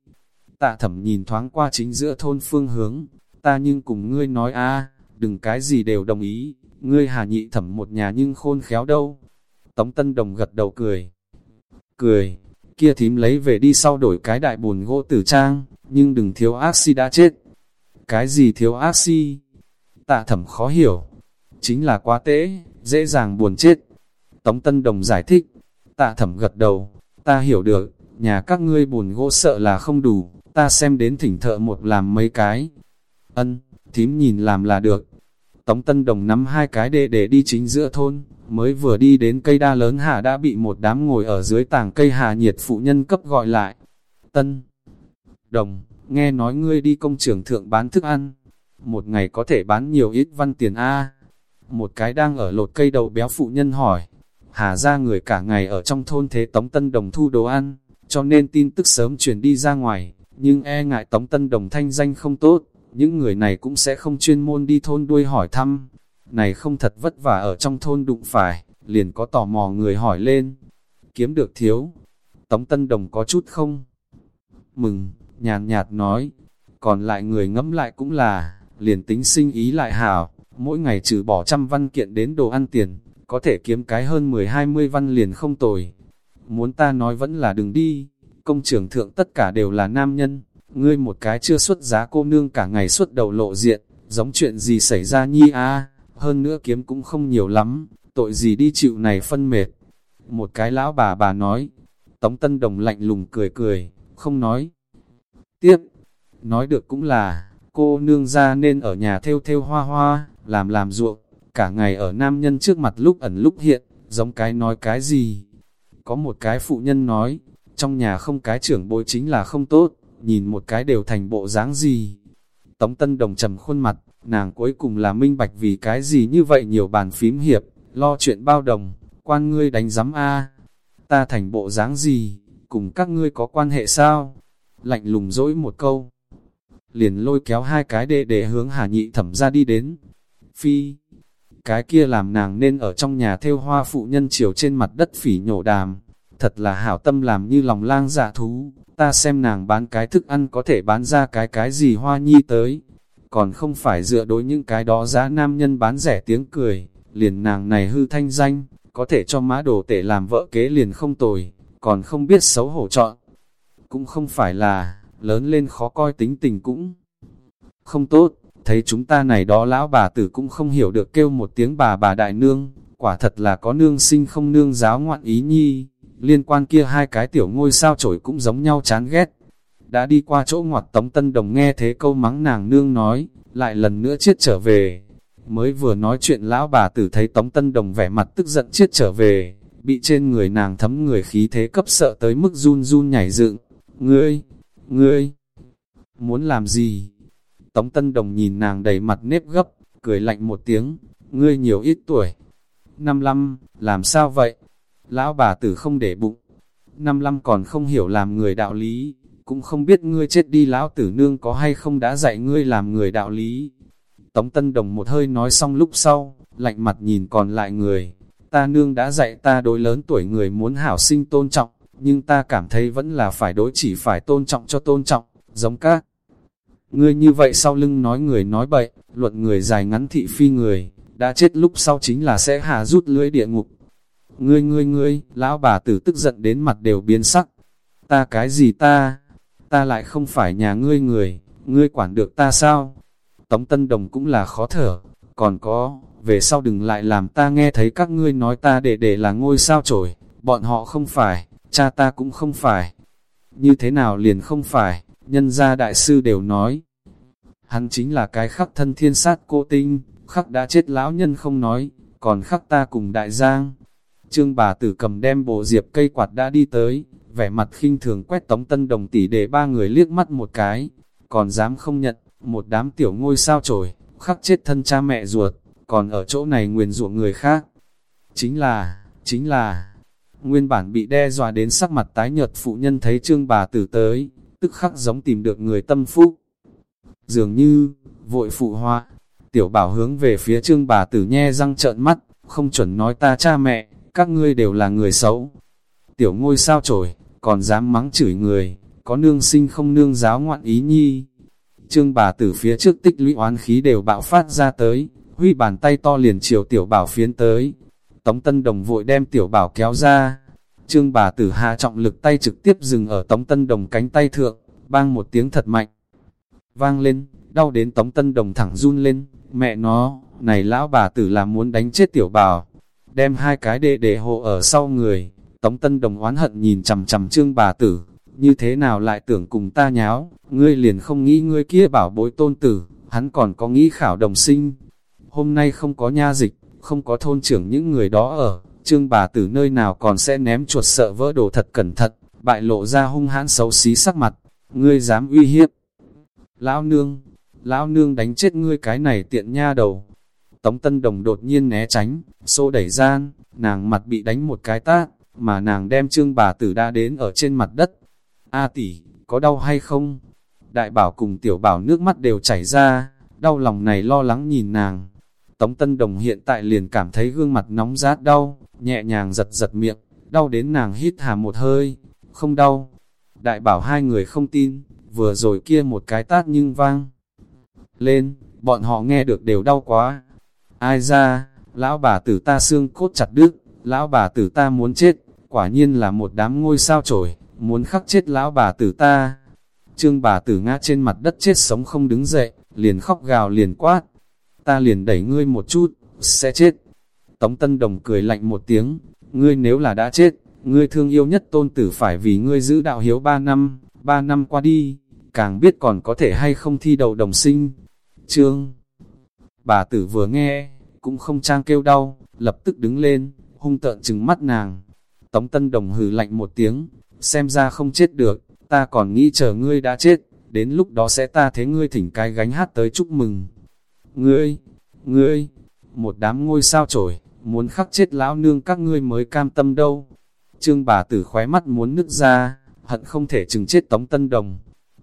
Tạ thẩm nhìn thoáng qua chính giữa thôn phương hướng, ta nhưng cùng ngươi nói a đừng cái gì đều đồng ý, ngươi hà nhị thẩm một nhà nhưng khôn khéo đâu. Tống Tân Đồng gật đầu cười. Cười, kia thím lấy về đi sau đổi cái đại buồn gỗ tử trang, nhưng đừng thiếu ác si đã chết. Cái gì thiếu ác si? Tạ thẩm khó hiểu. Chính là quá tễ, dễ dàng buồn chết. Tống Tân Đồng giải thích. Tạ thẩm gật đầu, ta hiểu được, nhà các ngươi bùn gỗ sợ là không đủ, ta xem đến thỉnh thợ một làm mấy cái. Ân, thím nhìn làm là được. Tống Tân Đồng nắm hai cái đệ để đi chính giữa thôn, mới vừa đi đến cây đa lớn hạ đã bị một đám ngồi ở dưới tảng cây hà nhiệt phụ nhân cấp gọi lại. Tân Đồng, nghe nói ngươi đi công trường thượng bán thức ăn, một ngày có thể bán nhiều ít văn tiền A. Một cái đang ở lột cây đầu béo phụ nhân hỏi, Hà ra người cả ngày ở trong thôn thế Tống Tân Đồng thu đồ ăn, cho nên tin tức sớm truyền đi ra ngoài, nhưng e ngại Tống Tân Đồng thanh danh không tốt, những người này cũng sẽ không chuyên môn đi thôn đuôi hỏi thăm. Này không thật vất vả ở trong thôn đụng phải, liền có tò mò người hỏi lên. Kiếm được thiếu, Tống Tân Đồng có chút không? Mừng, nhàn nhạt nói, còn lại người ngẫm lại cũng là, liền tính sinh ý lại hảo, mỗi ngày trừ bỏ trăm văn kiện đến đồ ăn tiền, có thể kiếm cái hơn 10-20 văn liền không tồi. Muốn ta nói vẫn là đừng đi, công trường thượng tất cả đều là nam nhân, ngươi một cái chưa xuất giá cô nương cả ngày xuất đầu lộ diện, giống chuyện gì xảy ra nhi a hơn nữa kiếm cũng không nhiều lắm, tội gì đi chịu này phân mệt. Một cái lão bà bà nói, Tống Tân Đồng lạnh lùng cười cười, không nói. Tiếp, nói được cũng là, cô nương ra nên ở nhà theo theo hoa hoa, làm làm ruộng, cả ngày ở nam nhân trước mặt lúc ẩn lúc hiện, giống cái nói cái gì. Có một cái phụ nhân nói, trong nhà không cái trưởng bối chính là không tốt, nhìn một cái đều thành bộ dáng gì. Tống Tân Đồng trầm khuôn mặt, nàng cuối cùng là minh bạch vì cái gì như vậy nhiều bàn phím hiệp, lo chuyện bao đồng, quan ngươi đánh giám A. Ta thành bộ dáng gì, cùng các ngươi có quan hệ sao? Lạnh lùng dỗi một câu. Liền lôi kéo hai cái đệ để hướng Hà Nhị thẩm ra đi đến. Phi, cái kia làm nàng nên ở trong nhà theo hoa phụ nhân chiều trên mặt đất phỉ nhổ đàm. Thật là hảo tâm làm như lòng lang dạ thú, ta xem nàng bán cái thức ăn có thể bán ra cái cái gì hoa nhi tới. Còn không phải dựa đối những cái đó giá nam nhân bán rẻ tiếng cười, liền nàng này hư thanh danh, có thể cho mã đồ tể làm vợ kế liền không tồi, còn không biết xấu hổ chọn. Cũng không phải là, lớn lên khó coi tính tình cũng không tốt, thấy chúng ta này đó lão bà tử cũng không hiểu được kêu một tiếng bà bà đại nương, quả thật là có nương sinh không nương giáo ngoạn ý nhi, liên quan kia hai cái tiểu ngôi sao trổi cũng giống nhau chán ghét. Đã đi qua chỗ ngoặt Tống Tân Đồng nghe thế câu mắng nàng nương nói, lại lần nữa chết trở về. Mới vừa nói chuyện lão bà tử thấy Tống Tân Đồng vẻ mặt tức giận chết trở về, bị trên người nàng thấm người khí thế cấp sợ tới mức run run nhảy dựng. Ngươi, ngươi, muốn làm gì? Tống Tân Đồng nhìn nàng đầy mặt nếp gấp, cười lạnh một tiếng, ngươi nhiều ít tuổi. Năm năm, làm sao vậy? Lão bà tử không để bụng. Năm năm còn không hiểu làm người đạo lý, cũng không biết ngươi chết đi lão tử nương có hay không đã dạy ngươi làm người đạo lý. Tống Tân Đồng một hơi nói xong lúc sau, lạnh mặt nhìn còn lại người. Ta nương đã dạy ta đối lớn tuổi người muốn hảo sinh tôn trọng, nhưng ta cảm thấy vẫn là phải đối chỉ phải tôn trọng cho tôn trọng, giống các. Ngươi như vậy sau lưng nói người nói bậy, luận người dài ngắn thị phi người, đã chết lúc sau chính là sẽ hạ rút lưỡi địa ngục. Ngươi ngươi ngươi, lão bà tử tức giận đến mặt đều biến sắc. Ta cái gì ta? Ta lại không phải nhà ngươi người, ngươi quản được ta sao? Tống Tân Đồng cũng là khó thở, còn có, về sau đừng lại làm ta nghe thấy các ngươi nói ta để để là ngôi sao trổi, bọn họ không phải, cha ta cũng không phải. Như thế nào liền không phải, nhân gia đại sư đều nói. Hắn chính là cái khắc thân thiên sát cô tinh, khắc đã chết lão nhân không nói, còn khắc ta cùng đại giang. Trương bà tử cầm đem bộ diệp cây quạt đã đi tới, vẻ mặt khinh thường quét tống tân đồng tỷ để ba người liếc mắt một cái, còn dám không nhận, một đám tiểu ngôi sao trổi, khắc chết thân cha mẹ ruột, còn ở chỗ này nguyền rủa người khác. Chính là, chính là, nguyên bản bị đe dọa đến sắc mặt tái nhợt phụ nhân thấy trương bà tử tới, tức khắc giống tìm được người tâm phúc. Dường như, vội phụ hoa, tiểu bảo hướng về phía trương bà tử nhe răng trợn mắt, không chuẩn nói ta cha mẹ, các ngươi đều là người xấu. Tiểu ngôi sao trổi, còn dám mắng chửi người, có nương sinh không nương giáo ngoạn ý nhi. Trương bà tử phía trước tích lũy oán khí đều bạo phát ra tới, huy bàn tay to liền chiều tiểu bảo phiến tới. Tống Tân Đồng vội đem tiểu bảo kéo ra. Trương bà tử hạ trọng lực tay trực tiếp dừng ở Tống Tân Đồng cánh tay thượng, bang một tiếng thật mạnh. Vang lên, đau đến Tống Tân Đồng thẳng run lên, mẹ nó, này lão bà tử là muốn đánh chết tiểu bào Đem hai cái đệ đệ hộ ở sau người, Tống Tân Đồng oán hận nhìn chằm chằm trương bà tử, như thế nào lại tưởng cùng ta nháo, ngươi liền không nghĩ ngươi kia bảo bối tôn tử, hắn còn có nghĩ khảo đồng sinh. Hôm nay không có nha dịch, không có thôn trưởng những người đó ở, trương bà tử nơi nào còn sẽ ném chuột sợ vỡ đồ thật cẩn thận, bại lộ ra hung hãn xấu xí sắc mặt, ngươi dám uy hiếp. Lão nương, lão nương đánh chết ngươi cái này tiện nha đầu. Tống Tân Đồng đột nhiên né tránh, xô đẩy gian, nàng mặt bị đánh một cái tát, mà nàng đem trương bà tử đã đến ở trên mặt đất. A tỷ, có đau hay không? Đại bảo cùng tiểu bảo nước mắt đều chảy ra, đau lòng này lo lắng nhìn nàng. Tống Tân Đồng hiện tại liền cảm thấy gương mặt nóng rát đau, nhẹ nhàng giật giật miệng, đau đến nàng hít hà một hơi, không đau. Đại bảo hai người không tin, vừa rồi kia một cái tát nhưng vang. Lên, bọn họ nghe được đều đau quá. Ai ra, lão bà tử ta xương cốt chặt đứt, lão bà tử ta muốn chết, quả nhiên là một đám ngôi sao trổi, muốn khắc chết lão bà tử ta. Trương bà tử ngã trên mặt đất chết sống không đứng dậy, liền khóc gào liền quát. Ta liền đẩy ngươi một chút, sẽ chết. Tống Tân Đồng cười lạnh một tiếng, ngươi nếu là đã chết, ngươi thương yêu nhất tôn tử phải vì ngươi giữ đạo hiếu ba năm, ba năm qua đi, càng biết còn có thể hay không thi đầu đồng sinh. Trương, bà tử vừa nghe, cũng không trang kêu đau, lập tức đứng lên, hung tợn trừng mắt nàng. Tống Tân Đồng hừ lạnh một tiếng, xem ra không chết được, ta còn nghĩ chờ ngươi đã chết, đến lúc đó sẽ ta thế ngươi thỉnh cái gánh hát tới chúc mừng. Ngươi, ngươi, một đám ngôi sao trổi, muốn khắc chết lão nương các ngươi mới cam tâm đâu. Trương bà tử khóe mắt muốn nứt ra, hận không thể chừng chết Tống Tân Đồng.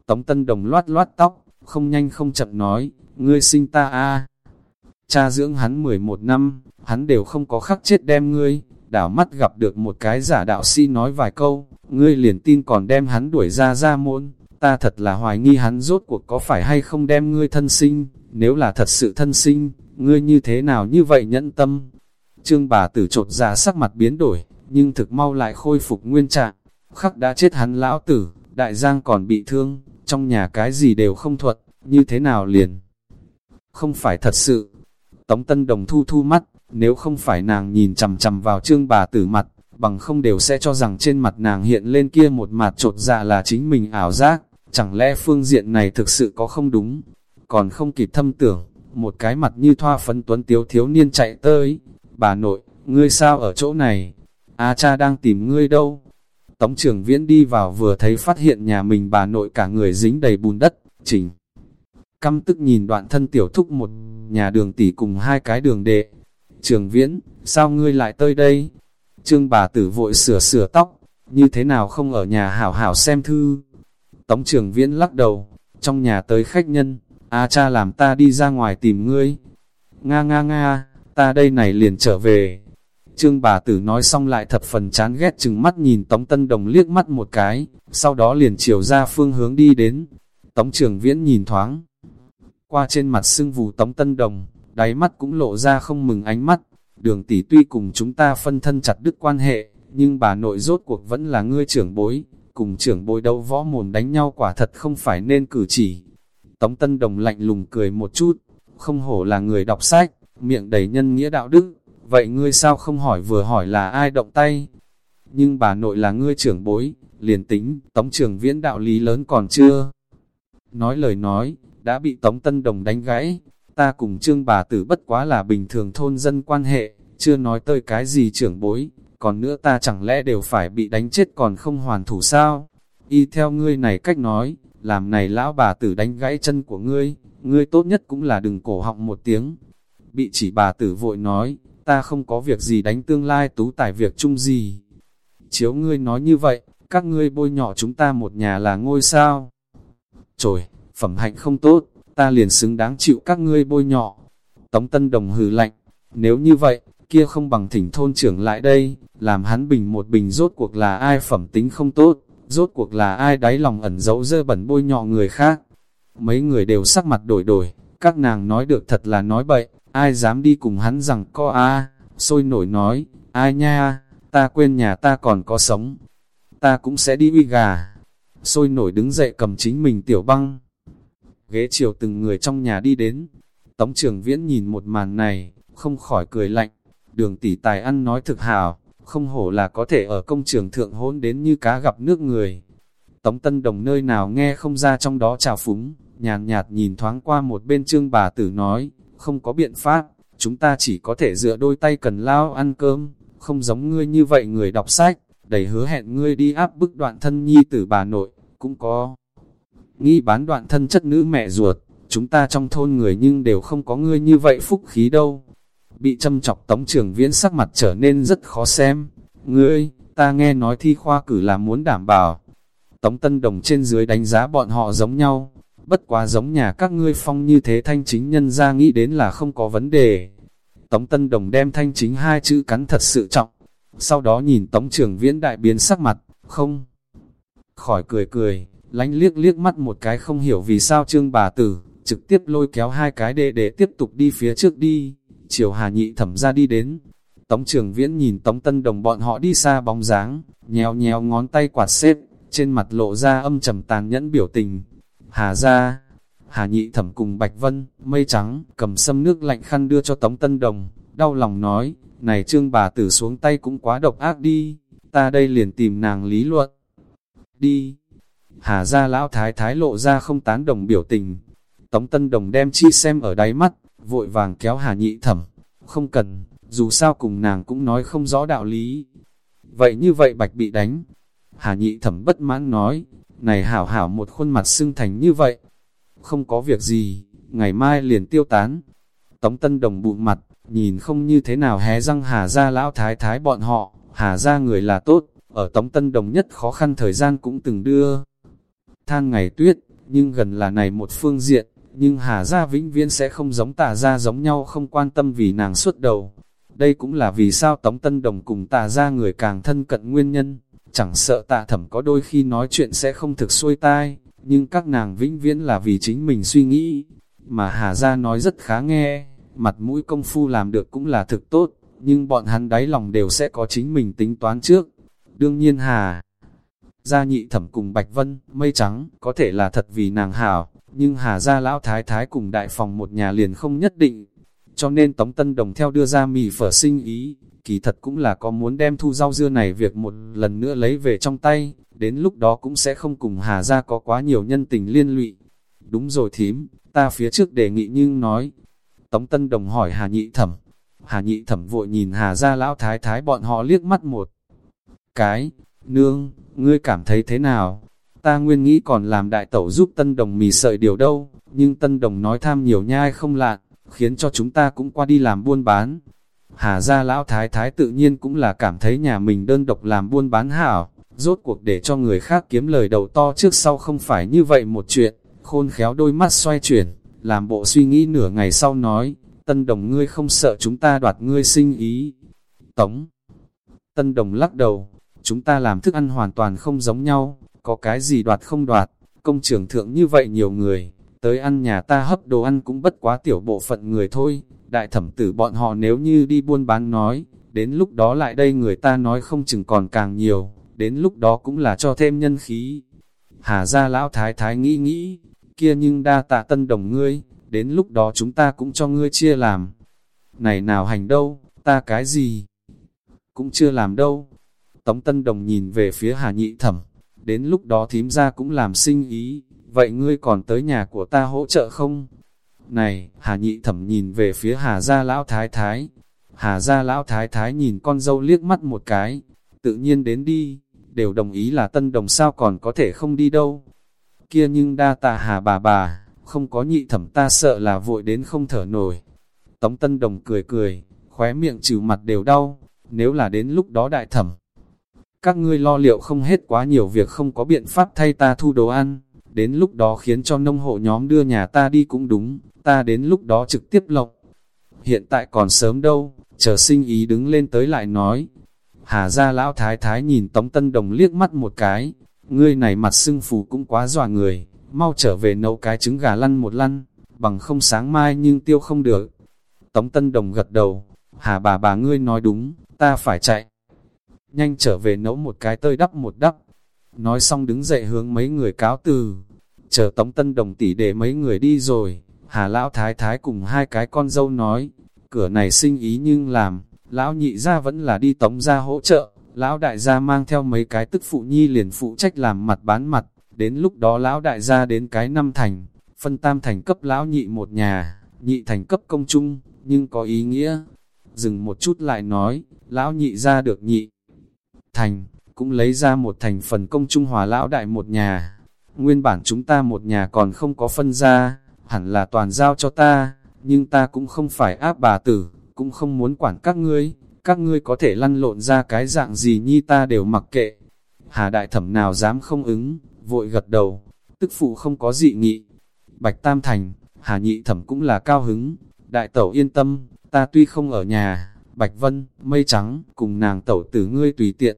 Tống Tân Đồng loát loát tóc, không nhanh không chậm nói, ngươi sinh ta a Cha dưỡng hắn 11 năm, hắn đều không có khắc chết đem ngươi, đảo mắt gặp được một cái giả đạo sĩ nói vài câu, ngươi liền tin còn đem hắn đuổi ra ra môn, ta thật là hoài nghi hắn rốt cuộc có phải hay không đem ngươi thân sinh, nếu là thật sự thân sinh, ngươi như thế nào như vậy nhẫn tâm. Trương bà tử trột ra sắc mặt biến đổi, nhưng thực mau lại khôi phục nguyên trạng, khắc đã chết hắn lão tử, đại giang còn bị thương, trong nhà cái gì đều không thuận, như thế nào liền. Không phải thật sự. Tống Tân Đồng thu thu mắt, nếu không phải nàng nhìn chầm chầm vào trương bà tử mặt, bằng không đều sẽ cho rằng trên mặt nàng hiện lên kia một mặt trột dạ là chính mình ảo giác, chẳng lẽ phương diện này thực sự có không đúng, còn không kịp thâm tưởng, một cái mặt như thoa phấn tuấn tiếu thiếu niên chạy tới, bà nội, ngươi sao ở chỗ này, a cha đang tìm ngươi đâu, tống trưởng viễn đi vào vừa thấy phát hiện nhà mình bà nội cả người dính đầy bùn đất, chỉnh. Căm tức nhìn đoạn thân tiểu thúc một nhà đường tỷ cùng hai cái đường đệ, trường viễn, sao ngươi lại tới đây? Trương bà tử vội sửa sửa tóc, như thế nào không ở nhà hảo hảo xem thư. Tống trường viễn lắc đầu, trong nhà tới khách nhân, a cha làm ta đi ra ngoài tìm ngươi. Nga nga nga, ta đây này liền trở về. Trương bà tử nói xong lại thập phần chán ghét chừng mắt nhìn Tống Tân Đồng liếc mắt một cái, sau đó liền chiều ra phương hướng đi đến. Tống trường viễn nhìn thoáng. Qua trên mặt sưng vù Tống Tân Đồng, đáy mắt cũng lộ ra không mừng ánh mắt. Đường tỷ tuy cùng chúng ta phân thân chặt đứt quan hệ, nhưng bà nội rốt cuộc vẫn là ngươi trưởng bối, cùng trưởng bối đấu võ mồm đánh nhau quả thật không phải nên cử chỉ. Tống Tân Đồng lạnh lùng cười một chút, không hổ là người đọc sách, miệng đầy nhân nghĩa đạo đức, vậy ngươi sao không hỏi vừa hỏi là ai động tay? Nhưng bà nội là ngươi trưởng bối, liền tính, Tống trưởng viễn đạo lý lớn còn chưa. Nói lời nói, đã bị Tống Tân Đồng đánh gãy, ta cùng trương bà tử bất quá là bình thường thôn dân quan hệ, chưa nói tới cái gì trưởng bối, còn nữa ta chẳng lẽ đều phải bị đánh chết còn không hoàn thủ sao? Y theo ngươi này cách nói, làm này lão bà tử đánh gãy chân của ngươi, ngươi tốt nhất cũng là đừng cổ họng một tiếng. Bị chỉ bà tử vội nói, ta không có việc gì đánh tương lai tú tài việc chung gì. Chiếu ngươi nói như vậy, các ngươi bôi nhỏ chúng ta một nhà là ngôi sao. Trời, phẩm hạnh không tốt, ta liền xứng đáng chịu các ngươi bôi nhọ. Tống Tân Đồng hừ lạnh, nếu như vậy, kia không bằng thỉnh thôn trưởng lại đây, làm hắn bình một bình rốt cuộc là ai phẩm tính không tốt, rốt cuộc là ai đáy lòng ẩn giấu dơ bẩn bôi nhọ người khác. Mấy người đều sắc mặt đổi đổi, các nàng nói được thật là nói bậy, ai dám đi cùng hắn rằng co a sôi nổi nói, ai nha, ta quên nhà ta còn có sống, ta cũng sẽ đi uy gà. Sôi nổi đứng dậy cầm chính mình tiểu băng. Ghế chiều từng người trong nhà đi đến. Tống trưởng viễn nhìn một màn này, không khỏi cười lạnh. Đường tỷ tài ăn nói thực hảo, không hổ là có thể ở công trường thượng hôn đến như cá gặp nước người. Tống Tân Đồng nơi nào nghe không ra trong đó trào phúng, nhàn nhạt, nhìn thoáng qua một bên trương bà tử nói, không có biện pháp, chúng ta chỉ có thể dựa đôi tay cần lao ăn cơm, không giống ngươi như vậy người đọc sách, đầy hứa hẹn ngươi đi áp bức đoạn thân nhi tử bà nội, cũng có. Nghi bán đoạn thân chất nữ mẹ ruột, chúng ta trong thôn người nhưng đều không có ngươi như vậy phúc khí đâu. Bị châm chọc tống trường viễn sắc mặt trở nên rất khó xem. Ngươi, ta nghe nói thi khoa cử là muốn đảm bảo. Tống Tân Đồng trên dưới đánh giá bọn họ giống nhau, bất quá giống nhà các ngươi phong như thế thanh chính nhân ra nghĩ đến là không có vấn đề. Tống Tân Đồng đem thanh chính hai chữ cắn thật sự trọng, sau đó nhìn Tống Trường Viễn đại biến sắc mặt, không khỏi cười cười, lánh liếc liếc mắt một cái không hiểu vì sao trương bà tử, trực tiếp lôi kéo hai cái đệ để tiếp tục đi phía trước đi, chiều hà nhị thẩm ra đi đến. Tống Trường Viễn nhìn Tống Tân Đồng bọn họ đi xa bóng dáng, nhéo nhéo ngón tay quạt xếp, trên mặt lộ ra âm trầm tàn nhẫn biểu tình, Hà ra, Hà nhị thẩm cùng Bạch Vân, mây trắng, cầm sâm nước lạnh khăn đưa cho Tống Tân Đồng, đau lòng nói, này trương bà tử xuống tay cũng quá độc ác đi, ta đây liền tìm nàng lý luận. Đi. Hà ra lão thái thái lộ ra không tán đồng biểu tình. Tống Tân Đồng đem chi xem ở đáy mắt, vội vàng kéo Hà nhị thẩm. Không cần, dù sao cùng nàng cũng nói không rõ đạo lý. Vậy như vậy Bạch bị đánh. Hà nhị thẩm bất mãn nói, này hảo hảo một khuôn mặt xưng thành như vậy. Không có việc gì, ngày mai liền tiêu tán. Tống Tân Đồng bụng mặt, nhìn không như thế nào hé răng hà ra lão thái thái bọn họ, hà ra người là tốt, ở Tống Tân Đồng nhất khó khăn thời gian cũng từng đưa. Than ngày tuyết, nhưng gần là này một phương diện, nhưng hà gia vĩnh viễn sẽ không giống tà gia giống nhau không quan tâm vì nàng suốt đầu. Đây cũng là vì sao Tống Tân Đồng cùng tà gia người càng thân cận nguyên nhân chẳng sợ tạ thẩm có đôi khi nói chuyện sẽ không thực xuôi tai, nhưng các nàng vĩnh viễn là vì chính mình suy nghĩ, mà Hà Gia nói rất khá nghe, mặt mũi công phu làm được cũng là thực tốt, nhưng bọn hắn đáy lòng đều sẽ có chính mình tính toán trước. Đương nhiên Hà Gia nhị thẩm cùng Bạch Vân, mây trắng, có thể là thật vì nàng hảo, nhưng Hà Gia lão thái thái cùng đại phòng một nhà liền không nhất định. Cho nên Tống Tân Đồng theo đưa ra mì phở sinh ý, kỳ thật cũng là có muốn đem thu rau dưa này việc một lần nữa lấy về trong tay, đến lúc đó cũng sẽ không cùng Hà ra có quá nhiều nhân tình liên lụy. Đúng rồi thím, ta phía trước đề nghị nhưng nói. Tống Tân Đồng hỏi Hà Nhị Thẩm, Hà Nhị Thẩm vội nhìn Hà ra lão thái thái bọn họ liếc mắt một. Cái, nương, ngươi cảm thấy thế nào? Ta nguyên nghĩ còn làm đại tẩu giúp Tân Đồng mì sợi điều đâu, nhưng Tân Đồng nói tham nhiều nhai không lạc, khiến cho chúng ta cũng qua đi làm buôn bán, Hà gia lão thái thái tự nhiên cũng là cảm thấy nhà mình đơn độc làm buôn bán hảo, rốt cuộc để cho người khác kiếm lời đầu to trước sau không phải như vậy một chuyện, khôn khéo đôi mắt xoay chuyển, làm bộ suy nghĩ nửa ngày sau nói, tân đồng ngươi không sợ chúng ta đoạt ngươi sinh ý. Tống. Tân đồng lắc đầu, chúng ta làm thức ăn hoàn toàn không giống nhau, có cái gì đoạt không đoạt, công trường thượng như vậy nhiều người, tới ăn nhà ta hấp đồ ăn cũng bất quá tiểu bộ phận người thôi, đại thẩm tử bọn họ nếu như đi buôn bán nói, đến lúc đó lại đây người ta nói không chừng còn càng nhiều, đến lúc đó cũng là cho thêm nhân khí. Hà ra lão thái thái nghĩ nghĩ, kia nhưng đa tạ tân đồng ngươi, đến lúc đó chúng ta cũng cho ngươi chia làm. Này nào hành đâu, ta cái gì? Cũng chưa làm đâu. Tống tân đồng nhìn về phía hà nhị thẩm, đến lúc đó thím ra cũng làm sinh ý, vậy ngươi còn tới nhà của ta hỗ trợ không? Này, Hà nhị thẩm nhìn về phía Hà gia lão thái thái. Hà gia lão thái thái nhìn con dâu liếc mắt một cái, tự nhiên đến đi, đều đồng ý là tân đồng sao còn có thể không đi đâu. Kia nhưng đa tạ Hà bà bà, không có nhị thẩm ta sợ là vội đến không thở nổi. Tống tân đồng cười cười, khóe miệng trừ mặt đều đau, nếu là đến lúc đó đại thẩm. Các ngươi lo liệu không hết quá nhiều việc không có biện pháp thay ta thu đồ ăn, đến lúc đó khiến cho nông hộ nhóm đưa nhà ta đi cũng đúng, ta đến lúc đó trực tiếp lộc Hiện tại còn sớm đâu, chờ sinh ý đứng lên tới lại nói. Hà ra lão thái thái nhìn Tống Tân Đồng liếc mắt một cái, ngươi này mặt sưng phù cũng quá dọa người, mau trở về nấu cái trứng gà lăn một lăn, bằng không sáng mai nhưng tiêu không được. Tống Tân Đồng gật đầu, Hà bà bà ngươi nói đúng, ta phải chạy. Nhanh trở về nấu một cái tơi đắp một đắp. Nói xong đứng dậy hướng mấy người cáo từ. Chờ Tống Tân Đồng tỷ để mấy người đi rồi. Hà Lão Thái Thái cùng hai cái con dâu nói. Cửa này sinh ý nhưng làm. Lão nhị ra vẫn là đi Tống ra hỗ trợ. Lão đại gia mang theo mấy cái tức phụ nhi liền phụ trách làm mặt bán mặt. Đến lúc đó lão đại gia đến cái năm thành. Phân tam thành cấp lão nhị một nhà. Nhị thành cấp công chung. Nhưng có ý nghĩa, dừng một chút lại nói, lão nhị ra được nhị. Thành, cũng lấy ra một thành phần công trung hòa lão đại một nhà. Nguyên bản chúng ta một nhà còn không có phân ra, hẳn là toàn giao cho ta, nhưng ta cũng không phải áp bà tử, cũng không muốn quản các ngươi, các ngươi có thể lăn lộn ra cái dạng gì nhi ta đều mặc kệ. Hà đại thẩm nào dám không ứng, vội gật đầu, tức phụ không có dị nghị. Bạch Tam Thành, Hà nhị thẩm cũng là cao hứng, đại tẩu yên tâm, ta tuy không ở nhà, Bạch Vân, mây trắng, cùng nàng tẩu tử ngươi tùy tiện.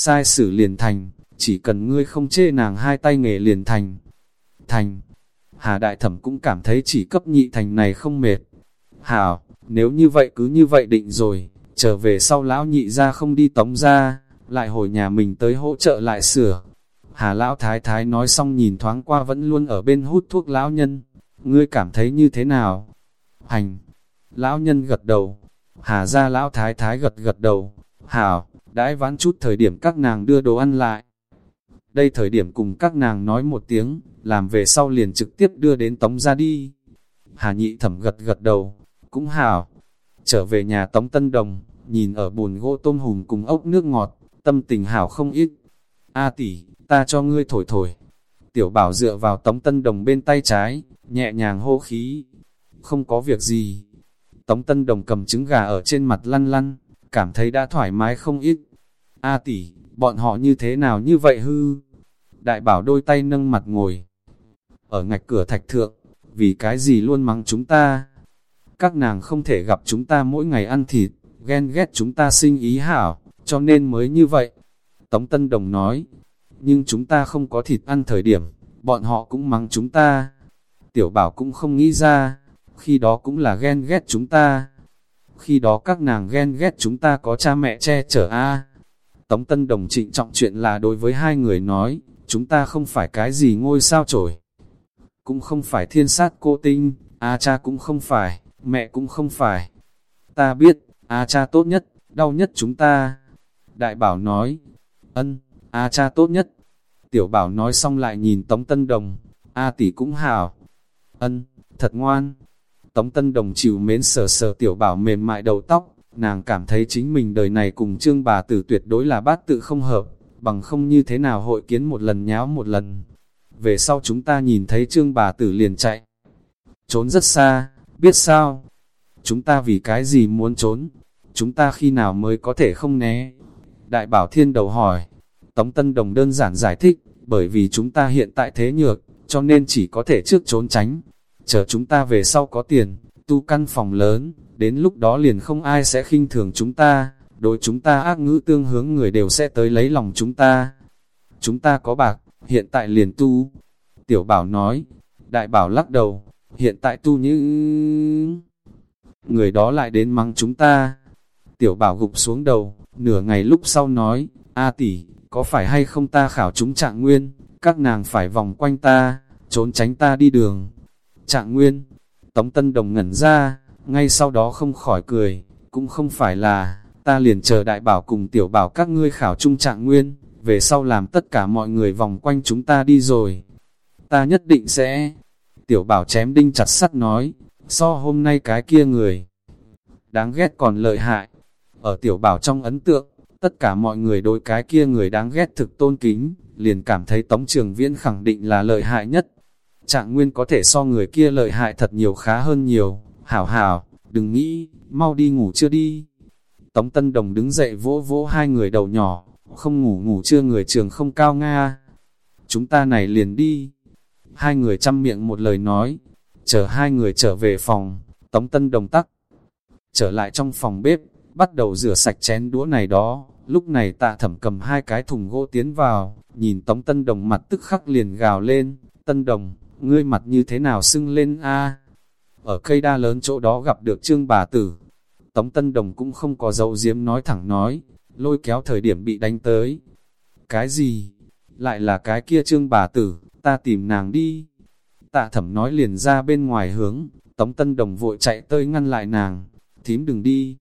Sai xử liền thành, chỉ cần ngươi không chê nàng hai tay nghề liền thành. Thành, Hà Đại Thẩm cũng cảm thấy chỉ cấp nhị thành này không mệt. Hảo, nếu như vậy cứ như vậy định rồi, trở về sau lão nhị ra không đi tống ra, lại hồi nhà mình tới hỗ trợ lại sửa. Hà Lão Thái Thái nói xong nhìn thoáng qua vẫn luôn ở bên hút thuốc lão nhân. Ngươi cảm thấy như thế nào? Hành, Lão nhân gật đầu, hà ra lão thái thái gật gật đầu, hảo, đãi vãn chút thời điểm các nàng đưa đồ ăn lại. Đây thời điểm cùng các nàng nói một tiếng, làm về sau liền trực tiếp đưa đến tống ra đi. Hà nhị thẩm gật gật đầu, cũng hảo. Trở về nhà tống tân đồng, nhìn ở bùn gỗ tôm hùm cùng ốc nước ngọt, tâm tình hảo không ít. A tỷ, ta cho ngươi thổi thổi. Tiểu bảo dựa vào tống tân đồng bên tay trái, nhẹ nhàng hô khí. Không có việc gì, Tống Tân Đồng cầm trứng gà ở trên mặt lăn lăn, cảm thấy đã thoải mái không ít. A tỷ, bọn họ như thế nào như vậy hư? Đại bảo đôi tay nâng mặt ngồi. Ở ngạch cửa thạch thượng, vì cái gì luôn mắng chúng ta? Các nàng không thể gặp chúng ta mỗi ngày ăn thịt, ghen ghét chúng ta sinh ý hảo, cho nên mới như vậy. Tống Tân Đồng nói, nhưng chúng ta không có thịt ăn thời điểm, bọn họ cũng mắng chúng ta. Tiểu bảo cũng không nghĩ ra, khi đó cũng là ghen ghét chúng ta. Khi đó các nàng ghen ghét chúng ta có cha mẹ che chở a. Tống Tân Đồng trịnh trọng chuyện là đối với hai người nói, chúng ta không phải cái gì ngôi sao trổi. Cũng không phải thiên sát cô tinh, a cha cũng không phải, mẹ cũng không phải. Ta biết, a cha tốt nhất, đau nhất chúng ta. Đại bảo nói, ân, a cha tốt nhất. Tiểu bảo nói xong lại nhìn Tống Tân Đồng, a tỷ cũng hảo. Ân, thật ngoan, Tống Tân Đồng chịu mến sờ sờ tiểu bảo mềm mại đầu tóc, nàng cảm thấy chính mình đời này cùng trương bà tử tuyệt đối là bát tự không hợp, bằng không như thế nào hội kiến một lần nháo một lần. Về sau chúng ta nhìn thấy trương bà tử liền chạy, trốn rất xa, biết sao? Chúng ta vì cái gì muốn trốn? Chúng ta khi nào mới có thể không né? Đại bảo thiên đầu hỏi, Tống Tân Đồng đơn giản giải thích, bởi vì chúng ta hiện tại thế nhược, cho nên chỉ có thể trước trốn tránh, chờ chúng ta về sau có tiền, tu căn phòng lớn, đến lúc đó liền không ai sẽ khinh thường chúng ta, đối chúng ta ác ngữ tương hướng người đều sẽ tới lấy lòng chúng ta. Chúng ta có bạc, hiện tại liền tu. Tiểu bảo nói, đại bảo lắc đầu, hiện tại tu như... Người đó lại đến mắng chúng ta. Tiểu bảo gục xuống đầu, nửa ngày lúc sau nói, A tỷ, có phải hay không ta khảo chúng trạng nguyên, các nàng phải vòng quanh ta, trốn tránh ta đi đường, Trạng nguyên, Tống Tân Đồng ngẩn ra, ngay sau đó không khỏi cười, cũng không phải là, ta liền chờ đại bảo cùng tiểu bảo các ngươi khảo trung trạng nguyên, về sau làm tất cả mọi người vòng quanh chúng ta đi rồi. Ta nhất định sẽ, tiểu bảo chém đinh chặt sắt nói, so hôm nay cái kia người. Đáng ghét còn lợi hại, ở tiểu bảo trong ấn tượng, tất cả mọi người đối cái kia người đáng ghét thực tôn kính, liền cảm thấy Tống Trường Viễn khẳng định là lợi hại nhất trạng nguyên có thể so người kia lợi hại thật nhiều khá hơn nhiều, hảo hảo, đừng nghĩ, mau đi ngủ chưa đi. Tống Tân Đồng đứng dậy vỗ vỗ hai người đầu nhỏ, không ngủ ngủ chưa người trường không cao nga. Chúng ta này liền đi. Hai người chăm miệng một lời nói, chờ hai người trở về phòng, Tống Tân Đồng tắc. Trở lại trong phòng bếp, bắt đầu rửa sạch chén đũa này đó, lúc này tạ thẩm cầm hai cái thùng gỗ tiến vào, nhìn Tống Tân Đồng mặt tức khắc liền gào lên, Tân Đồng, ngươi mặt như thế nào sưng lên a ở cây đa lớn chỗ đó gặp được trương bà tử. Tống Tân Đồng cũng không có dấu diếm nói thẳng nói, lôi kéo thời điểm bị đánh tới. Cái gì? Lại là cái kia trương bà tử, ta tìm nàng đi. Tạ thẩm nói liền ra bên ngoài hướng, Tống Tân Đồng vội chạy tới ngăn lại nàng, thím đừng đi.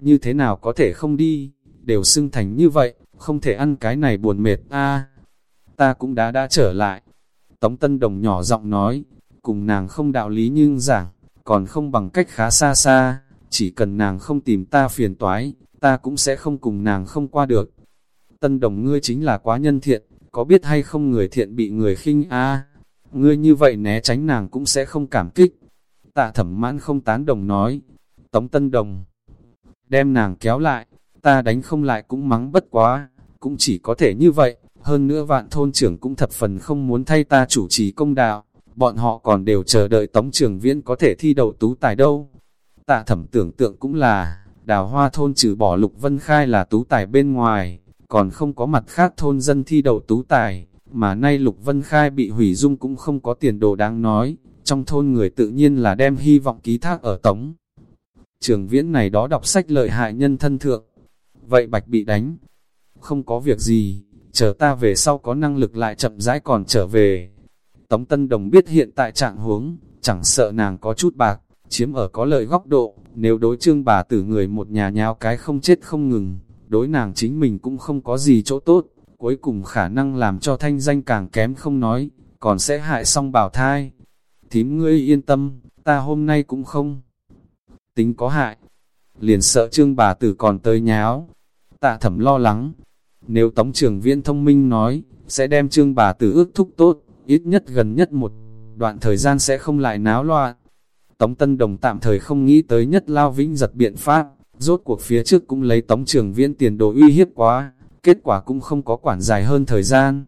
Như thế nào có thể không đi, đều xưng thành như vậy, không thể ăn cái này buồn mệt a Ta cũng đã đã trở lại. Tống Tân Đồng nhỏ giọng nói, cùng nàng không đạo lý nhưng giảng, còn không bằng cách khá xa xa, chỉ cần nàng không tìm ta phiền toái, ta cũng sẽ không cùng nàng không qua được. Tân Đồng ngươi chính là quá nhân thiện, có biết hay không người thiện bị người khinh a Ngươi như vậy né tránh nàng cũng sẽ không cảm kích. Tạ thẩm mãn không tán đồng nói. Tống Tân Đồng đem nàng kéo lại, ta đánh không lại cũng mắng bất quá, cũng chỉ có thể như vậy, hơn nữa vạn thôn trưởng cũng thập phần không muốn thay ta chủ trì công đạo, bọn họ còn đều chờ đợi Tống Trường Viễn có thể thi đầu tú tài đâu. Tạ thẩm tưởng tượng cũng là, đào hoa thôn trừ bỏ Lục Vân Khai là tú tài bên ngoài, còn không có mặt khác thôn dân thi đầu tú tài, mà nay Lục Vân Khai bị hủy dung cũng không có tiền đồ đáng nói, trong thôn người tự nhiên là đem hy vọng ký thác ở Tống. Trường Viễn này đó đọc sách lợi hại nhân thân thượng, vậy Bạch bị đánh, không có việc gì, chờ ta về sau có năng lực lại chậm rãi còn trở về. Tống Tân Đồng biết hiện tại trạng huống, chẳng sợ nàng có chút bạc, chiếm ở có lợi góc độ, nếu đối trương bà tử người một nhà nháo cái không chết không ngừng, đối nàng chính mình cũng không có gì chỗ tốt, cuối cùng khả năng làm cho thanh danh càng kém không nói, còn sẽ hại xong bảo thai. Thím ngươi yên tâm, ta hôm nay cũng không tính có hại, liền sợ trương bà tử còn tới nháo. Tạ thẩm lo lắng, nếu Tống Trường Viễn thông minh nói, sẽ đem trương bà tử ước thúc tốt, ít nhất gần nhất một đoạn thời gian sẽ không lại náo loạn. Tống Tân Đồng tạm thời không nghĩ tới nhất lao vĩnh giật biện pháp, rốt cuộc phía trước cũng lấy Tống Trường Viễn tiền đồ uy hiếp quá, kết quả cũng không có quản dài hơn thời gian.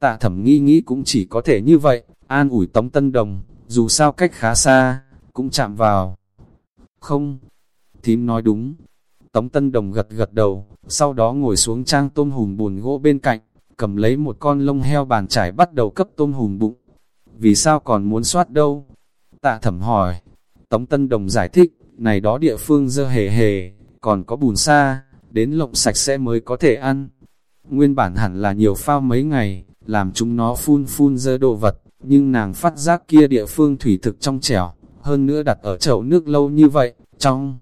Tạ thẩm nghi nghĩ cũng chỉ có thể như vậy, an ủi Tống Tân Đồng, dù sao cách khá xa, cũng chạm vào. Không, thím nói đúng. Tống Tân Đồng gật gật đầu, sau đó ngồi xuống trang tôm hùm bùn gỗ bên cạnh, cầm lấy một con lông heo bàn trải bắt đầu cấp tôm hùm bụng. Vì sao còn muốn soát đâu? Tạ thẩm hỏi. Tống Tân Đồng giải thích, này đó địa phương dơ hề hề, còn có bùn xa, đến lộng sạch sẽ mới có thể ăn. Nguyên bản hẳn là nhiều phao mấy ngày, làm chúng nó phun phun dơ đồ vật, nhưng nàng phát giác kia địa phương thủy thực trong trẻo, hơn nữa đặt ở chậu nước lâu như vậy, trong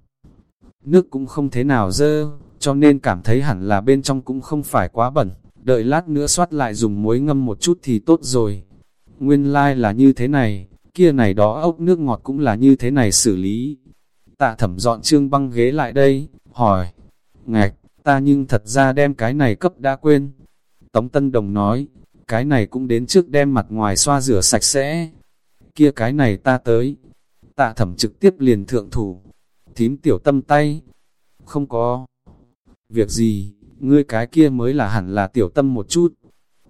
nước cũng không thế nào dơ, cho nên cảm thấy hẳn là bên trong cũng không phải quá bẩn, đợi lát nữa xoát lại dùng muối ngâm một chút thì tốt rồi. Nguyên lai like là như thế này, kia này đó ốc nước ngọt cũng là như thế này xử lý. Tạ thẩm dọn trương băng ghế lại đây, hỏi, ngạch, ta nhưng thật ra đem cái này cấp đã quên. Tống Tân Đồng nói, cái này cũng đến trước đem mặt ngoài xoa rửa sạch sẽ. Kia cái này ta tới. Tạ thẩm trực tiếp liền thượng thủ. Thím tiểu tâm tay. Không có. Việc gì, ngươi cái kia mới là hẳn là tiểu tâm một chút.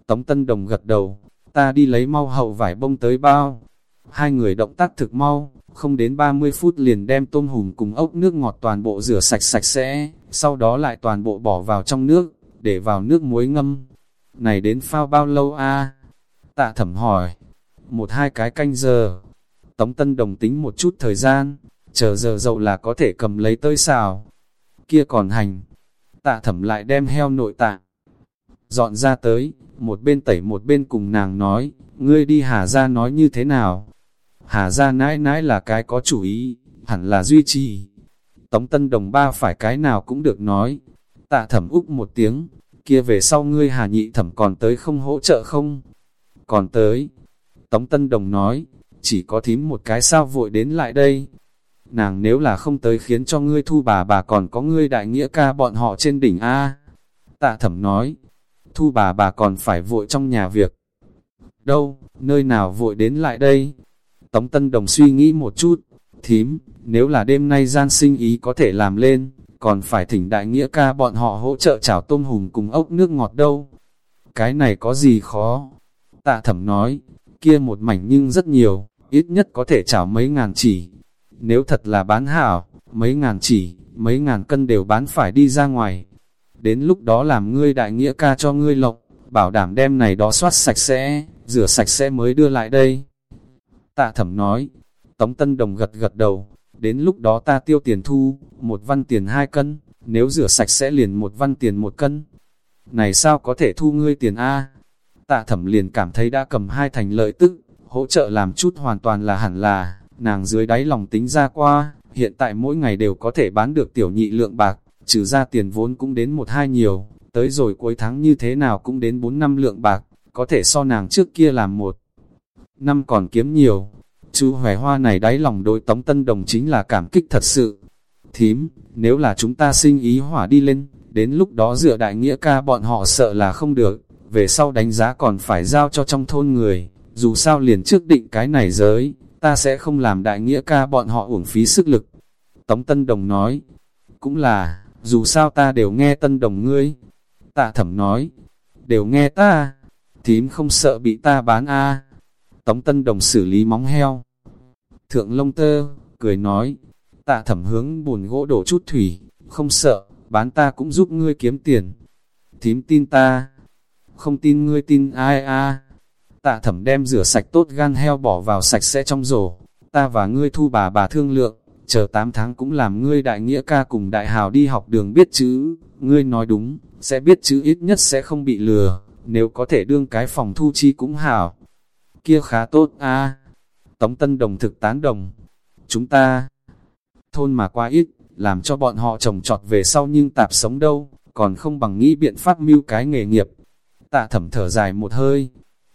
Tống Tân Đồng gật đầu, ta đi lấy mau hậu vải bông tới bao. Hai người động tác thực mau, không đến 30 phút liền đem tôm hùm cùng ốc nước ngọt toàn bộ rửa sạch sạch sẽ, sau đó lại toàn bộ bỏ vào trong nước, để vào nước muối ngâm. Này đến phao bao lâu a? Tạ thẩm hỏi, một hai cái canh giờ. Tống Tân Đồng tính một chút thời gian, chờ giờ dậu là có thể cầm lấy tơi xào. Kia còn hành, tạ thẩm lại đem heo nội tạng. Dọn ra tới, một bên tẩy một bên cùng nàng nói, ngươi đi Hà ra nói như thế nào? Hà ra nãi nãi là cái có chủ ý, hẳn là duy trì. Tống tân đồng ba phải cái nào cũng được nói. Tạ thẩm úc một tiếng, kia về sau ngươi hà nhị thẩm còn tới không hỗ trợ không? Còn tới. Tống tân đồng nói, chỉ có thím một cái sao vội đến lại đây. Nàng nếu là không tới khiến cho ngươi thu bà bà còn có ngươi đại nghĩa ca bọn họ trên đỉnh A. Tạ thẩm nói, thu bà bà còn phải vội trong nhà việc. Đâu, nơi nào vội đến lại đây? Tống Tân Đồng suy nghĩ một chút, thím, nếu là đêm nay gian sinh ý có thể làm lên, còn phải thỉnh đại nghĩa ca bọn họ hỗ trợ chảo tôm hùm cùng ốc nước ngọt đâu. Cái này có gì khó? Tạ thẩm nói, kia một mảnh nhưng rất nhiều, ít nhất có thể chảo mấy ngàn chỉ. Nếu thật là bán hảo, mấy ngàn chỉ, mấy ngàn cân đều bán phải đi ra ngoài. Đến lúc đó làm ngươi đại nghĩa ca cho ngươi lộc, bảo đảm đem này đó soát sạch sẽ, rửa sạch sẽ mới đưa lại đây. Tạ thẩm nói, Tống Tân Đồng gật gật đầu, đến lúc đó ta tiêu tiền thu, một văn tiền hai cân, nếu rửa sạch sẽ liền một văn tiền một cân. Này sao có thể thu ngươi tiền A? Tạ thẩm liền cảm thấy đã cầm hai thành lợi tức, hỗ trợ làm chút hoàn toàn là hẳn là, nàng dưới đáy lòng tính ra qua, hiện tại mỗi ngày đều có thể bán được tiểu nhị lượng bạc, trừ ra tiền vốn cũng đến một hai nhiều, tới rồi cuối tháng như thế nào cũng đến bốn năm lượng bạc, có thể so nàng trước kia làm một năm còn kiếm nhiều. Chú Hòe Hoa này đáy lòng đối Tống Tân Đồng chính là cảm kích thật sự. Thím, nếu là chúng ta sinh ý hỏa đi lên, đến lúc đó dựa đại nghĩa ca bọn họ sợ là không được, về sau đánh giá còn phải giao cho trong thôn người, dù sao liền trước định cái này giới, ta sẽ không làm đại nghĩa ca bọn họ uổng phí sức lực. Tống Tân Đồng nói, cũng là, dù sao ta đều nghe Tân Đồng ngươi. Tạ Thẩm nói, đều nghe ta, thím không sợ bị ta bán a Tống Tân Đồng xử lý móng heo. Thượng Long tơ, cười nói, tạ thẩm hướng buồn gỗ đổ chút thủy, không sợ, bán ta cũng giúp ngươi kiếm tiền. Thím tin ta, không tin ngươi tin ai a Tạ thẩm đem rửa sạch tốt gan heo bỏ vào sạch sẽ trong rổ, ta và ngươi thu bà bà thương lượng, chờ 8 tháng cũng làm ngươi đại nghĩa ca cùng đại hào đi học đường biết chữ, ngươi nói đúng, sẽ biết chữ ít nhất sẽ không bị lừa, nếu có thể đương cái phòng thu chi cũng hảo. Kia khá tốt a Tống Tân Đồng thực tán đồng. Chúng ta, thôn mà quá ít, làm cho bọn họ trồng trọt về sau nhưng tạp sống đâu, còn không bằng nghĩ biện pháp mưu cái nghề nghiệp. Tạ thẩm thở dài một hơi,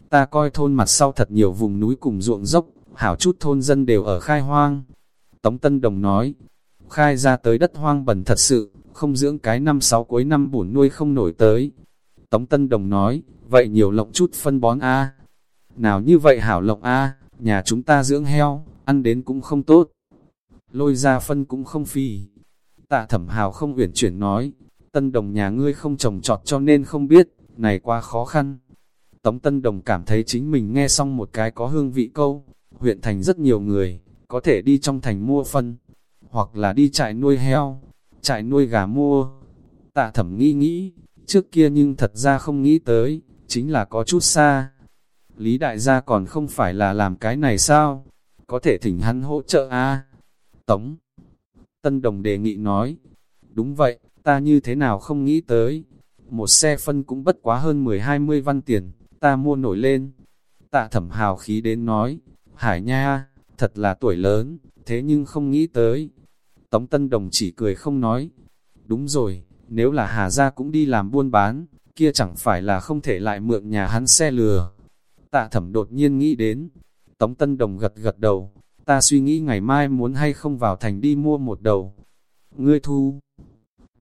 ta coi thôn mặt sau thật nhiều vùng núi cùng ruộng dốc, hảo chút thôn dân đều ở khai hoang. Tống Tân Đồng nói, khai ra tới đất hoang bẩn thật sự, không dưỡng cái năm sáu cuối năm bổn nuôi không nổi tới. Tống Tân Đồng nói, vậy nhiều lộng chút phân bón A. Nào như vậy hảo lộng A, nhà chúng ta dưỡng heo, ăn đến cũng không tốt. Lôi ra phân cũng không phì. Tạ thẩm hào không uyển chuyển nói, Tân Đồng nhà ngươi không trồng trọt cho nên không biết, này quá khó khăn. Tống Tân Đồng cảm thấy chính mình nghe xong một cái có hương vị câu, huyện thành rất nhiều người, có thể đi trong thành mua phân, hoặc là đi trại nuôi heo, trại nuôi gà mua. Tạ thẩm nghĩ nghĩ, trước kia nhưng thật ra không nghĩ tới, chính là có chút xa. Lý đại gia còn không phải là làm cái này sao? Có thể thỉnh hắn hỗ trợ a à? Tống Tân Đồng đề nghị nói, đúng vậy, ta như thế nào không nghĩ tới. Một xe phân cũng bất quá hơn 10-20 văn tiền, ta mua nổi lên. Tạ thẩm hào khí đến nói, hải nha, thật là tuổi lớn, thế nhưng không nghĩ tới. Tống Tân Đồng chỉ cười không nói. Đúng rồi, nếu là Hà Gia cũng đi làm buôn bán, kia chẳng phải là không thể lại mượn nhà hắn xe lừa. Tạ thẩm đột nhiên nghĩ đến. Tống Tân Đồng gật gật đầu, ta suy nghĩ ngày mai muốn hay không vào thành đi mua một đầu. Ngươi thu.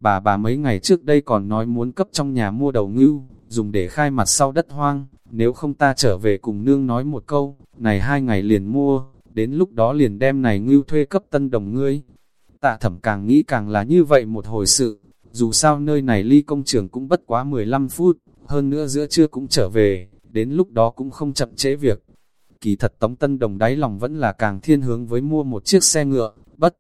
Bà bà mấy ngày trước đây còn nói muốn cấp trong nhà mua đầu ngưu, dùng để khai mặt sau đất hoang, nếu không ta trở về cùng nương nói một câu, này hai ngày liền mua, đến lúc đó liền đem này ngưu thuê cấp tân đồng ngươi. Tạ thẩm càng nghĩ càng là như vậy một hồi sự, dù sao nơi này ly công trường cũng bất quá 15 phút, hơn nữa giữa trưa cũng trở về, đến lúc đó cũng không chậm trễ việc. Kỳ thật Tống Tân Đồng đáy lòng vẫn là càng thiên hướng với mua một chiếc xe ngựa, bất.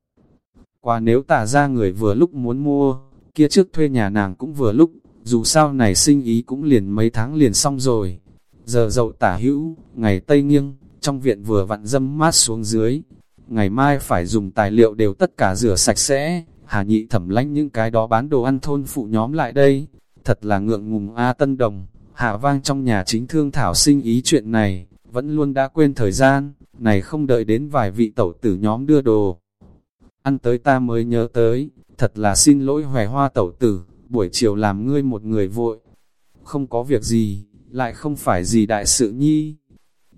Qua nếu tả ra người vừa lúc muốn mua, kia trước thuê nhà nàng cũng vừa lúc, dù sao này sinh ý cũng liền mấy tháng liền xong rồi. Giờ dậu tả hữu, ngày Tây nghiêng, trong viện vừa vặn dâm mát xuống dưới. Ngày mai phải dùng tài liệu đều tất cả rửa sạch sẽ, hà nhị thẩm lánh những cái đó bán đồ ăn thôn phụ nhóm lại đây. Thật là ngượng ngùng A Tân Đồng, hạ vang trong nhà chính thương thảo sinh ý chuyện này, vẫn luôn đã quên thời gian, này không đợi đến vài vị tẩu tử nhóm đưa đồ. Ăn tới ta mới nhớ tới, thật là xin lỗi hòe hoa tẩu tử, buổi chiều làm ngươi một người vội. Không có việc gì, lại không phải gì đại sự nhi.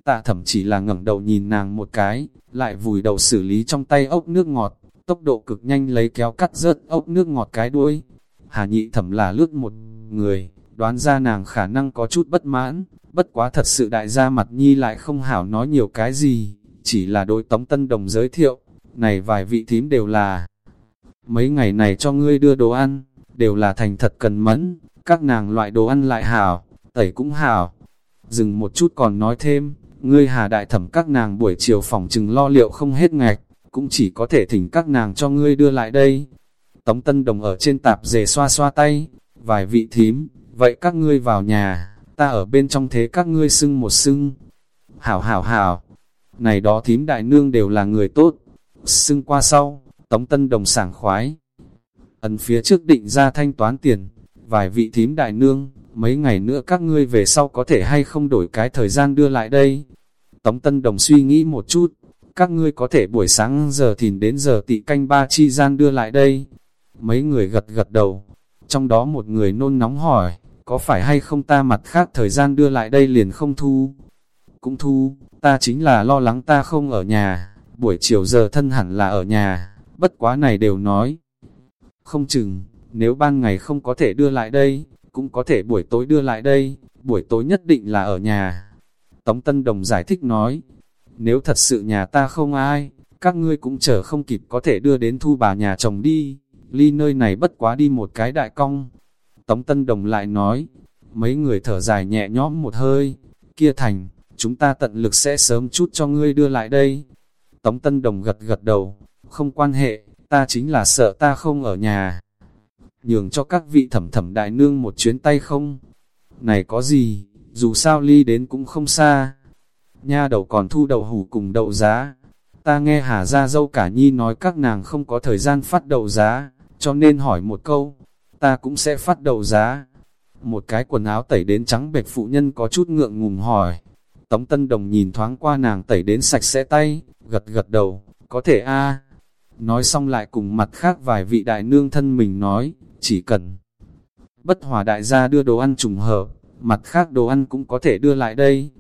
Tạ thẩm chỉ là ngẩng đầu nhìn nàng một cái, lại vùi đầu xử lý trong tay ốc nước ngọt, tốc độ cực nhanh lấy kéo cắt rớt ốc nước ngọt cái đuôi. Hà nhị thẩm là lướt một người, đoán ra nàng khả năng có chút bất mãn, bất quá thật sự đại gia mặt nhi lại không hảo nói nhiều cái gì, chỉ là đối tống tân đồng giới thiệu, này vài vị thím đều là mấy ngày này cho ngươi đưa đồ ăn, đều là thành thật cần mẫn, các nàng loại đồ ăn lại hảo, tẩy cũng hảo. Dừng một chút còn nói thêm, ngươi hà đại thẩm các nàng buổi chiều phòng chừng lo liệu không hết ngạch, cũng chỉ có thể thỉnh các nàng cho ngươi đưa lại đây. Tống Tân Đồng ở trên tạp dề xoa xoa tay, vài vị thím, vậy các ngươi vào nhà, ta ở bên trong thế các ngươi xưng một xưng. Hảo hảo hảo, này đó thím đại nương đều là người tốt. Xưng qua sau, Tống Tân Đồng sảng khoái. Ấn phía trước định ra thanh toán tiền, vài vị thím đại nương, mấy ngày nữa các ngươi về sau có thể hay không đổi cái thời gian đưa lại đây. Tống Tân Đồng suy nghĩ một chút, các ngươi có thể buổi sáng giờ thìn đến giờ tị canh ba chi gian đưa lại đây. Mấy người gật gật đầu, trong đó một người nôn nóng hỏi, có phải hay không ta mặt khác thời gian đưa lại đây liền không thu? Cũng thu, ta chính là lo lắng ta không ở nhà, buổi chiều giờ thân hẳn là ở nhà, bất quá này đều nói. Không chừng, nếu ban ngày không có thể đưa lại đây, cũng có thể buổi tối đưa lại đây, buổi tối nhất định là ở nhà. Tống Tân Đồng giải thích nói, nếu thật sự nhà ta không ai, các ngươi cũng chờ không kịp có thể đưa đến thu bà nhà chồng đi, ly nơi này bất quá đi một cái đại cong. Tống Tân Đồng lại nói, mấy người thở dài nhẹ nhõm một hơi, kia thành, chúng ta tận lực sẽ sớm chút cho ngươi đưa lại đây. Tống Tân Đồng gật gật đầu, không quan hệ, ta chính là sợ ta không ở nhà. Nhường cho các vị thẩm thẩm đại nương một chuyến tay không? Này có gì, dù sao ly đến cũng không xa. Nha đầu còn thu đậu hủ cùng đậu giá. Ta nghe Hà Gia Dâu cả nhi nói các nàng không có thời gian phát đậu giá, cho nên hỏi một câu, ta cũng sẽ phát đậu giá. Một cái quần áo tẩy đến trắng bệch phụ nhân có chút ngượng ngùng hỏi. Tống Tân Đồng nhìn thoáng qua nàng tẩy đến sạch sẽ tay, gật gật đầu, có thể a Nói xong lại cùng mặt khác vài vị đại nương thân mình nói, chỉ cần bất hòa đại gia đưa đồ ăn trùng hợp, mặt khác đồ ăn cũng có thể đưa lại đây.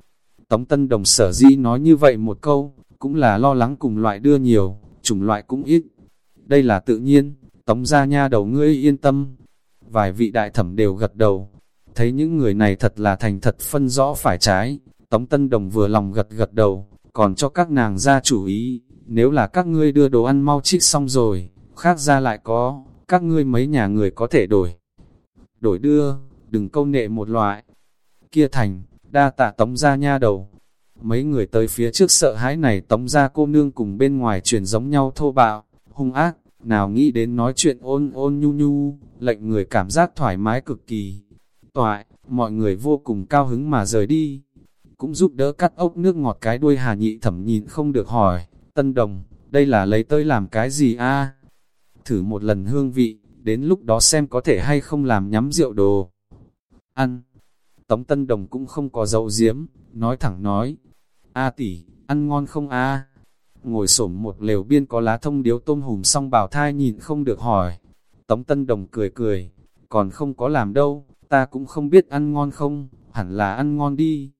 Tống Tân Đồng sở di nói như vậy một câu, cũng là lo lắng cùng loại đưa nhiều, chủng loại cũng ít. Đây là tự nhiên, Tống gia nha đầu ngươi yên tâm. Vài vị đại thẩm đều gật đầu, thấy những người này thật là thành thật phân rõ phải trái. Tống Tân Đồng vừa lòng gật gật đầu, còn cho các nàng ra chủ ý, nếu là các ngươi đưa đồ ăn mau trích xong rồi, khác ra lại có, các ngươi mấy nhà người có thể đổi. Đổi đưa, đừng câu nệ một loại. Kia thành, đa tạ tống ra nha đầu. Mấy người tới phía trước sợ hãi này tống ra cô nương cùng bên ngoài truyền giống nhau thô bạo, hung ác, nào nghĩ đến nói chuyện ôn ôn nhu nhu, lệnh người cảm giác thoải mái cực kỳ. Toại, mọi người vô cùng cao hứng mà rời đi. Cũng giúp đỡ cắt ốc nước ngọt cái đuôi hà nhị thẩm nhìn không được hỏi, tân đồng, đây là lấy tới làm cái gì a Thử một lần hương vị, đến lúc đó xem có thể hay không làm nhắm rượu đồ. Ăn. Tống Tân Đồng cũng không có dậu diếm, nói thẳng nói. A tỷ, ăn ngon không a? Ngồi xổm một lều biên có lá thông điếu tôm hùm xong bảo thai nhìn không được hỏi. Tống Tân Đồng cười cười, còn không có làm đâu, ta cũng không biết ăn ngon không, hẳn là ăn ngon đi.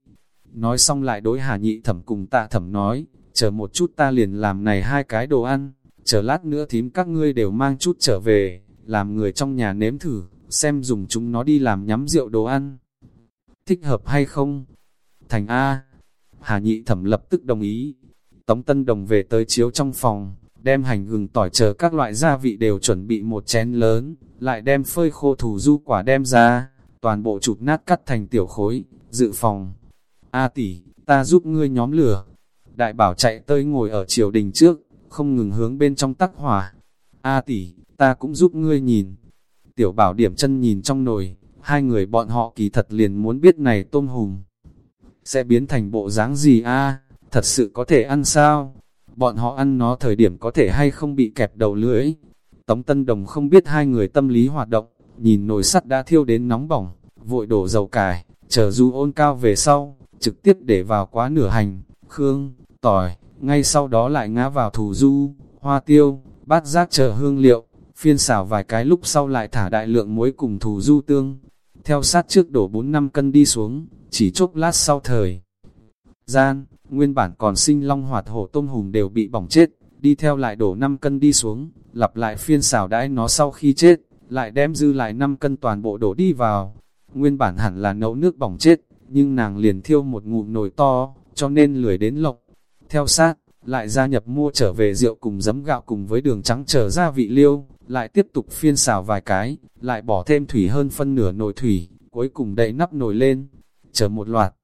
Nói xong lại đối hà nhị thẩm cùng tạ thẩm nói, chờ một chút ta liền làm này hai cái đồ ăn, chờ lát nữa thím các ngươi đều mang chút trở về, làm người trong nhà nếm thử, xem dùng chúng nó đi làm nhắm rượu đồ ăn. Thích hợp hay không? Thành A. Hà nhị thẩm lập tức đồng ý. Tống Tân Đồng về tới chiếu trong phòng, đem hành gừng tỏi chờ các loại gia vị đều chuẩn bị một chén lớn, lại đem phơi khô thủ du quả đem ra, toàn bộ chụp nát cắt thành tiểu khối, dự phòng. A tỷ, ta giúp ngươi nhóm lửa. Đại bảo chạy tới ngồi ở triều đình trước, không ngừng hướng bên trong tắc hỏa. A tỷ, ta cũng giúp ngươi nhìn. Tiểu bảo điểm chân nhìn trong nồi, hai người bọn họ kỳ thật liền muốn biết này tôm hùm. Sẽ biến thành bộ dáng gì a thật sự có thể ăn sao? Bọn họ ăn nó thời điểm có thể hay không bị kẹp đầu lưỡi. Tống Tân Đồng không biết hai người tâm lý hoạt động, nhìn nồi sắt đã thiêu đến nóng bỏng, vội đổ dầu cải, chờ du ôn cao về sau, trực tiếp để vào quá nửa hành, khương, tỏi, ngay sau đó lại ngã vào thủ du, hoa tiêu, bát giác chờ hương liệu, phiên xào vài cái lúc sau lại thả đại lượng muối cùng thủ du tương. Theo sát trước đổ 4 năm cân đi xuống, chỉ chốc lát sau thời. Gian, nguyên bản còn sinh long hoạt hổ tôm hùm đều bị bỏng chết, đi theo lại đổ 5 cân đi xuống, lặp lại phiên xào đãi nó sau khi chết, lại đem dư lại 5 cân toàn bộ đổ đi vào. Nguyên bản hẳn là nấu nước bỏng chết, nhưng nàng liền thiêu một ngụm nồi to, cho nên lười đến lộc. Theo sát, lại gia nhập mua trở về rượu cùng giấm gạo cùng với đường trắng trở ra vị liêu, lại tiếp tục phiên xào vài cái, lại bỏ thêm thủy hơn phân nửa nồi thủy, cuối cùng đậy nắp nồi lên, chờ một loạt.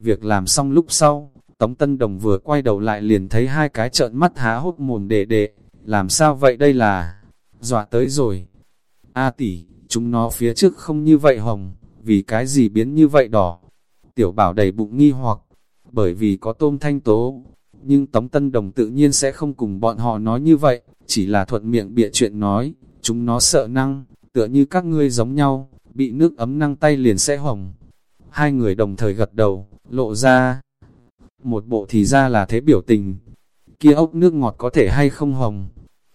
Việc làm xong lúc sau, Tống Tân Đồng vừa quay đầu lại liền thấy hai cái trợn mắt há hốc mồm đệ đệ, làm sao vậy đây là, dọa tới rồi. A tỷ, chúng nó phía trước không như vậy hồng, vì cái gì biến như vậy đỏ. Tiểu bảo đầy bụng nghi hoặc, bởi vì có tôm thanh tố. nhưng Tống Tân Đồng tự nhiên sẽ không cùng bọn họ nói như vậy, chỉ là thuận miệng bịa chuyện nói, chúng nó sợ năng, tựa như các ngươi giống nhau, bị nước ấm năng tay liền sẽ hồng. Hai người đồng thời gật đầu, lộ ra. Một bộ thì ra là thế biểu tình. Kia ốc nước ngọt có thể hay không hồng.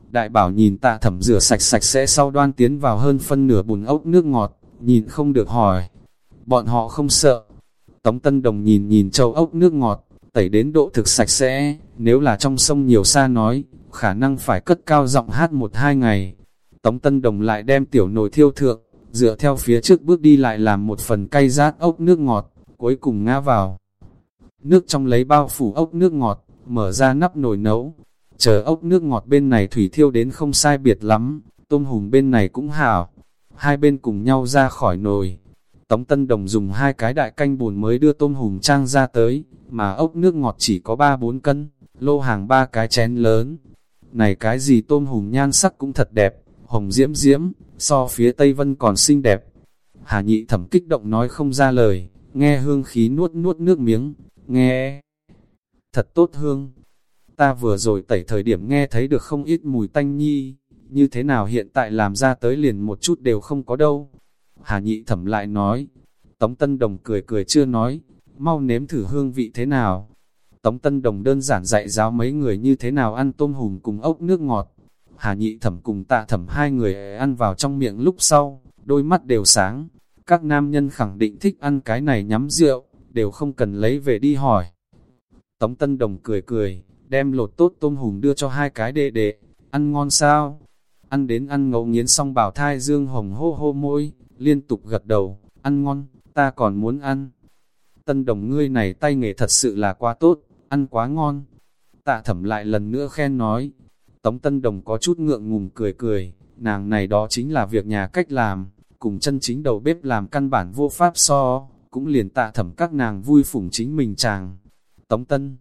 Đại bảo nhìn tạ thẩm rửa sạch sạch sẽ sau đoan tiến vào hơn phân nửa bùn ốc nước ngọt, nhìn không được hỏi. Bọn họ không sợ. Tống Tân Đồng nhìn nhìn châu ốc nước ngọt, tẩy đến độ thực sạch sẽ, nếu là trong sông nhiều xa nói, khả năng phải cất cao giọng hát một hai ngày. Tống Tân Đồng lại đem tiểu nồi thiêu thượng, dựa theo phía trước bước đi lại làm một phần cay rát ốc nước ngọt, cuối cùng ngã vào. Nước trong lấy bao phủ ốc nước ngọt, mở ra nắp nồi nấu. Chờ ốc nước ngọt bên này thủy thiêu đến không sai biệt lắm, tôm hùm bên này cũng hảo. Hai bên cùng nhau ra khỏi nồi. Tống Tân Đồng dùng hai cái đại canh bùn mới đưa tôm hùm trang ra tới, mà ốc nước ngọt chỉ có 3-4 cân, lô hàng ba cái chén lớn. Này cái gì tôm hùm nhan sắc cũng thật đẹp, hồng diễm diễm, so phía Tây Vân còn xinh đẹp. Hà nhị thẩm kích động nói không ra lời, nghe hương khí nuốt nuốt nước miếng, nghe thật tốt hương. Ta vừa rồi tẩy thời điểm nghe thấy được không ít mùi tanh nhi, như thế nào hiện tại làm ra tới liền một chút đều không có đâu. Hà nhị thẩm lại nói, Tống Tân Đồng cười cười chưa nói, mau nếm thử hương vị thế nào. Tống Tân Đồng đơn giản dạy giáo mấy người như thế nào ăn tôm hùm cùng ốc nước ngọt. Hà nhị thẩm cùng tạ thẩm hai người ăn vào trong miệng lúc sau, đôi mắt đều sáng. Các nam nhân khẳng định thích ăn cái này nhắm rượu, đều không cần lấy về đi hỏi. Tống Tân Đồng cười cười, đem lột tốt tôm hùm đưa cho hai cái đệ đệ, ăn ngon sao? Ăn đến ăn ngấu nghiến xong bảo thai dương hồng hô hô môi, liên tục gật đầu, ăn ngon, ta còn muốn ăn. Tân Đồng ngươi này tay nghề thật sự là quá tốt, ăn quá ngon. Tạ thẩm lại lần nữa khen nói, Tống Tân Đồng có chút ngượng ngùng cười cười, nàng này đó chính là việc nhà cách làm, cùng chân chính đầu bếp làm căn bản vô pháp so, cũng liền tạ thẩm các nàng vui phủng chính mình chàng. Tống Tân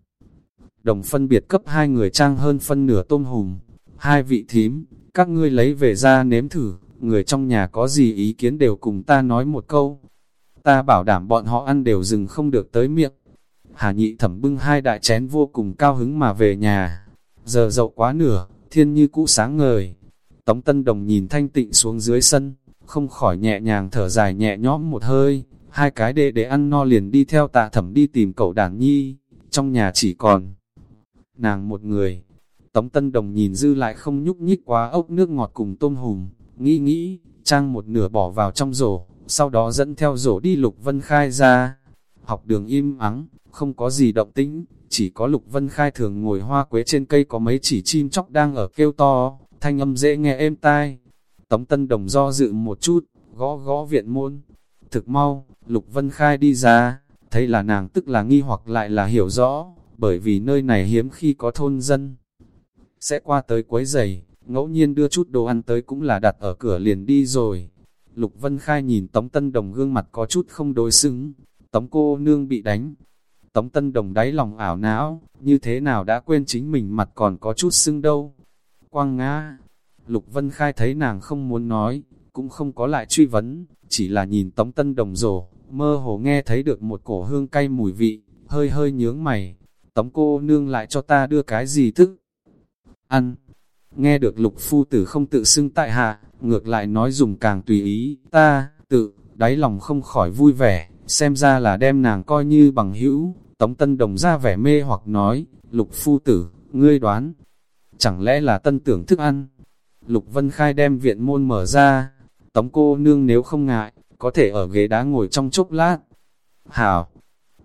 Đồng phân biệt cấp hai người trang hơn phân nửa tôm hùm, hai vị thím, các ngươi lấy về ra nếm thử, người trong nhà có gì ý kiến đều cùng ta nói một câu. Ta bảo đảm bọn họ ăn đều dừng không được tới miệng. Hà nhị thẩm bưng hai đại chén vô cùng cao hứng mà về nhà. Giờ dậu quá nửa, thiên như cũ sáng ngời. Tống Tân Đồng nhìn thanh tịnh xuống dưới sân, không khỏi nhẹ nhàng thở dài nhẹ nhõm một hơi, hai cái đệ để ăn no liền đi theo tạ thẩm đi tìm cậu đàn nhi, trong nhà chỉ còn nàng một người. Tống Tân Đồng nhìn dư lại không nhúc nhích quá ốc nước ngọt cùng tôm hùm, nghĩ nghĩ, trang một nửa bỏ vào trong rổ, sau đó dẫn theo rổ đi Lục Vân Khai ra. Học đường im ắng, không có gì động tĩnh, chỉ có Lục Vân Khai thường ngồi hoa quế trên cây có mấy chỉ chim chóc đang ở kêu to, thanh âm dễ nghe êm tai. Tống Tân Đồng do dự một chút, gõ gõ viện môn. Thực mau, Lục Vân Khai đi ra, thấy là nàng tức là nghi hoặc lại là hiểu rõ, bởi vì nơi này hiếm khi có thôn dân. Sẽ qua tới quấy giày, ngẫu nhiên đưa chút đồ ăn tới cũng là đặt ở cửa liền đi rồi. Lục Vân Khai nhìn Tống Tân Đồng gương mặt có chút không đối xứng, Tống cô nương bị đánh. Tống Tân Đồng đáy lòng ảo não, như thế nào đã quên chính mình mặt còn có chút sưng đâu. Quang nga. Lục Vân Khai thấy nàng không muốn nói, cũng không có lại truy vấn, chỉ là nhìn Tống Tân Đồng rổ, mơ hồ nghe thấy được một cổ hương cay mùi vị, hơi hơi nhướng mày. Tống cô nương lại cho ta đưa cái gì thức? Ăn. Nghe được lục phu tử không tự xưng tại hạ, ngược lại nói dùng càng tùy ý, ta, tự, đáy lòng không khỏi vui vẻ, xem ra là đem nàng coi như bằng hữu. Tống Tân Đồng ra vẻ mê hoặc nói, lục phu tử, ngươi đoán, chẳng lẽ là tân tưởng thức ăn? Lục Vân Khai đem viện môn mở ra, Tống cô nương nếu không ngại, có thể ở ghế đá ngồi trong chốc lát. Hảo!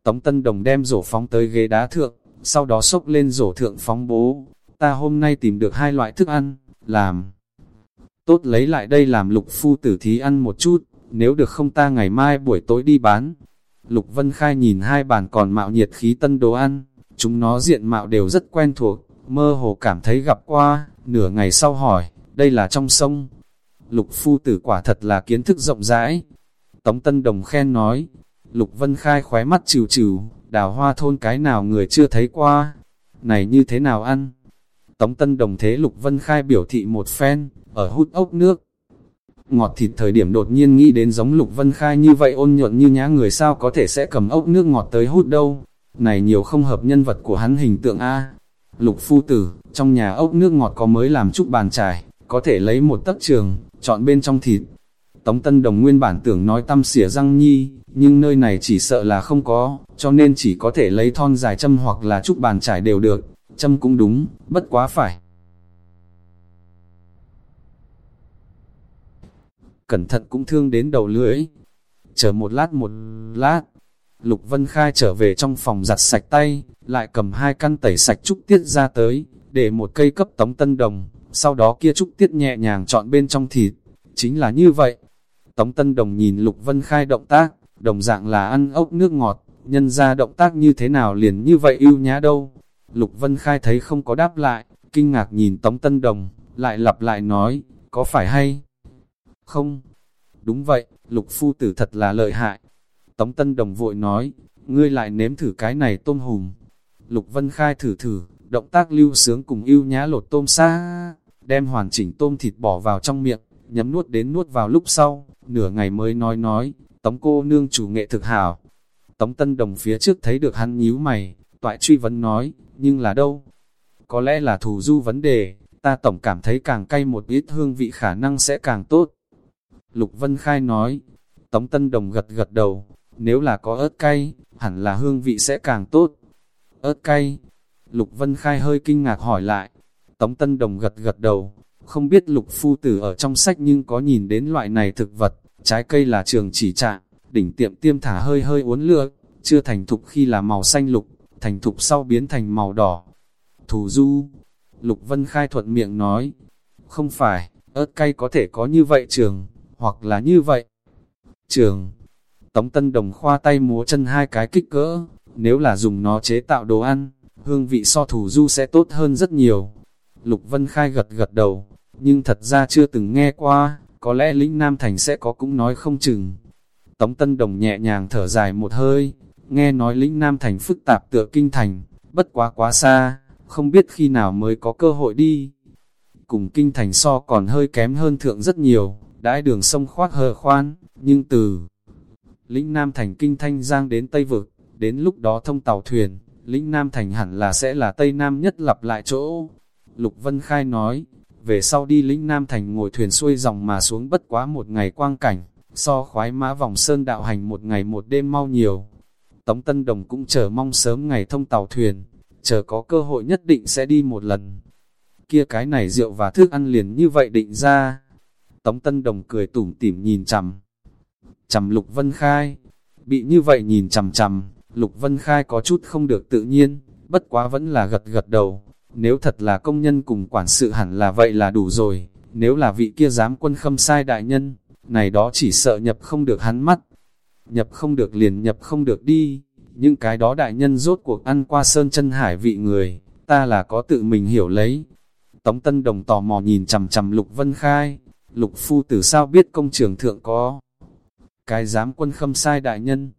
Tống Tân Đồng đem rổ phóng tới ghế đá thượng, sau đó xốc lên rổ thượng phóng bố. Ta hôm nay tìm được hai loại thức ăn, làm. Tốt lấy lại đây làm lục phu tử thí ăn một chút, nếu được không ta ngày mai buổi tối đi bán. Lục Vân Khai nhìn hai bàn còn mạo nhiệt khí tân đồ ăn, chúng nó diện mạo đều rất quen thuộc, mơ hồ cảm thấy gặp qua, nửa ngày sau hỏi, đây là trong sông. Lục phu tử quả thật là kiến thức rộng rãi. Tống Tân Đồng khen nói, Lục Vân Khai khóe mắt trừ trừ, đào hoa thôn cái nào người chưa thấy qua, này như thế nào ăn? Tống Tân Đồng thế Lục Vân Khai biểu thị một phen, ở hút ốc nước. Ngọt thịt thời điểm đột nhiên nghĩ đến giống Lục Vân Khai như vậy ôn nhuận như nhá người sao có thể sẽ cầm ốc nước ngọt tới hút đâu. này nhiều không hợp nhân vật của hắn hình tượng A. Lục phu tử, trong nhà ốc nước ngọt có mới làm chút bàn trải, có thể lấy một tấc trường, chọn bên trong thịt. Tống Tân Đồng nguyên bản tưởng nói tâm xỉa răng nhi, nhưng nơi này chỉ sợ là không có, cho nên chỉ có thể lấy thon dài châm hoặc là chút bàn trải đều được, châm cũng đúng, bất quá phải. Cẩn thận cũng thương đến đầu lưỡi. Chờ một lát một lát, Lục Vân Khai trở về trong phòng giặt sạch tay, lại cầm hai căn tẩy sạch trúc tiết ra tới, để một cây cấp tống tân đồng, sau đó kia trúc tiết nhẹ nhàng chọn bên trong thịt. Chính là như vậy. Tống tân đồng nhìn Lục Vân Khai động tác, đồng dạng là ăn ốc nước ngọt, nhân ra động tác như thế nào liền như vậy ưu nhá đâu. Lục Vân Khai thấy không có đáp lại, kinh ngạc nhìn Tống Tân Đồng, lại lặp lại nói, có phải hay? Không. Đúng vậy, Lục Phu Tử thật là lợi hại. Tống Tân Đồng vội nói, ngươi lại nếm thử cái này tôm hùm. Lục Vân Khai thử thử, động tác lưu sướng cùng yêu nhã lột tôm xa, đem hoàn chỉnh tôm thịt bỏ vào trong miệng, nhấm nuốt đến nuốt vào lúc sau, nửa ngày mới nói nói, Tống cô nương chủ nghệ thực hảo. Tống Tân Đồng phía trước thấy được hắn nhíu mày, toại truy vấn nói, nhưng là đâu? Có lẽ là thù du vấn đề, ta tổng cảm thấy càng cay một ít hương vị khả năng sẽ càng tốt. Lục Vân Khai nói, Tống Tân Đồng gật gật đầu, nếu là có ớt cay, hẳn là hương vị sẽ càng tốt. Ớt cay, Lục Vân Khai hơi kinh ngạc hỏi lại, Tống Tân Đồng gật gật đầu, không biết Lục Phu Tử ở trong sách nhưng có nhìn đến loại này thực vật, trái cây là trường chỉ trạng, đỉnh tiệm tiêm thả hơi hơi uốn lượn, chưa thành thục khi là màu xanh lục, thành thục sau biến thành màu đỏ. Thủ du, Lục Vân Khai thuận miệng nói, không phải, ớt cay có thể có như vậy trường, hoặc là như vậy. Trường, Tống Tân Đồng khoa tay múa chân hai cái kích cỡ, nếu là dùng nó chế tạo đồ ăn, hương vị so thủ du sẽ tốt hơn rất nhiều. Lục Vân Khai gật gật đầu, nhưng thật ra chưa từng nghe qua, có lẽ lĩnh Nam Thành sẽ có cũng nói không chừng. Tống Tân Đồng nhẹ nhàng thở dài một hơi, nghe nói lĩnh Nam Thành phức tạp tựa kinh thành, bất quá quá xa, không biết khi nào mới có cơ hội đi. Cùng kinh thành so còn hơi kém hơn thượng rất nhiều, đãi đường sông khoát hờ khoan, nhưng từ lĩnh Nam Thành kinh thanh giang đến Tây Vực, đến lúc đó thông tàu thuyền, lĩnh Nam Thành hẳn là sẽ là Tây Nam nhất lặp lại chỗ. Lục Vân Khai nói, về sau đi lĩnh Nam Thành ngồi thuyền xuôi dòng mà xuống bất quá một ngày quang cảnh, so khoái mã vòng sơn đạo hành một ngày một đêm mau nhiều. Tống Tân Đồng cũng chờ mong sớm ngày thông tàu thuyền, chờ có cơ hội nhất định sẽ đi một lần. Kia cái này rượu và thức ăn liền như vậy định ra. Tống Tân Đồng cười tủm tỉm nhìn chằm. Chằm Lục Vân Khai. Bị như vậy nhìn chằm chằm, Lục Vân Khai có chút không được tự nhiên, bất quá vẫn là gật gật đầu. Nếu thật là công nhân cùng quản sự hẳn là vậy là đủ rồi, nếu là vị kia dám quân khâm sai đại nhân, này đó chỉ sợ nhập không được hắn mắt. Nhập không được liền nhập không được đi, những cái đó đại nhân rốt cuộc ăn qua sơn chân hải vị người, ta là có tự mình hiểu lấy. Tống Tân Đồng tò mò nhìn chằm chằm Lục Vân Khai, Lục Phu tử sao biết công trường thượng có. Cái giám quân khâm sai đại nhân.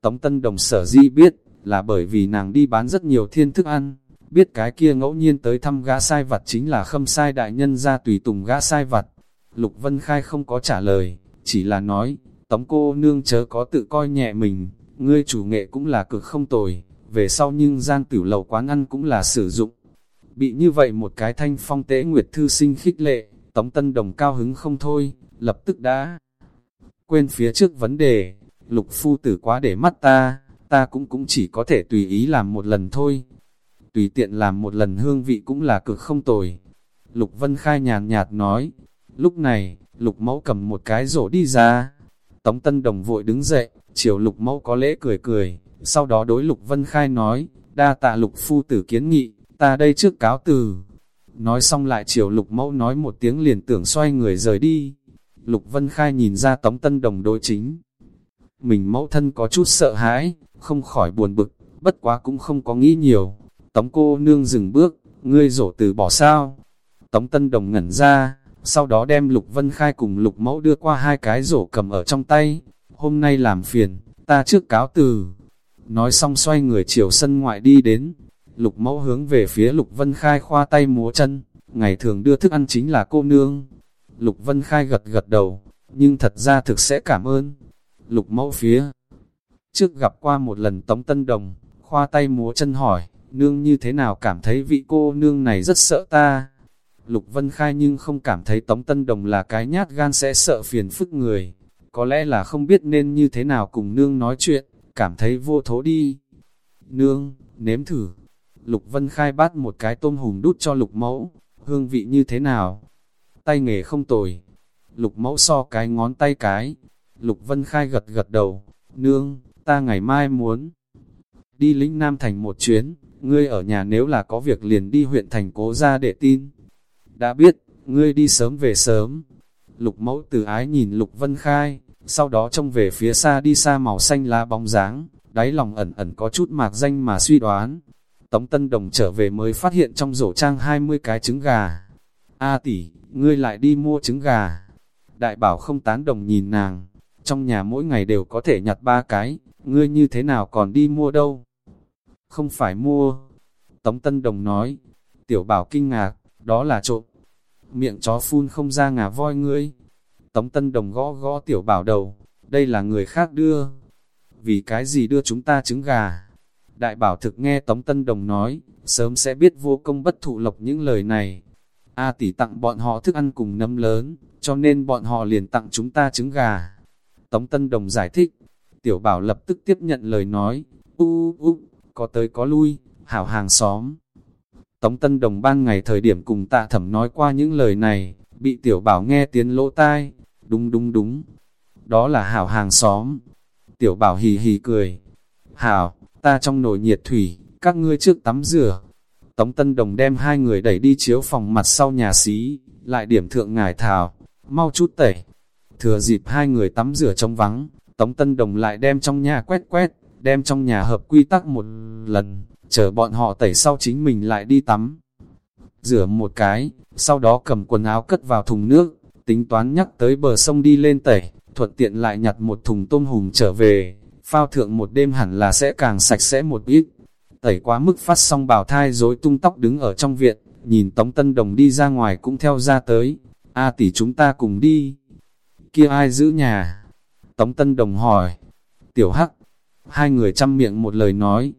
Tống Tân Đồng sở di biết, là bởi vì nàng đi bán rất nhiều thiên thức ăn, biết cái kia ngẫu nhiên tới thăm gã sai vặt chính là khâm sai đại nhân ra tùy tùng gã sai vặt. Lục Vân Khai không có trả lời, chỉ là nói, tống cô nương chớ có tự coi nhẹ mình, ngươi chủ nghệ cũng là cực không tồi, về sau nhưng gian tử lầu quán ăn cũng là sử dụng. Bị như vậy một cái thanh phong tế nguyệt thư sinh khích lệ, tống tân đồng cao hứng không thôi, lập tức đã quên phía trước vấn đề, lục phu tử quá để mắt ta, ta cũng cũng chỉ có thể tùy ý làm một lần thôi. Tùy tiện làm một lần hương vị cũng là cực không tồi. Lục Vân Khai nhàn nhạt nói, lúc này, lục mẫu cầm một cái rổ đi ra. Tống Tân Đồng vội đứng dậy, chiều lục mẫu có lễ cười cười, sau đó đối lục Vân Khai nói, đa tạ lục phu tử kiến nghị, ta đây trước cáo từ. Nói xong lại chiều lục mẫu nói một tiếng liền tưởng xoay người rời đi. Lục Vân Khai nhìn ra Tống Tân Đồng đối chính. Mình mẫu thân có chút sợ hãi, không khỏi buồn bực, bất quá cũng không có nghĩ nhiều. Tống cô nương dừng bước, ngươi rổ từ bỏ sao. Tống Tân Đồng ngẩn ra, sau đó đem Lục Vân Khai cùng Lục Mẫu đưa qua hai cái rổ cầm ở trong tay. Hôm nay làm phiền, ta trước cáo từ. Nói xong xoay người chiều sân ngoại đi đến. Lục Mẫu hướng về phía Lục Vân Khai khoa tay múa chân. Ngày thường đưa thức ăn chính là cô nương. Lục Vân Khai gật gật đầu, nhưng thật ra thực sẽ cảm ơn. Lục Mẫu phía trước gặp qua một lần Tống Tân Đồng, khoa tay múa chân hỏi, nương như thế nào cảm thấy vị cô nương này rất sợ ta. Lục Vân Khai nhưng không cảm thấy Tống Tân Đồng là cái nhát gan sẽ sợ phiền phức người. Có lẽ là không biết nên như thế nào cùng nương nói chuyện, cảm thấy vô thố đi. Nương, nếm thử. Lục Vân Khai bát một cái tôm hùm đút cho lục mẫu, hương vị như thế nào? Tay nghề không tồi. Lục mẫu so cái ngón tay cái. Lục Vân Khai gật gật đầu. Nương, ta ngày mai muốn đi lĩnh Nam Thành một chuyến, ngươi ở nhà nếu là có việc liền đi huyện thành cố ra để tin. Đã biết, ngươi đi sớm về sớm. Lục mẫu từ ái nhìn Lục Vân Khai, sau đó trông về phía xa đi xa màu xanh lá bóng dáng, đáy lòng ẩn ẩn có chút mạc danh mà suy đoán. Tống Tân Đồng trở về mới phát hiện trong rổ trang 20 cái trứng gà. A tỷ, ngươi lại đi mua trứng gà. Đại bảo không tán đồng nhìn nàng, trong nhà mỗi ngày đều có thể nhặt ba cái, ngươi như thế nào còn đi mua đâu? Không phải mua. Tống Tân Đồng nói, tiểu bảo kinh ngạc, đó là trộm. Miệng chó phun không ra ngà voi ngươi. Tống Tân Đồng gõ gõ tiểu bảo đầu, đây là người khác đưa. Vì cái gì đưa chúng ta trứng gà? Đại bảo thực nghe Tống Tân Đồng nói, sớm sẽ biết vô công bất thụ lộc những lời này. A tỷ tặng bọn họ thức ăn cùng nấm lớn, cho nên bọn họ liền tặng chúng ta trứng gà. Tống Tân Đồng giải thích, tiểu bảo lập tức tiếp nhận lời nói, u u, có tới có lui, hảo hàng xóm. Tống Tân Đồng ban ngày thời điểm cùng tạ thẩm nói qua những lời này, bị tiểu bảo nghe tiếng lỗ tai, đúng đúng đúng, đó là hảo hàng xóm. Tiểu bảo hì hì cười, hảo, ta trong nồi nhiệt thủy, các ngươi trước tắm rửa. Tống Tân Đồng đem hai người đẩy đi chiếu phòng mặt sau nhà xí, lại điểm thượng ngải thảo, mau chút tẩy. Thừa dịp hai người tắm rửa trong vắng, Tống Tân Đồng lại đem trong nhà quét quét, đem trong nhà hợp quy tắc một lần, chờ bọn họ tẩy sau chính mình lại đi tắm. Rửa một cái, sau đó cầm quần áo cất vào thùng nước, tính toán nhắc tới bờ sông đi lên tẩy, thuận tiện lại nhặt một thùng tôm hùm trở về, phao thượng một đêm hẳn là sẽ càng sạch sẽ một ít. Tẩy quá mức phát xong bào thai rối tung tóc đứng ở trong viện, nhìn Tống Tân Đồng đi ra ngoài cũng theo ra tới. A tỷ chúng ta cùng đi. Kia ai giữ nhà? Tống Tân Đồng hỏi. Tiểu Hắc. Hai người chăm miệng một lời nói.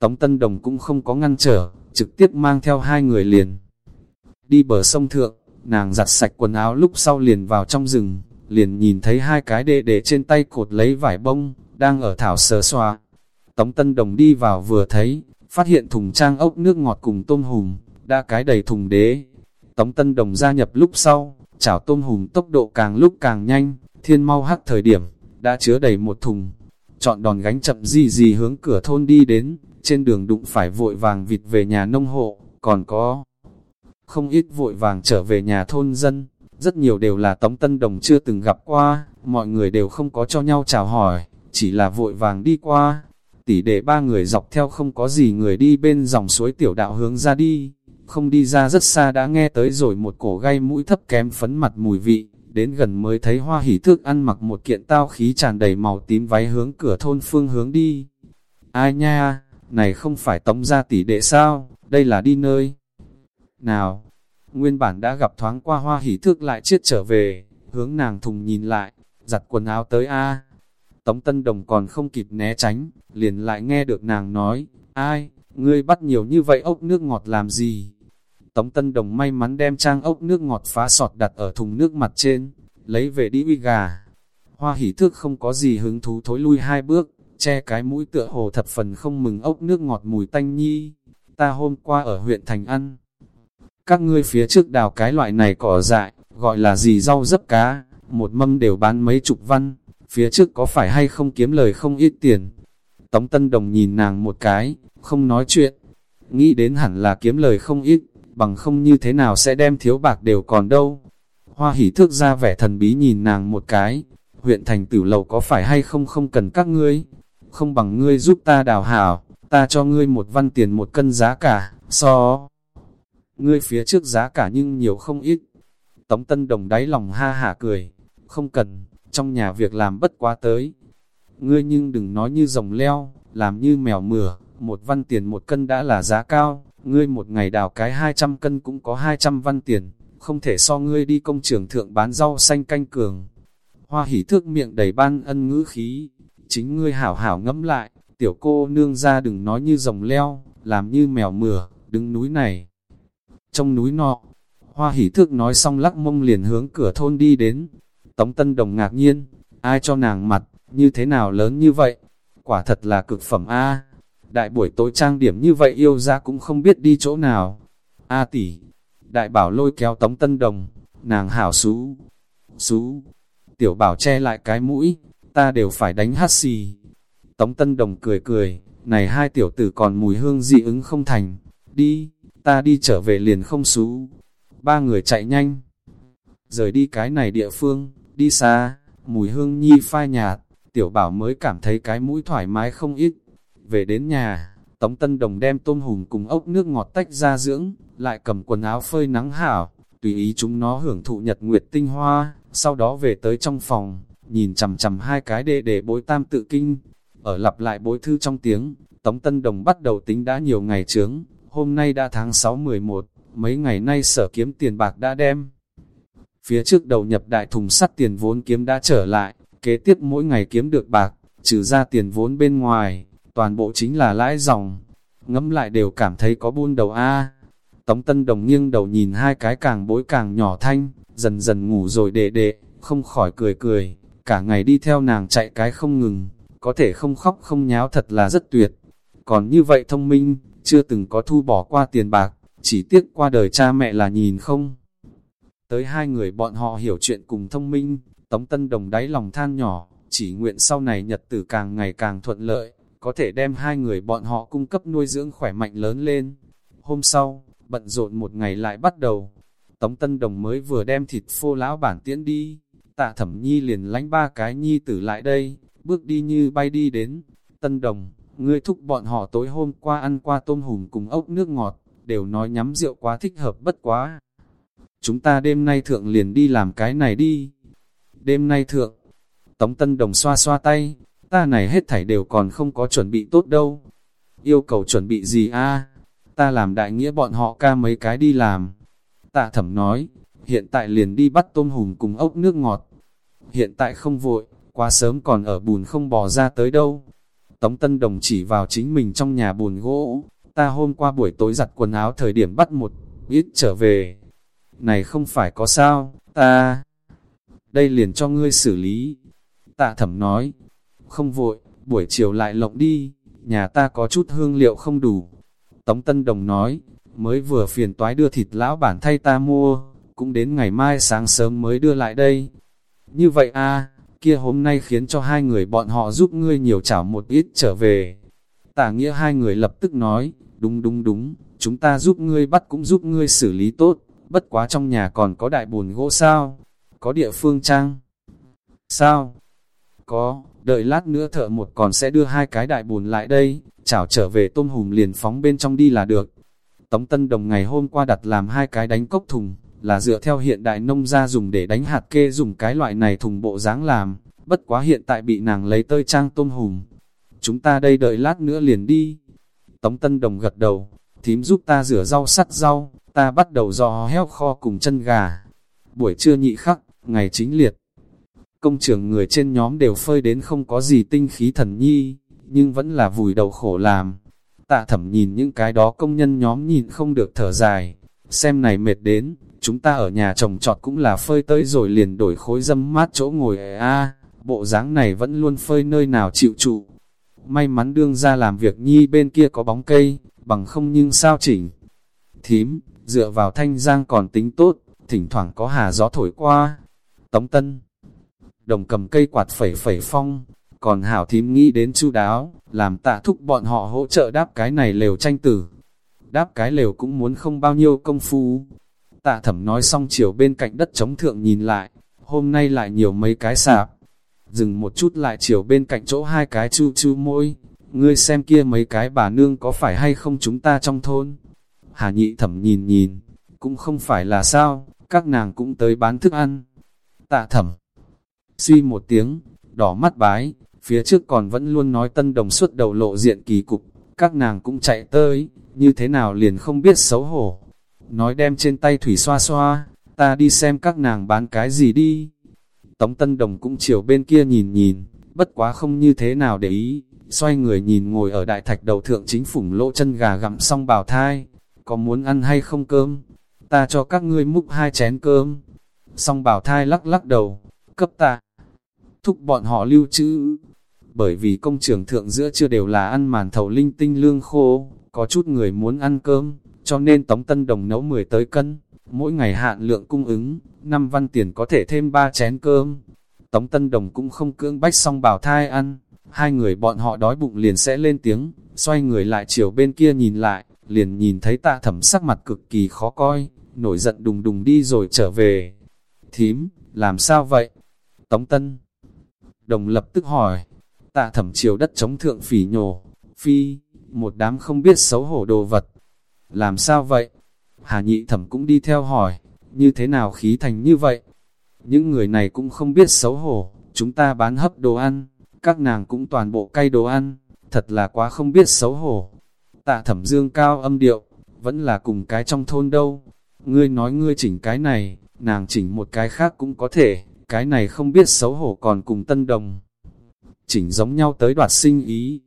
Tống Tân Đồng cũng không có ngăn trở, trực tiếp mang theo hai người liền. Đi bờ sông thượng, nàng giặt sạch quần áo lúc sau liền vào trong rừng, liền nhìn thấy hai cái đệ để trên tay cột lấy vải bông, đang ở thảo sờ xoa. Tống Tân Đồng đi vào vừa thấy, phát hiện thùng trang ốc nước ngọt cùng tôm hùm, đã cái đầy thùng đế. Tống Tân Đồng gia nhập lúc sau, chảo tôm hùm tốc độ càng lúc càng nhanh, thiên mau hắc thời điểm, đã chứa đầy một thùng. Chọn đòn gánh chậm gì gì hướng cửa thôn đi đến, trên đường đụng phải vội vàng vịt về nhà nông hộ, còn có không ít vội vàng trở về nhà thôn dân, rất nhiều đều là Tống Tân Đồng chưa từng gặp qua, mọi người đều không có cho nhau chào hỏi, chỉ là vội vàng đi qua. Tỷ để ba người dọc theo không có gì người đi bên dòng suối tiểu đạo hướng ra đi, không đi ra rất xa đã nghe tới rồi một cổ gai mũi thấp kém phấn mặt mùi vị, đến gần mới thấy hoa hỉ thước ăn mặc một kiện tao khí tràn đầy màu tím váy hướng cửa thôn phương hướng đi. Ai nha, này không phải tống ra tỷ đệ sao, đây là đi nơi. Nào, nguyên bản đã gặp thoáng qua hoa hỉ thước lại chết trở về, hướng nàng thùng nhìn lại, giặt quần áo tới A. Tống Tân Đồng còn không kịp né tránh, liền lại nghe được nàng nói, ai, ngươi bắt nhiều như vậy ốc nước ngọt làm gì? Tống Tân Đồng may mắn đem trang ốc nước ngọt phá sọt đặt ở thùng nước mặt trên, lấy về đi uy gà. Hoa hỉ thước không có gì hứng thú thối lui hai bước, che cái mũi tựa hồ thập phần không mừng ốc nước ngọt mùi tanh nhi. Ta hôm qua ở huyện Thành ăn. Các ngươi phía trước đào cái loại này cỏ dại, gọi là gì rau dấp cá, một mâm đều bán mấy chục văn, phía trước có phải hay không kiếm lời không ít tiền. Tống Tân Đồng nhìn nàng một cái, không nói chuyện, nghĩ đến hẳn là kiếm lời không ít, bằng không như thế nào sẽ đem thiếu bạc đều còn đâu. Hoa hỉ thước ra vẻ thần bí nhìn nàng một cái, huyện thành tử lầu có phải hay không không cần các ngươi, không bằng ngươi giúp ta đào hảo, ta cho ngươi một văn tiền một cân giá cả, so. Ngươi phía trước giá cả nhưng nhiều không ít. Tống Tân Đồng đáy lòng ha hả cười, không cần, trong nhà việc làm bất quá tới. Ngươi nhưng đừng nói như rồng leo, làm như mèo mửa, một văn tiền một cân đã là giá cao, ngươi một ngày đào cái 200 cân cũng có 200 văn tiền, không thể so ngươi đi công trường thượng bán rau xanh canh cường. Hoa hỉ thước miệng đầy ban ân ngữ khí, chính ngươi hảo hảo ngẫm lại, tiểu cô nương ra đừng nói như rồng leo, làm như mèo mửa, đứng núi này. Trong núi nọ, hoa hỉ thước nói xong lắc mông liền hướng cửa thôn đi đến. Tống Tân Đồng ngạc nhiên, ai cho nàng mặt, như thế nào lớn như vậy? Quả thật là cực phẩm A. Đại buổi tối trang điểm như vậy yêu ra cũng không biết đi chỗ nào. A tỷ, đại bảo lôi kéo Tống Tân Đồng, nàng hảo xú, xú. Tiểu bảo che lại cái mũi, ta đều phải đánh hát xì. Tống Tân Đồng cười cười, này hai tiểu tử còn mùi hương dị ứng không thành, đi, ta đi trở về liền không xú. Ba người chạy nhanh, rời đi cái này địa phương, đi xa, mùi hương nhi phai nhạt, tiểu bảo mới cảm thấy cái mũi thoải mái không ít. Về đến nhà, Tống Tân Đồng đem tôm hùm cùng ốc nước ngọt tách ra dưỡng, lại cầm quần áo phơi nắng hảo, tùy ý chúng nó hưởng thụ nhật nguyệt tinh hoa, sau đó về tới trong phòng, nhìn chầm chầm hai cái đệ để bối tam tự kinh. Ở lặp lại bối thư trong tiếng, Tống Tân Đồng bắt đầu tính đã nhiều ngày trướng, hôm nay đã tháng 6-11, mấy ngày nay sở kiếm tiền bạc đã đem. Phía trước đầu nhập đại thùng sắt tiền vốn kiếm đã trở lại, kế tiếp mỗi ngày kiếm được bạc, trừ ra tiền vốn bên ngoài, toàn bộ chính là lãi dòng. Ngẫm lại đều cảm thấy có buôn đầu A. Tống Tân Đồng nghiêng đầu nhìn hai cái càng bối càng nhỏ thanh, dần dần ngủ rồi đệ đệ, không khỏi cười cười, cả ngày đi theo nàng chạy cái không ngừng, có thể không khóc không nháo thật là rất tuyệt. Còn như vậy thông minh, chưa từng có thu bỏ qua tiền bạc, chỉ tiếc qua đời cha mẹ là nhìn không. Tới hai người bọn họ hiểu chuyện cùng thông minh, Tống Tân Đồng đáy lòng than nhỏ, chỉ nguyện sau này nhật tử càng ngày càng thuận lợi, có thể đem hai người bọn họ cung cấp nuôi dưỡng khỏe mạnh lớn lên. Hôm sau, bận rộn một ngày lại bắt đầu, Tống Tân Đồng mới vừa đem thịt phô lão bản tiễn đi, tạ thẩm nhi liền lánh ba cái nhi tử lại đây, bước đi như bay đi đến. Tân Đồng, ngươi thúc bọn họ tối hôm qua ăn qua tôm hùm cùng ốc nước ngọt, đều nói nhắm rượu quá thích hợp bất quá. Chúng ta đêm nay thượng liền đi làm cái này đi. Đêm nay thượng, Tống Tân Đồng xoa xoa tay, ta này hết thảy đều còn không có chuẩn bị tốt đâu. Yêu cầu chuẩn bị gì a? Ta làm đại nghĩa bọn họ ca mấy cái đi làm. Tạ thẩm nói, hiện tại liền đi bắt tôm hùm cùng ốc nước ngọt. Hiện tại không vội, quá sớm còn ở bùn không bò ra tới đâu. Tống Tân Đồng chỉ vào chính mình trong nhà bùn gỗ, ta hôm qua buổi tối giặt quần áo thời điểm bắt một ít trở về. Này không phải có sao, ta... Đây liền cho ngươi xử lý. Tạ thẩm nói, không vội, buổi chiều lại lộng đi, nhà ta có chút hương liệu không đủ. Tống Tân Đồng nói, mới vừa phiền toái đưa thịt lão bản thay ta mua, cũng đến ngày mai sáng sớm mới đưa lại đây. Như vậy a kia hôm nay khiến cho hai người bọn họ giúp ngươi nhiều chảo một ít trở về. Tả nghĩa hai người lập tức nói, đúng đúng đúng, chúng ta giúp ngươi bắt cũng giúp ngươi xử lý tốt, bất quá trong nhà còn có đại bồn gỗ sao, có địa phương trang. Sao? Có, đợi lát nữa thợ một còn sẽ đưa hai cái đại bồn lại đây, chảo trở về tôm hùm liền phóng bên trong đi là được. Tống Tân Đồng ngày hôm qua đặt làm hai cái đánh cốc thùng, là dựa theo hiện đại nông gia dùng để đánh hạt kê dùng cái loại này thùng bộ dáng làm, bất quá hiện tại bị nàng lấy tơi trang tôm hùm. Chúng ta đây đợi lát nữa liền đi. Tống Tân Đồng gật đầu, thím giúp ta rửa rau sắt rau, ta bắt đầu dò heo kho cùng chân gà. Buổi trưa nhị khắc, ngày chính liệt. Công trường người trên nhóm đều phơi đến không có gì tinh khí thần nhi, nhưng vẫn là vùi đầu khổ làm. Tạ thẩm nhìn những cái đó công nhân nhóm nhìn không được thở dài, xem này mệt đến, chúng ta ở nhà trồng trọt cũng là phơi tới rồi liền đổi khối dâm mát chỗ ngồi a bộ dáng này vẫn luôn phơi nơi nào chịu trụ. May mắn đương ra làm việc nhi bên kia có bóng cây, bằng không nhưng sao chỉnh. Thím, dựa vào thanh giang còn tính tốt, thỉnh thoảng có hà gió thổi qua. Tống Tân Đồng cầm cây quạt phẩy phẩy phong, còn hảo thím nghĩ đến chu đáo, làm tạ thúc bọn họ hỗ trợ đáp cái này lều tranh tử. Đáp cái lều cũng muốn không bao nhiêu công phu. Tạ thẩm nói xong chiều bên cạnh đất chống thượng nhìn lại, hôm nay lại nhiều mấy cái sạp. Dừng một chút lại chiều bên cạnh chỗ hai cái chu chu môi, ngươi xem kia mấy cái bà nương có phải hay không chúng ta trong thôn. Hà nhị thẩm nhìn nhìn, cũng không phải là sao, các nàng cũng tới bán thức ăn. Tạ thẩm, suy một tiếng, đỏ mắt bái, phía trước còn vẫn luôn nói tân đồng suốt đầu lộ diện kỳ cục, các nàng cũng chạy tới, như thế nào liền không biết xấu hổ. Nói đem trên tay thủy xoa xoa, ta đi xem các nàng bán cái gì đi. Tống Tân Đồng cũng chiều bên kia nhìn nhìn, bất quá không như thế nào để ý, xoay người nhìn ngồi ở đại thạch đầu thượng chính phủng lỗ chân gà gặm xong bào thai, có muốn ăn hay không cơm? Ta cho các ngươi múc hai chén cơm. Xong bảo thai lắc lắc đầu, cấp ta. Thúc bọn họ lưu trữ. Bởi vì công trường thượng giữa chưa đều là ăn màn thầu linh tinh lương khô, có chút người muốn ăn cơm, cho nên Tống Tân Đồng nấu 10 tới cân, mỗi ngày hạn lượng cung ứng, 5 văn tiền có thể thêm 3 chén cơm. Tống Tân Đồng cũng không cưỡng bách xong bảo thai ăn, hai người bọn họ đói bụng liền sẽ lên tiếng, xoay người lại chiều bên kia nhìn lại, liền nhìn thấy tạ thẩm sắc mặt cực kỳ khó coi, nổi giận đùng đùng đi rồi trở về. Thím, làm sao vậy? Tống Tân Đồng lập tức hỏi, tạ thẩm chiều đất chống thượng phỉ nhổ, phi, một đám không biết xấu hổ đồ vật. Làm sao vậy? Hà nhị thẩm cũng đi theo hỏi, như thế nào khí thành như vậy? Những người này cũng không biết xấu hổ, chúng ta bán hấp đồ ăn, các nàng cũng toàn bộ cay đồ ăn, thật là quá không biết xấu hổ. Tạ thẩm dương cao âm điệu, vẫn là cùng cái trong thôn đâu. Ngươi nói ngươi chỉnh cái này, nàng chỉnh một cái khác cũng có thể, cái này không biết xấu hổ còn cùng tân đồng. Chỉnh giống nhau tới đoạt sinh ý.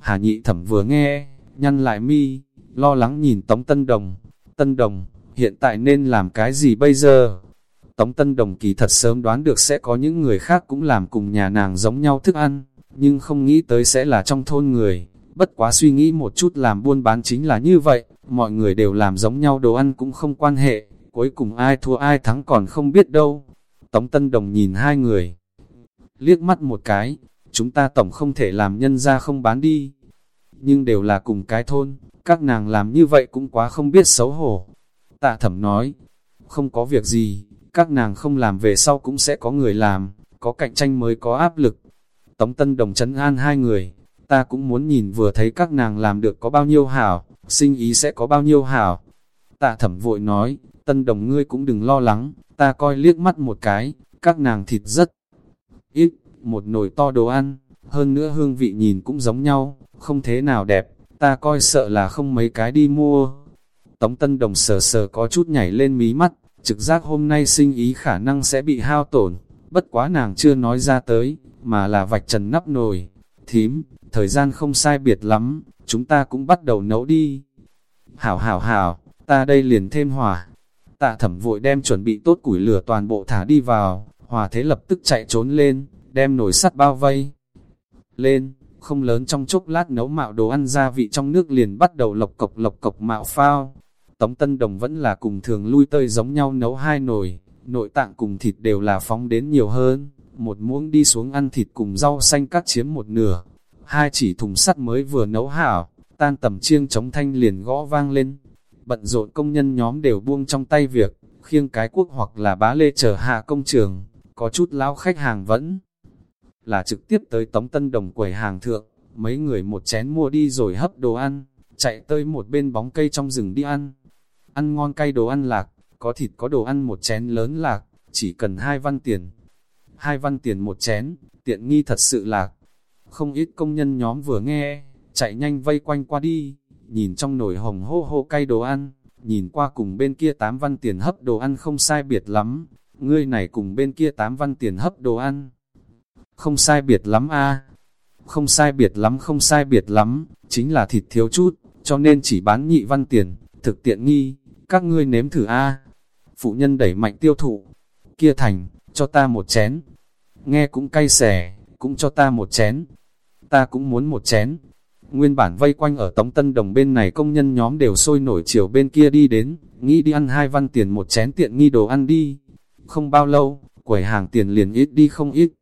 Hà nhị thẩm vừa nghe, nhăn lại mi, lo lắng nhìn Tống Tân Đồng. Tân Đồng, hiện tại nên làm cái gì bây giờ? Tống Tân Đồng kỳ thật sớm đoán được sẽ có những người khác cũng làm cùng nhà nàng giống nhau thức ăn, nhưng không nghĩ tới sẽ là trong thôn người. Bất quá suy nghĩ một chút làm buôn bán chính là như vậy, mọi người đều làm giống nhau đồ ăn cũng không quan hệ, cuối cùng ai thua ai thắng còn không biết đâu. Tống Tân Đồng nhìn hai người, liếc mắt một cái, chúng ta tổng không thể làm nhân ra không bán đi. Nhưng đều là cùng cái thôn, các nàng làm như vậy cũng quá không biết xấu hổ. Tạ thẩm nói, không có việc gì, các nàng không làm về sau cũng sẽ có người làm, có cạnh tranh mới có áp lực. Tống Tân Đồng chấn an hai người, ta cũng muốn nhìn vừa thấy các nàng làm được có bao nhiêu hảo, sinh ý sẽ có bao nhiêu hảo. Tạ thẩm vội nói, Tân Đồng ngươi cũng đừng lo lắng, ta coi liếc mắt một cái, các nàng thịt rất ít, một nồi to đồ ăn, hơn nữa hương vị nhìn cũng giống nhau, không thế nào đẹp, ta coi sợ là không mấy cái đi mua. Tống Tân Đồng sờ sờ có chút nhảy lên mí mắt, trực giác hôm nay sinh ý khả năng sẽ bị hao tổn, bất quá nàng chưa nói ra tới, mà là vạch trần nắp nồi. Thím, thời gian không sai biệt lắm, chúng ta cũng bắt đầu nấu đi. Hảo hảo hảo, ta đây liền thêm hỏa. Tạ thẩm vội đem chuẩn bị tốt củi lửa toàn bộ thả đi vào, hòa thế lập tức chạy trốn lên, đem nồi sắt bao vây. Lên, không lớn trong chốc lát nấu mạo đồ ăn gia vị trong nước liền bắt đầu lộc cộc lộc cộc mạo phao. Tống Tân Đồng vẫn là cùng thường lui tơi giống nhau nấu hai nồi, nội tạng cùng thịt đều là phóng đến nhiều hơn, một muỗng đi xuống ăn thịt cùng rau xanh cắt chiếm một nửa. Hai chỉ thùng sắt mới vừa nấu hảo, tan tầm chiêng chống thanh liền gõ vang lên. Bận rộn công nhân nhóm đều buông trong tay việc, khiêng cái quốc hoặc là bá lê chờ hạ công trường, có chút lão khách hàng vẫn là trực tiếp tới Tống Tân Đồng quầy hàng thượng, mấy người một chén mua đi rồi hấp đồ ăn, chạy tới một bên bóng cây trong rừng đi ăn. Ăn ngon cay đồ ăn lạc, có thịt có đồ ăn một chén lớn lạc, chỉ cần hai văn tiền. Hai văn tiền một chén, tiện nghi thật sự lạc. Không ít công nhân nhóm vừa nghe, chạy nhanh vây quanh qua đi, nhìn trong nồi hồng hô hô cay đồ ăn, nhìn qua cùng bên kia tám văn tiền hấp đồ ăn không sai biệt lắm, ngươi này cùng bên kia tám văn tiền hấp đồ ăn. Không sai biệt lắm a Không sai biệt lắm không sai biệt lắm, chính là thịt thiếu chút, cho nên chỉ bán nhị văn tiền, thực tiện nghi, các ngươi nếm thử a Phụ nhân đẩy mạnh tiêu thụ, kia thành, cho ta một chén. Nghe cũng cay xẻ, cũng cho ta một chén. Ta cũng muốn một chén. Nguyên bản vây quanh ở Tống Tân Đồng bên này công nhân nhóm đều sôi nổi chiều bên kia đi đến, nghĩ đi ăn hai văn tiền một chén tiện nghi đồ ăn đi. Không bao lâu, quầy hàng tiền liền ít đi không ít.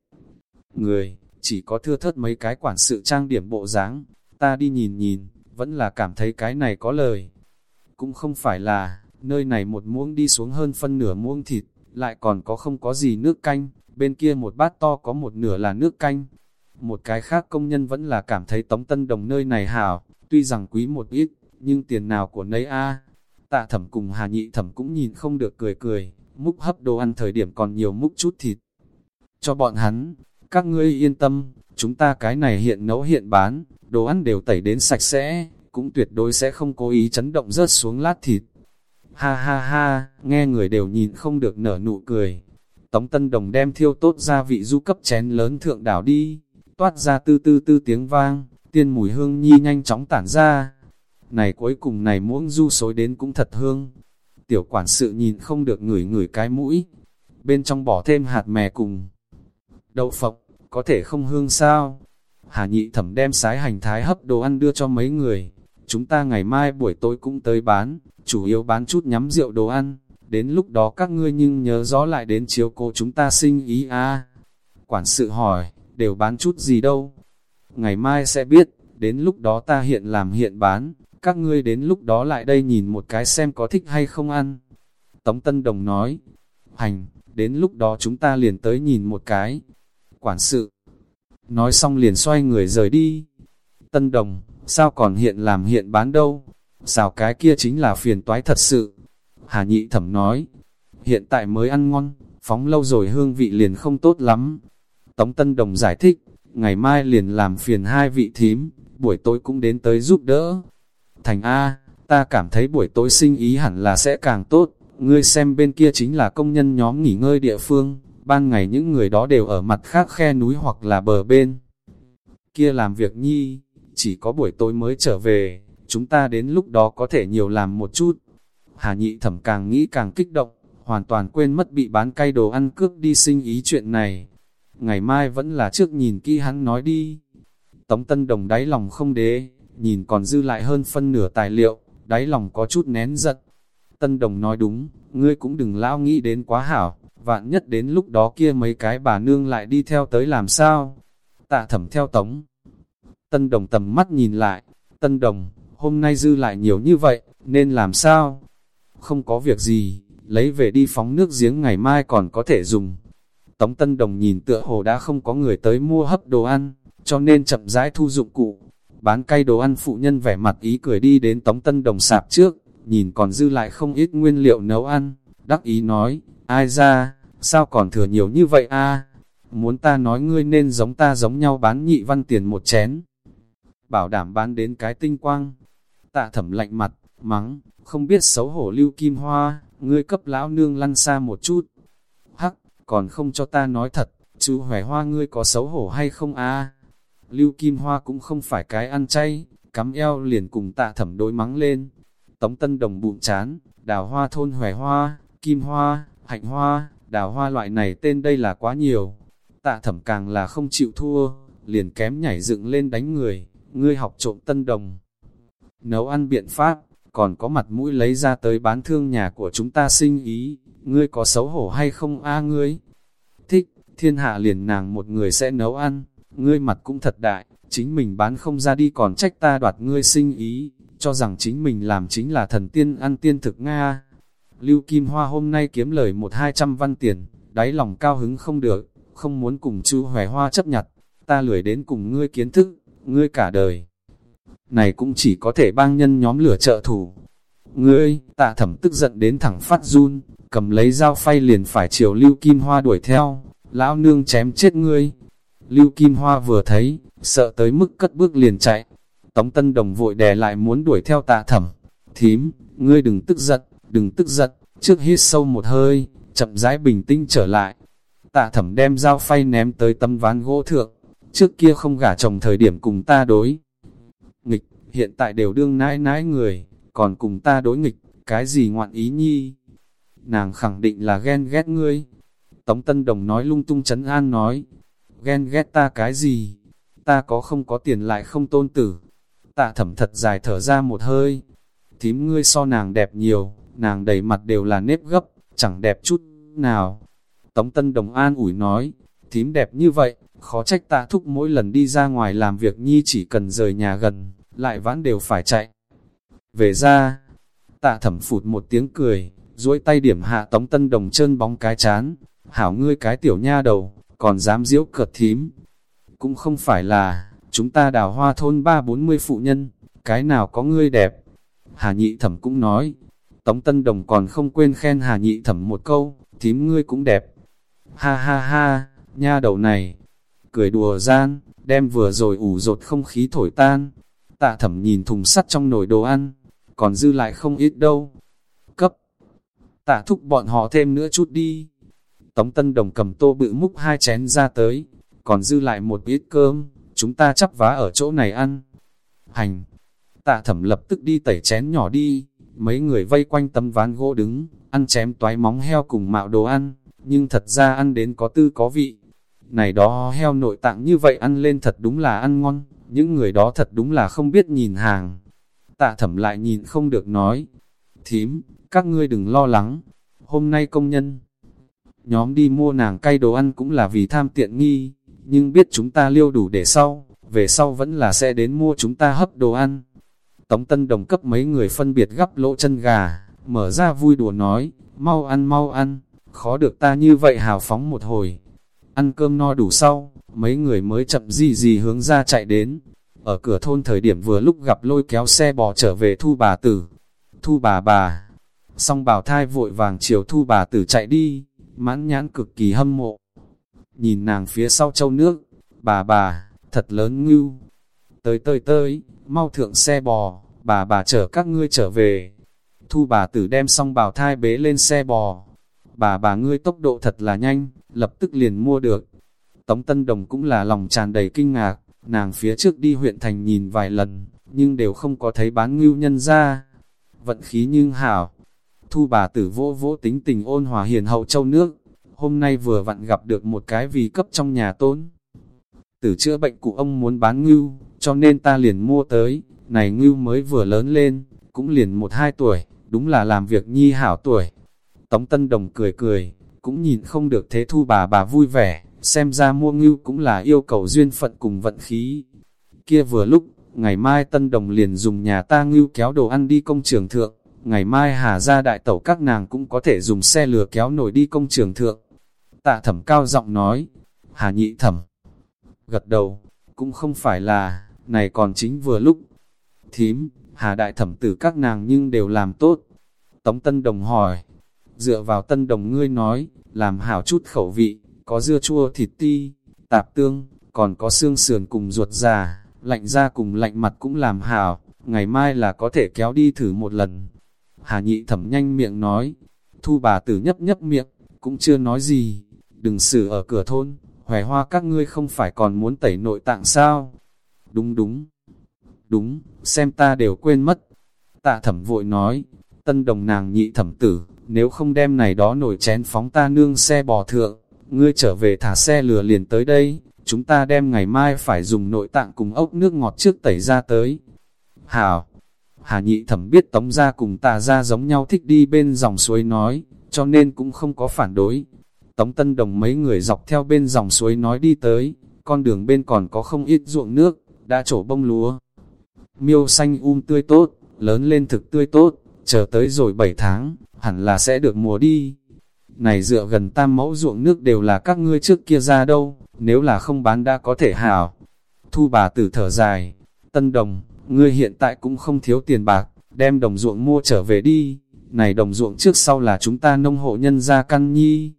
Người, chỉ có thưa thớt mấy cái quản sự trang điểm bộ dáng ta đi nhìn nhìn, vẫn là cảm thấy cái này có lời. Cũng không phải là, nơi này một muỗng đi xuống hơn phân nửa muỗng thịt, lại còn có không có gì nước canh, bên kia một bát to có một nửa là nước canh. Một cái khác công nhân vẫn là cảm thấy tống tân đồng nơi này hảo, tuy rằng quý một ít, nhưng tiền nào của nấy a Tạ thẩm cùng hà nhị thẩm cũng nhìn không được cười cười, múc hấp đồ ăn thời điểm còn nhiều múc chút thịt. Cho bọn hắn, các ngươi yên tâm, chúng ta cái này hiện nấu hiện bán, đồ ăn đều tẩy đến sạch sẽ, cũng tuyệt đối sẽ không cố ý chấn động rớt xuống lát thịt. Ha ha ha, nghe người đều nhìn không được nở nụ cười. Tống Tân Đồng đem thiêu tốt gia vị du cấp chén lớn thượng đảo đi, toát ra tư tư tư tiếng vang, tiên mùi hương nhi nhanh chóng tản ra. Này cuối cùng này muỗng du xối đến cũng thật hương. Tiểu quản sự nhìn không được ngửi ngửi cái mũi. Bên trong bỏ thêm hạt mè cùng. Đậu phộng, có thể không hương sao? Hà nhị thẩm đem sái hành thái hấp đồ ăn đưa cho mấy người. Chúng ta ngày mai buổi tối cũng tới bán, chủ yếu bán chút nhắm rượu đồ ăn. Đến lúc đó các ngươi nhưng nhớ rõ lại đến chiếu cô chúng ta sinh ý a Quản sự hỏi, đều bán chút gì đâu? Ngày mai sẽ biết, đến lúc đó ta hiện làm hiện bán, các ngươi đến lúc đó lại đây nhìn một cái xem có thích hay không ăn. Tống Tân Đồng nói, hành, đến lúc đó chúng ta liền tới nhìn một cái. Quản sự, nói xong liền xoay người rời đi. Tân Đồng, sao còn hiện làm hiện bán đâu? Xào cái kia chính là phiền toái thật sự. Hà Nhị Thẩm nói, hiện tại mới ăn ngon, phóng lâu rồi hương vị liền không tốt lắm. Tống Tân Đồng giải thích, ngày mai liền làm phiền hai vị thím, buổi tối cũng đến tới giúp đỡ. Thành A, ta cảm thấy buổi tối sinh ý hẳn là sẽ càng tốt, ngươi xem bên kia chính là công nhân nhóm nghỉ ngơi địa phương, ban ngày những người đó đều ở mặt khác khe núi hoặc là bờ bên. Kia làm việc nhi, chỉ có buổi tối mới trở về, chúng ta đến lúc đó có thể nhiều làm một chút. Hà nhị thẩm càng nghĩ càng kích động, hoàn toàn quên mất bị bán cay đồ ăn cướp đi sinh ý chuyện này. Ngày mai vẫn là trước nhìn kỹ hắn nói đi. Tống Tân Đồng đáy lòng không đế, nhìn còn dư lại hơn phân nửa tài liệu, đáy lòng có chút nén giận. Tân Đồng nói đúng, ngươi cũng đừng lao nghĩ đến quá hảo, vạn nhất đến lúc đó kia mấy cái bà nương lại đi theo tới làm sao. Tạ thẩm theo Tống. Tân Đồng tầm mắt nhìn lại, Tân Đồng, hôm nay dư lại nhiều như vậy, nên làm sao? Không có việc gì, lấy về đi phóng nước giếng ngày mai còn có thể dùng. Tống Tân Đồng nhìn tựa hồ đã không có người tới mua hấp đồ ăn, cho nên chậm rãi thu dụng cụ. Bán cây đồ ăn phụ nhân vẻ mặt ý cười đi đến Tống Tân Đồng sạp trước, nhìn còn dư lại không ít nguyên liệu nấu ăn, đắc ý nói, ai ra, sao còn thừa nhiều như vậy a Muốn ta nói ngươi nên giống ta giống nhau bán nhị văn tiền một chén. Bảo đảm bán đến cái tinh quang. Tạ thẩm lạnh mặt, mắng, không biết xấu hổ lưu kim hoa, ngươi cấp lão nương lăn xa một chút. Hắc, còn không cho ta nói thật, chú hòe hoa ngươi có xấu hổ hay không a Lưu kim hoa cũng không phải cái ăn chay, cắm eo liền cùng tạ thẩm đối mắng lên. Tống tân đồng bụng chán, đào hoa thôn hòe hoa, kim hoa, hạnh hoa, đào hoa loại này tên đây là quá nhiều. Tạ thẩm càng là không chịu thua, liền kém nhảy dựng lên đánh người, ngươi học trộm tân đồng. Nấu ăn biện pháp, còn có mặt mũi lấy ra tới bán thương nhà của chúng ta sinh ý, ngươi có xấu hổ hay không a ngươi? Thích, thiên hạ liền nàng một người sẽ nấu ăn, ngươi mặt cũng thật đại, chính mình bán không ra đi còn trách ta đoạt ngươi sinh ý, cho rằng chính mình làm chính là thần tiên ăn tiên thực Nga. Lưu Kim Hoa hôm nay kiếm lời một hai trăm văn tiền, đáy lòng cao hứng không được, không muốn cùng chú hòe hoa chấp nhặt, ta lười đến cùng ngươi kiến thức, ngươi cả đời này cũng chỉ có thể bang nhân nhóm lửa trợ thủ. Ngươi, tạ thẩm tức giận đến thẳng phát run, cầm lấy dao phay liền phải chiều Lưu Kim Hoa đuổi theo, lão nương chém chết ngươi. Lưu Kim Hoa vừa thấy, sợ tới mức cất bước liền chạy. Tống Tân Đồng vội đè lại muốn đuổi theo tạ thẩm. Thím, ngươi đừng tức giận, đừng tức giận, trước hít sâu một hơi, chậm rãi bình tĩnh trở lại. Tạ thẩm đem dao phay ném tới tấm ván gỗ thượng, trước kia không gả chồng thời điểm cùng ta đối nghịch, hiện tại đều đương nãi nãi người, còn cùng ta đối nghịch, cái gì ngoạn ý nhi. Nàng khẳng định là ghen ghét ngươi. Tống Tân Đồng nói lung tung chấn an nói, ghen ghét ta cái gì, ta có không có tiền lại không tôn tử. Tạ thẩm thật dài thở ra một hơi, thím ngươi so nàng đẹp nhiều, nàng đầy mặt đều là nếp gấp, chẳng đẹp chút nào. Tống Tân Đồng an ủi nói, thím đẹp như vậy, Khó trách tạ thúc mỗi lần đi ra ngoài làm việc nhi chỉ cần rời nhà gần, lại vãn đều phải chạy. Về ra, tạ thẩm phụt một tiếng cười, duỗi tay điểm hạ tống tân đồng chân bóng cái chán, hảo ngươi cái tiểu nha đầu, còn dám diễu cợt thím. Cũng không phải là, chúng ta đào hoa thôn ba bốn mươi phụ nhân, cái nào có ngươi đẹp. Hà nhị thẩm cũng nói, tống tân đồng còn không quên khen hà nhị thẩm một câu, thím ngươi cũng đẹp. Ha ha ha, nha đầu này, cười đùa gian, đem vừa rồi ủ rột không khí thổi tan. Tạ thẩm nhìn thùng sắt trong nồi đồ ăn, còn dư lại không ít đâu. Cấp. Tạ thúc bọn họ thêm nữa chút đi. Tống Tân Đồng cầm tô bự múc hai chén ra tới, còn dư lại một ít cơm, chúng ta chắp vá ở chỗ này ăn. Hành, tạ thẩm lập tức đi tẩy chén nhỏ đi, mấy người vây quanh tấm ván gỗ đứng, ăn chém toái móng heo cùng mạo đồ ăn, nhưng thật ra ăn đến có tư có vị. Này đó heo nội tạng như vậy ăn lên thật đúng là ăn ngon, những người đó thật đúng là không biết nhìn hàng. Tạ thẩm lại nhìn không được nói, thím, các ngươi đừng lo lắng, hôm nay công nhân. Nhóm đi mua nàng cay đồ ăn cũng là vì tham tiện nghi, nhưng biết chúng ta liêu đủ để sau, về sau vẫn là sẽ đến mua chúng ta hấp đồ ăn. Tống Tân Đồng cấp mấy người phân biệt gắp lỗ chân gà, mở ra vui đùa nói, mau ăn mau ăn, khó được ta như vậy hào phóng một hồi. Ăn cơm no đủ sau, mấy người mới chậm gì gì hướng ra chạy đến. Ở cửa thôn thời điểm vừa lúc gặp lôi kéo xe bò trở về thu bà tử. Thu bà bà, song bảo thai vội vàng chiều thu bà tử chạy đi, mãn nhãn cực kỳ hâm mộ. Nhìn nàng phía sau châu nước, bà bà, thật lớn ngưu. Tới tới tới, mau thượng xe bò, bà bà chở các ngươi trở về. Thu bà tử đem xong bào thai bế lên xe bò. Bà bà ngươi tốc độ thật là nhanh, lập tức liền mua được. Tống Tân Đồng cũng là lòng tràn đầy kinh ngạc, nàng phía trước đi huyện thành nhìn vài lần, nhưng đều không có thấy bán ngưu nhân ra. Vận khí nhưng hảo. Thu bà tử vô vô tính tình ôn hòa hiền hậu châu nước, hôm nay vừa vặn gặp được một cái vì cấp trong nhà tốn Tử chữa bệnh cụ ông muốn bán ngưu, cho nên ta liền mua tới, này ngưu mới vừa lớn lên, cũng liền một hai tuổi, đúng là làm việc nhi hảo tuổi. Tống Tân Đồng cười cười, cũng nhìn không được thế thu bà bà vui vẻ, xem ra mua ngưu cũng là yêu cầu duyên phận cùng vận khí. Kia vừa lúc, ngày mai Tân Đồng liền dùng nhà ta ngưu kéo đồ ăn đi công trường thượng, ngày mai hà ra đại tẩu các nàng cũng có thể dùng xe lừa kéo nổi đi công trường thượng. Tạ thẩm cao giọng nói, hà nhị thẩm, gật đầu, cũng không phải là, này còn chính vừa lúc. Thím, hà đại thẩm tử các nàng nhưng đều làm tốt. Tống Tân Đồng hỏi, dựa vào Tân Đồng ngươi nói, làm hảo chút khẩu vị, có dưa chua thịt ti, tạp tương, còn có xương sườn cùng ruột già, lạnh da cùng lạnh mặt cũng làm hảo, ngày mai là có thể kéo đi thử một lần. Hà nhị thẩm nhanh miệng nói, thu bà tử nhấp nhấp miệng, cũng chưa nói gì, đừng xử ở cửa thôn, hòe hoa các ngươi không phải còn muốn tẩy nội tạng sao? Đúng đúng, đúng, xem ta đều quên mất. Tạ thẩm vội nói, tân đồng nàng nhị thẩm tử, nếu không đem này đó nổi chén phóng ta nương xe bò thượng, ngươi trở về thả xe lừa liền tới đây, chúng ta đem ngày mai phải dùng nội tạng cùng ốc nước ngọt trước tẩy ra tới. Hảo, Hà nhị thẩm biết tống ra cùng tà ra giống nhau thích đi bên dòng suối nói, cho nên cũng không có phản đối. Tống Tân Đồng mấy người dọc theo bên dòng suối nói đi tới, con đường bên còn có không ít ruộng nước, đã trổ bông lúa. Miêu xanh um tươi tốt, lớn lên thực tươi tốt, chờ tới rồi 7 tháng, hẳn là sẽ được mùa đi. Này dựa gần tam mẫu ruộng nước đều là các ngươi trước kia ra đâu, nếu là không bán đã có thể hảo. Thu bà tử thở dài, Tân Đồng, ngươi hiện tại cũng không thiếu tiền bạc, đem đồng ruộng mua trở về đi. Này đồng ruộng trước sau là chúng ta nông hộ nhân gia căn nhi.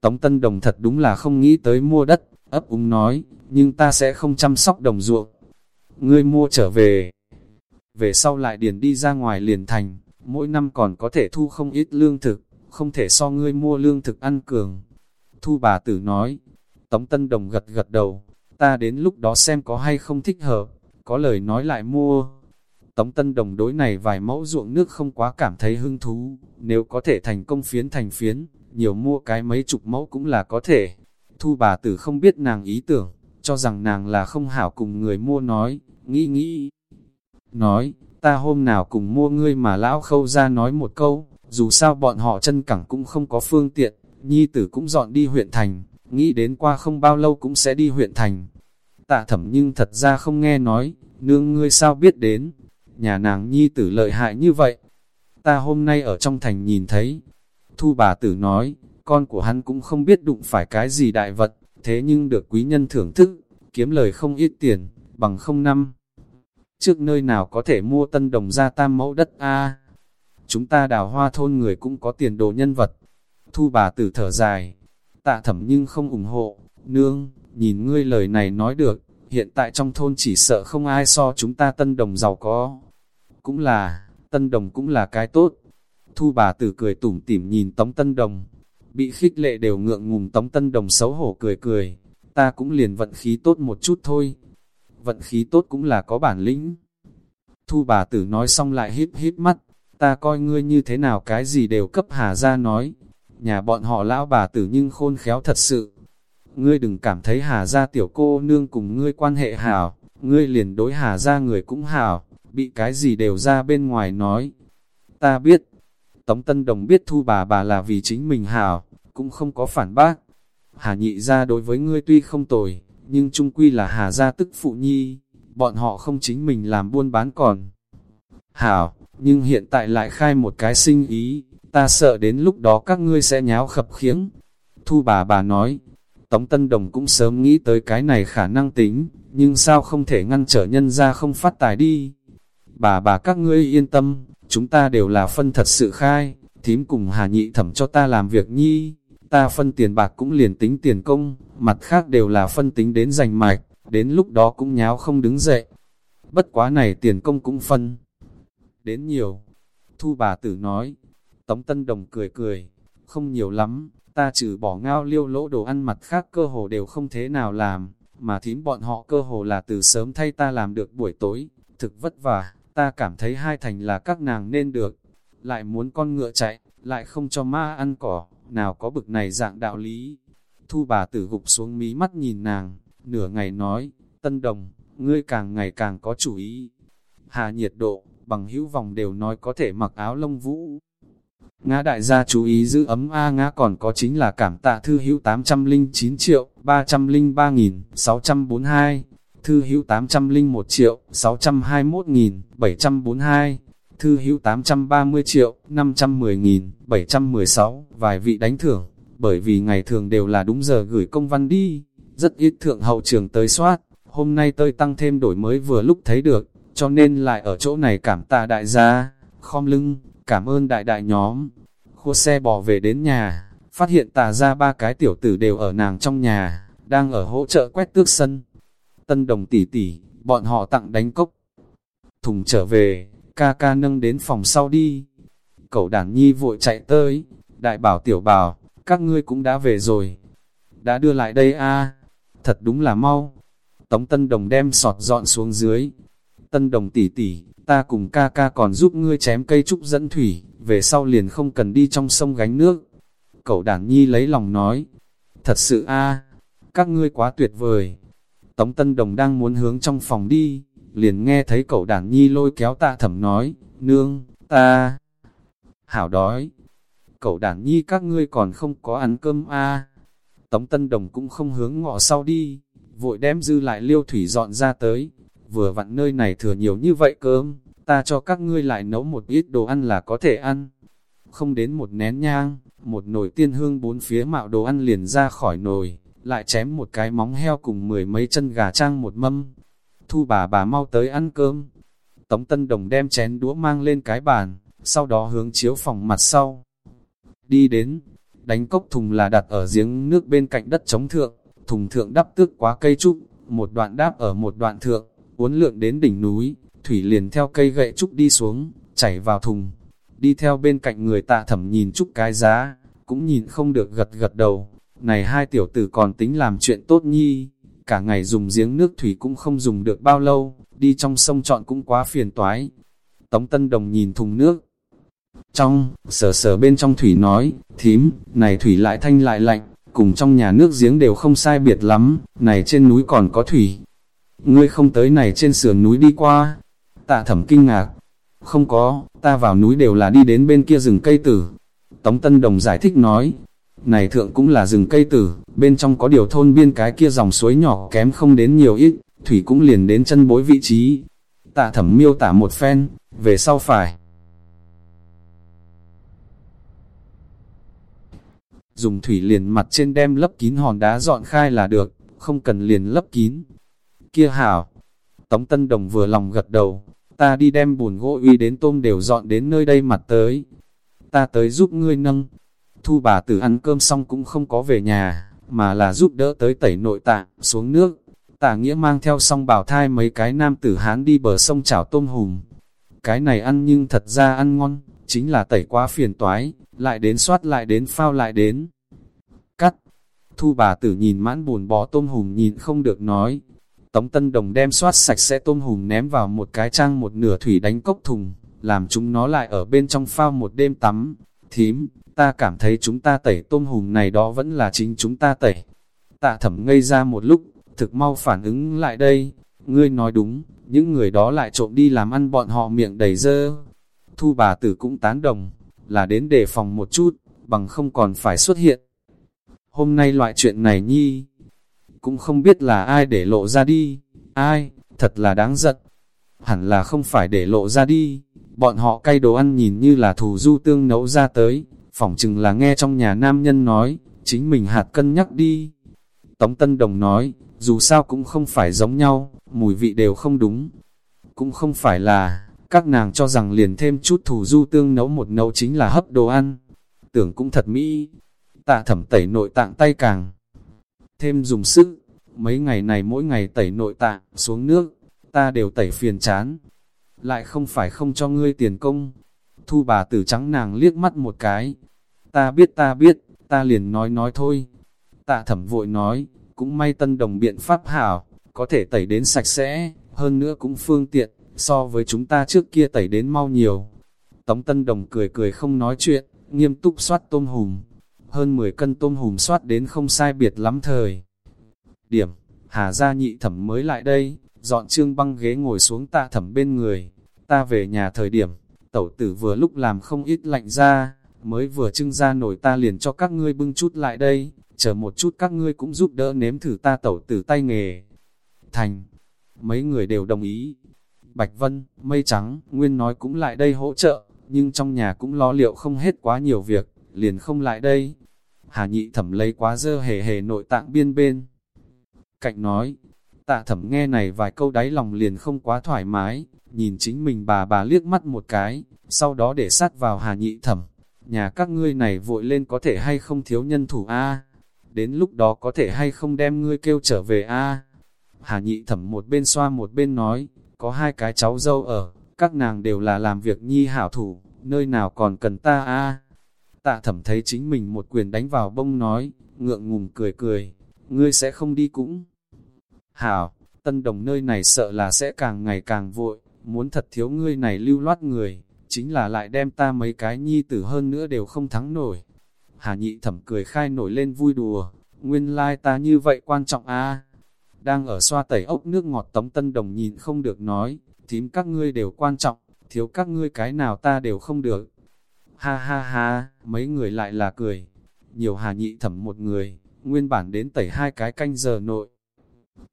Tống Tân Đồng thật đúng là không nghĩ tới mua đất, ấp úng nói, nhưng ta sẽ không chăm sóc đồng ruộng. Ngươi mua trở về, về sau lại điền đi ra ngoài liền thành, mỗi năm còn có thể thu không ít lương thực, không thể so ngươi mua lương thực ăn cường. Thu bà tử nói, Tống Tân Đồng gật gật đầu, ta đến lúc đó xem có hay không thích hợp, có lời nói lại mua. Tống Tân Đồng đối này vài mẫu ruộng nước không quá cảm thấy hứng thú, nếu có thể thành công phiến thành phiến, nhiều mua cái mấy chục mẫu cũng là có thể. Thu bà tử không biết nàng ý tưởng, cho rằng nàng là không hảo cùng người mua nói, nghĩ nghĩ. Nói, ta hôm nào cùng mua ngươi mà lão khâu ra nói một câu, dù sao bọn họ chân cẳng cũng không có phương tiện, nhi tử cũng dọn đi huyện thành, nghĩ đến qua không bao lâu cũng sẽ đi huyện thành. Tạ thẩm nhưng thật ra không nghe nói, nương ngươi sao biết đến, nhà nàng nhi tử lợi hại như vậy. Ta hôm nay ở trong thành nhìn thấy, thu bà tử nói, con của hắn cũng không biết đụng phải cái gì đại vật, thế nhưng được quý nhân thưởng thức, kiếm lời không ít tiền, bằng không năm. Trước nơi nào có thể mua tân đồng ra tam mẫu đất a Chúng ta đào hoa thôn người cũng có tiền đồ nhân vật. Thu bà tử thở dài, tạ thẩm nhưng không ủng hộ, nương, nhìn ngươi lời này nói được, hiện tại trong thôn chỉ sợ không ai so chúng ta tân đồng giàu có. Cũng là, tân đồng cũng là cái tốt. Thu bà tử cười tủm tỉm nhìn tống tân đồng, bị khích lệ đều ngượng ngùng tống tân đồng xấu hổ cười cười, ta cũng liền vận khí tốt một chút thôi vận khí tốt cũng là có bản lĩnh. Thu bà tử nói xong lại híp híp mắt, ta coi ngươi như thế nào cái gì đều cấp Hà ra nói. Nhà bọn họ lão bà tử nhưng khôn khéo thật sự. Ngươi đừng cảm thấy Hà ra tiểu cô nương cùng ngươi quan hệ hảo, ngươi liền đối Hà ra người cũng hảo, bị cái gì đều ra bên ngoài nói. Ta biết, Tống Tân Đồng biết thu bà bà là vì chính mình hảo, cũng không có phản bác. Hà nhị ra đối với ngươi tuy không tồi, nhưng trung quy là Hà gia tức phụ nhi, bọn họ không chính mình làm buôn bán còn. Hảo, nhưng hiện tại lại khai một cái sinh ý, ta sợ đến lúc đó các ngươi sẽ nháo khập khiếng. Thu bà bà nói, Tống Tân Đồng cũng sớm nghĩ tới cái này khả năng tính, nhưng sao không thể ngăn trở nhân ra không phát tài đi. Bà bà các ngươi yên tâm, chúng ta đều là phân thật sự khai, thím cùng Hà Nhị thẩm cho ta làm việc nhi, ta phân tiền bạc cũng liền tính tiền công, mặt khác đều là phân tính đến giành mạch, đến lúc đó cũng nháo không đứng dậy. Bất quá này tiền công cũng phân. Đến nhiều. Thu bà tử nói. Tống Tân Đồng cười cười. Không nhiều lắm, ta trừ bỏ ngao liêu lỗ đồ ăn mặt khác cơ hồ đều không thế nào làm, mà thím bọn họ cơ hồ là từ sớm thay ta làm được buổi tối, thực vất vả, ta cảm thấy hai thành là các nàng nên được, lại muốn con ngựa chạy, lại không cho ma ăn cỏ, nào có bực này dạng đạo lý. Thu bà tử gục xuống mí mắt nhìn nàng, nửa ngày nói, tân đồng, ngươi càng ngày càng có chủ ý. Hà nhiệt độ, bằng hữu vòng đều nói có thể mặc áo lông vũ. Ngã đại gia chú ý giữ ấm A ngã còn có chính là cảm tạ thư hữu 809 triệu, 303 nghìn, 642. Thư hữu 801 triệu, 621 nghìn, 742 thư hữu 830 triệu, 510 nghìn, 716, vài vị đánh thưởng, bởi vì ngày thường đều là đúng giờ gửi công văn đi, rất ít thượng hậu trường tới soát, hôm nay tôi tăng thêm đổi mới vừa lúc thấy được, cho nên lại ở chỗ này cảm tạ đại gia, khom lưng, cảm ơn đại đại nhóm. Khua xe bò về đến nhà, phát hiện tà ra ba cái tiểu tử đều ở nàng trong nhà, đang ở hỗ trợ quét tước sân. Tân đồng tỷ tỷ, bọn họ tặng đánh cốc. Thùng trở về, ca ca nâng đến phòng sau đi. Cậu đàn nhi vội chạy tới, đại bảo tiểu bảo, các ngươi cũng đã về rồi. Đã đưa lại đây a thật đúng là mau. Tống Tân Đồng đem sọt dọn xuống dưới. Tân Đồng tỉ tỉ, ta cùng ca ca còn giúp ngươi chém cây trúc dẫn thủy, về sau liền không cần đi trong sông gánh nước. Cậu đàn nhi lấy lòng nói, thật sự a các ngươi quá tuyệt vời. Tống Tân Đồng đang muốn hướng trong phòng đi, liền nghe thấy cậu đàn nhi lôi kéo tạ thẩm nói, nương, ta, hảo đói, cậu đàn nhi các ngươi còn không có ăn cơm a à. Tống Tân Đồng cũng không hướng ngọ sau đi, vội đem dư lại liêu thủy dọn ra tới, vừa vặn nơi này thừa nhiều như vậy cơm, ta cho các ngươi lại nấu một ít đồ ăn là có thể ăn. Không đến một nén nhang, một nồi tiên hương bốn phía mạo đồ ăn liền ra khỏi nồi, lại chém một cái móng heo cùng mười mấy chân gà trang một mâm, thu bà bà mau tới ăn cơm. Tống Tân Đồng đem chén đũa mang lên cái bàn, sau đó hướng chiếu phòng mặt sau. Đi đến, đánh cốc thùng là đặt ở giếng nước bên cạnh đất chống thượng, thùng thượng đắp tước quá cây trúc, một đoạn đáp ở một đoạn thượng, uốn lượn đến đỉnh núi, thủy liền theo cây gậy trúc đi xuống, chảy vào thùng. Đi theo bên cạnh người tạ thẩm nhìn trúc cái giá, cũng nhìn không được gật gật đầu. Này hai tiểu tử còn tính làm chuyện tốt nhi, cả ngày dùng giếng nước thủy cũng không dùng được bao lâu, đi trong sông chọn cũng quá phiền toái. Tống Tân Đồng nhìn thùng nước. Trong, sờ sờ bên trong thủy nói, thím, này thủy lại thanh lại lạnh, cùng trong nhà nước giếng đều không sai biệt lắm, này trên núi còn có thủy. Ngươi không tới này trên sườn núi đi qua. Tạ thẩm kinh ngạc. Không có, ta vào núi đều là đi đến bên kia rừng cây tử. Tống Tân Đồng giải thích nói, này thượng cũng là rừng cây tử, bên trong có điều thôn biên cái kia dòng suối nhỏ kém không đến nhiều ít, thủy cũng liền đến chân bối vị trí. Tạ thẩm miêu tả một phen, về sau phải. Dùng thủy liền mặt trên đem lấp kín hòn đá dọn khai là được, không cần liền lấp kín. Kia hảo, Tống Tân Đồng vừa lòng gật đầu, ta đi đem bùn gỗ uy đến tôm đều dọn đến nơi đây mặt tới. Ta tới giúp ngươi nâng, Thu bà tử ăn cơm xong cũng không có về nhà, mà là giúp đỡ tới tẩy nội tạng, xuống nước. Tả nghĩa mang theo xong bảo thai mấy cái nam tử hán đi bờ sông chảo tôm hùm. Cái này ăn nhưng thật ra ăn ngon, chính là tẩy quá phiền toái, lại đến soát lại đến phao lại đến. Cắt. Thu bà tử nhìn mãn buồn bó tôm hùm nhìn không được nói. Tống Tân Đồng đem soát sạch sẽ tôm hùm ném vào một cái trang một nửa thủy đánh cốc thùng, làm chúng nó lại ở bên trong phao một đêm tắm. Thím, ta cảm thấy chúng ta tẩy tôm hùm này đó vẫn là chính chúng ta tẩy. Tạ thẩm ngây ra một lúc, thực mau phản ứng lại đây. Ngươi nói đúng, những người đó lại trộm đi làm ăn bọn họ miệng đầy dơ. Thu bà tử cũng tán đồng, là đến đề phòng một chút, bằng không còn phải xuất hiện. Hôm nay loại chuyện này nhi, cũng không biết là ai để lộ ra đi, ai, thật là đáng giận. Hẳn là không phải để lộ ra đi, bọn họ cay đồ ăn nhìn như là thù du tương nấu ra tới, phỏng chừng là nghe trong nhà nam nhân nói, chính mình hạt cân nhắc đi. Tống Tân Đồng nói, dù sao cũng không phải giống nhau, mùi vị đều không đúng. Cũng không phải là, các nàng cho rằng liền thêm chút thủ du tương nấu một nấu chính là hấp đồ ăn. Tưởng cũng thật mỹ, tạ thẩm tẩy nội tạng tay càng. Thêm dùng sức, mấy ngày này mỗi ngày tẩy nội tạng, xuống nước, ta đều tẩy phiền chán. Lại không phải không cho ngươi tiền công. Thu bà tử trắng nàng liếc mắt một cái. Ta biết ta biết, ta liền nói nói thôi. Tạ thẩm vội nói, cũng may tân đồng biện pháp hảo, có thể tẩy đến sạch sẽ, hơn nữa cũng phương tiện, so với chúng ta trước kia tẩy đến mau nhiều. Tống tân đồng cười cười không nói chuyện, nghiêm túc soát tôm hùm. Hơn 10 cân tôm hùm soát đến không sai biệt lắm thời. Điểm, Hà gia nhị thẩm mới lại đây, dọn trương băng ghế ngồi xuống tạ thẩm bên người. Ta về nhà thời điểm, tẩu tử vừa lúc làm không ít lạnh ra, mới vừa trưng ra nổi ta liền cho các ngươi bưng chút lại đây, chờ một chút các ngươi cũng giúp đỡ nếm thử ta tẩu tử tay nghề. Thành, mấy người đều đồng ý. Bạch Vân, Mây Trắng, Nguyên nói cũng lại đây hỗ trợ, nhưng trong nhà cũng lo liệu không hết quá nhiều việc, liền không lại đây. Hà nhị thẩm lấy quá dơ hề hề nội tạng biên bên. Cạnh nói, tạ thẩm nghe này vài câu đáy lòng liền không quá thoải mái, nhìn chính mình bà bà liếc mắt một cái, sau đó để sát vào hà nhị thẩm. Nhà các ngươi này vội lên có thể hay không thiếu nhân thủ a? Đến lúc đó có thể hay không đem ngươi kêu trở về a? Hà nhị thẩm một bên xoa một bên nói, có hai cái cháu dâu ở, các nàng đều là làm việc nhi hảo thủ, nơi nào còn cần ta a? Tạ thẩm thấy chính mình một quyền đánh vào bông nói, ngượng ngùng cười cười, ngươi sẽ không đi cũng. Hảo, tân đồng nơi này sợ là sẽ càng ngày càng vội, muốn thật thiếu ngươi này lưu loát người, chính là lại đem ta mấy cái nhi tử hơn nữa đều không thắng nổi. Hà nhị thẩm cười khai nổi lên vui đùa, nguyên lai like ta như vậy quan trọng a Đang ở xoa tẩy ốc nước ngọt tống tân đồng nhìn không được nói, thím các ngươi đều quan trọng, thiếu các ngươi cái nào ta đều không được. Ha ha ha, mấy người lại là cười. Nhiều hà nhị thẩm một người, nguyên bản đến tẩy hai cái canh giờ nội.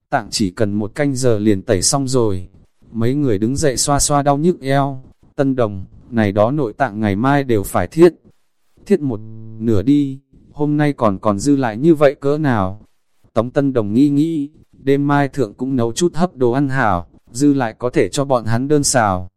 Tạng chỉ cần một canh giờ liền tẩy xong rồi. Mấy người đứng dậy xoa xoa đau nhức eo. Tân đồng, này đó nội tạng ngày mai đều phải thiết. Thiết một nửa đi, hôm nay còn còn dư lại như vậy cỡ nào. Tống Tân Đồng nghĩ nghĩ, đêm mai thượng cũng nấu chút hấp đồ ăn hảo, dư lại có thể cho bọn hắn đơn xào.